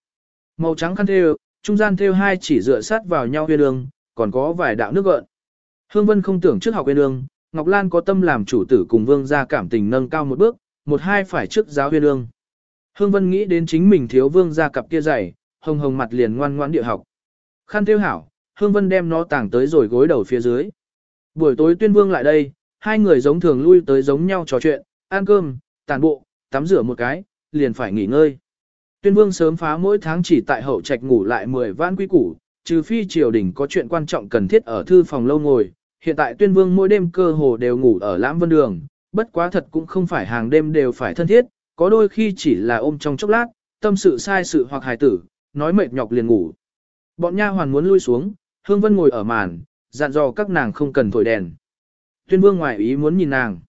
Speaker 1: Màu trắng khăn theo, trung gian theo hai chỉ dựa sát vào nhau huyên ương, còn có vài đạo nước gợn. Hương Vân không tưởng trước học huyên ương, Ngọc Lan có tâm làm chủ tử cùng vương gia cảm tình nâng cao một bước, một hai phải trước giáo huyên ương. Hương Vân nghĩ đến chính mình thiếu vương gia cặp kia dày, hồng hồng mặt liền ngoan ngoãn địa học. Khăn theo hảo, Hương Vân đem nó tảng tới rồi gối đầu phía dưới. Buổi tối tuyên vương lại đây, hai người giống thường lui tới giống nhau trò chuyện, ăn cơm, tàn bộ, tắm rửa một cái, liền phải nghỉ ngơi. Tuyên vương sớm phá mỗi tháng chỉ tại hậu trạch ngủ lại 10 vạn quy củ, trừ phi triều đình có chuyện quan trọng cần thiết ở thư phòng lâu ngồi. Hiện tại tuyên vương mỗi đêm cơ hồ đều ngủ ở lãm vân đường, bất quá thật cũng không phải hàng đêm đều phải thân thiết, có đôi khi chỉ là ôm trong chốc lát, tâm sự sai sự hoặc hài tử, nói mệt nhọc liền ngủ. Bọn nha hoàn muốn lui xuống, hương vân ngồi ở màn, dặn dò các nàng không cần thổi đèn. Tuyên vương ngoài ý muốn nhìn nàng.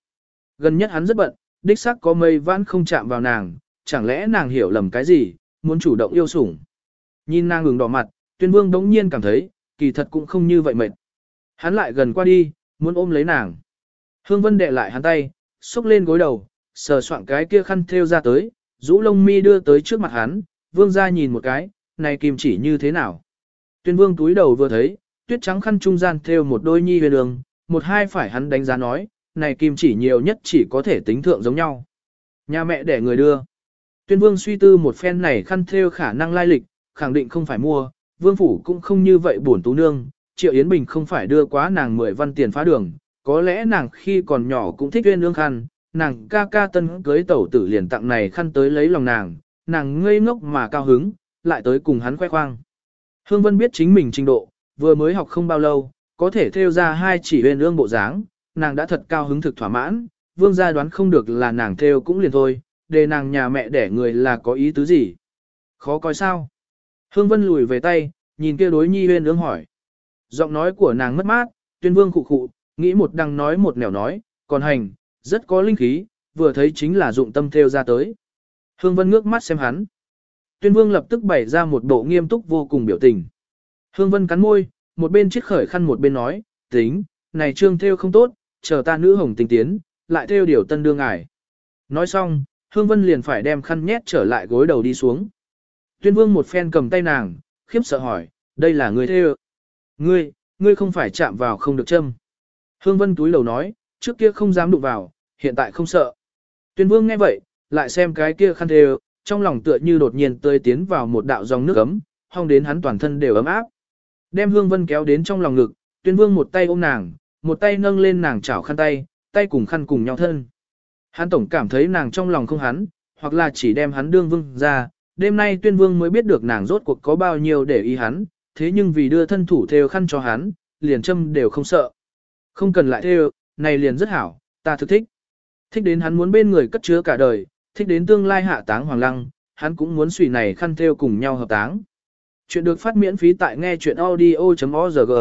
Speaker 1: Gần nhất hắn rất bận, đích xác có mây vãn không chạm vào nàng, chẳng lẽ nàng hiểu lầm cái gì, muốn chủ động yêu sủng. Nhìn nàng ngừng đỏ mặt, tuyên vương đống nhiên cảm thấy, kỳ thật cũng không như vậy mệt. Hắn lại gần qua đi, muốn ôm lấy nàng. Hương Vân đệ lại hắn tay, xúc lên gối đầu, sờ soạn cái kia khăn thêu ra tới, rũ lông mi đưa tới trước mặt hắn, vương ra nhìn một cái, này kim chỉ như thế nào. Tuyên vương túi đầu vừa thấy, tuyết trắng khăn trung gian thêu một đôi nhi huyền đường, một hai phải hắn đánh giá nói, này kim chỉ nhiều nhất chỉ có thể tính thượng giống nhau. Nhà mẹ để người đưa. Tuyên vương suy tư một phen này khăn thêu khả năng lai lịch, khẳng định không phải mua, vương phủ cũng không như vậy buồn tú nương, triệu Yến Bình không phải đưa quá nàng 10 văn tiền phá đường, có lẽ nàng khi còn nhỏ cũng thích uyên nương khăn, nàng ca ca tân cưới tẩu tử liền tặng này khăn tới lấy lòng nàng, nàng ngây ngốc mà cao hứng, lại tới cùng hắn khoe khoang. Hương Vân biết chính mình trình độ, vừa mới học không bao lâu, có thể theo ra hai chỉ uyên ương bộ dáng, nàng đã thật cao hứng thực thỏa mãn, vương gia đoán không được là nàng theo cũng liền thôi, để nàng nhà mẹ đẻ người là có ý tứ gì. Khó coi sao. Hương Vân lùi về tay, nhìn kia đối nhi huyền ương hỏi. Giọng nói của nàng mất mát, tuyên vương khụ khụ, nghĩ một đằng nói một nẻo nói, còn hành, rất có linh khí, vừa thấy chính là dụng tâm theo ra tới. Hương Vân ngước mắt xem hắn. Tuyên vương lập tức bày ra một bộ nghiêm túc vô cùng biểu tình. Hương Vân cắn môi, một bên chiếc khởi khăn một bên nói, tính, này trương theo không tốt, chờ ta nữ hồng tình tiến, lại theo điều tân đương ải. Nói xong, Hương Vân liền phải đem khăn nhét trở lại gối đầu đi xuống. Tuyên Vương một phen cầm tay nàng, khiếp sợ hỏi, đây là người theo, Ngươi, ngươi không phải chạm vào không được châm. Hương Vân túi đầu nói, trước kia không dám đụng vào, hiện tại không sợ. Tuyên Vương nghe vậy, lại xem cái kia khăn theo trong lòng tựa như đột nhiên tươi tiến vào một đạo dòng nước ấm, hong đến hắn toàn thân đều ấm áp. Đem Hương Vân kéo đến trong lòng ngực, Tuyên Vương một tay ôm nàng, một tay nâng lên nàng chảo khăn tay, tay cùng khăn cùng nhau thân. Hắn tổng cảm thấy nàng trong lòng không hắn, hoặc là chỉ đem hắn đương vương ra, đêm nay tuyên vương mới biết được nàng rốt cuộc có bao nhiêu để ý hắn, thế nhưng vì đưa thân thủ theo khăn cho hắn, liền châm đều không sợ. Không cần lại theo, này liền rất hảo, ta thực thích. Thích đến hắn muốn bên người cất chứa cả đời, thích đến tương lai hạ táng hoàng lăng, hắn cũng muốn suy này khăn theo cùng nhau hợp táng. Chuyện được phát miễn phí tại nghe chuyện audio.org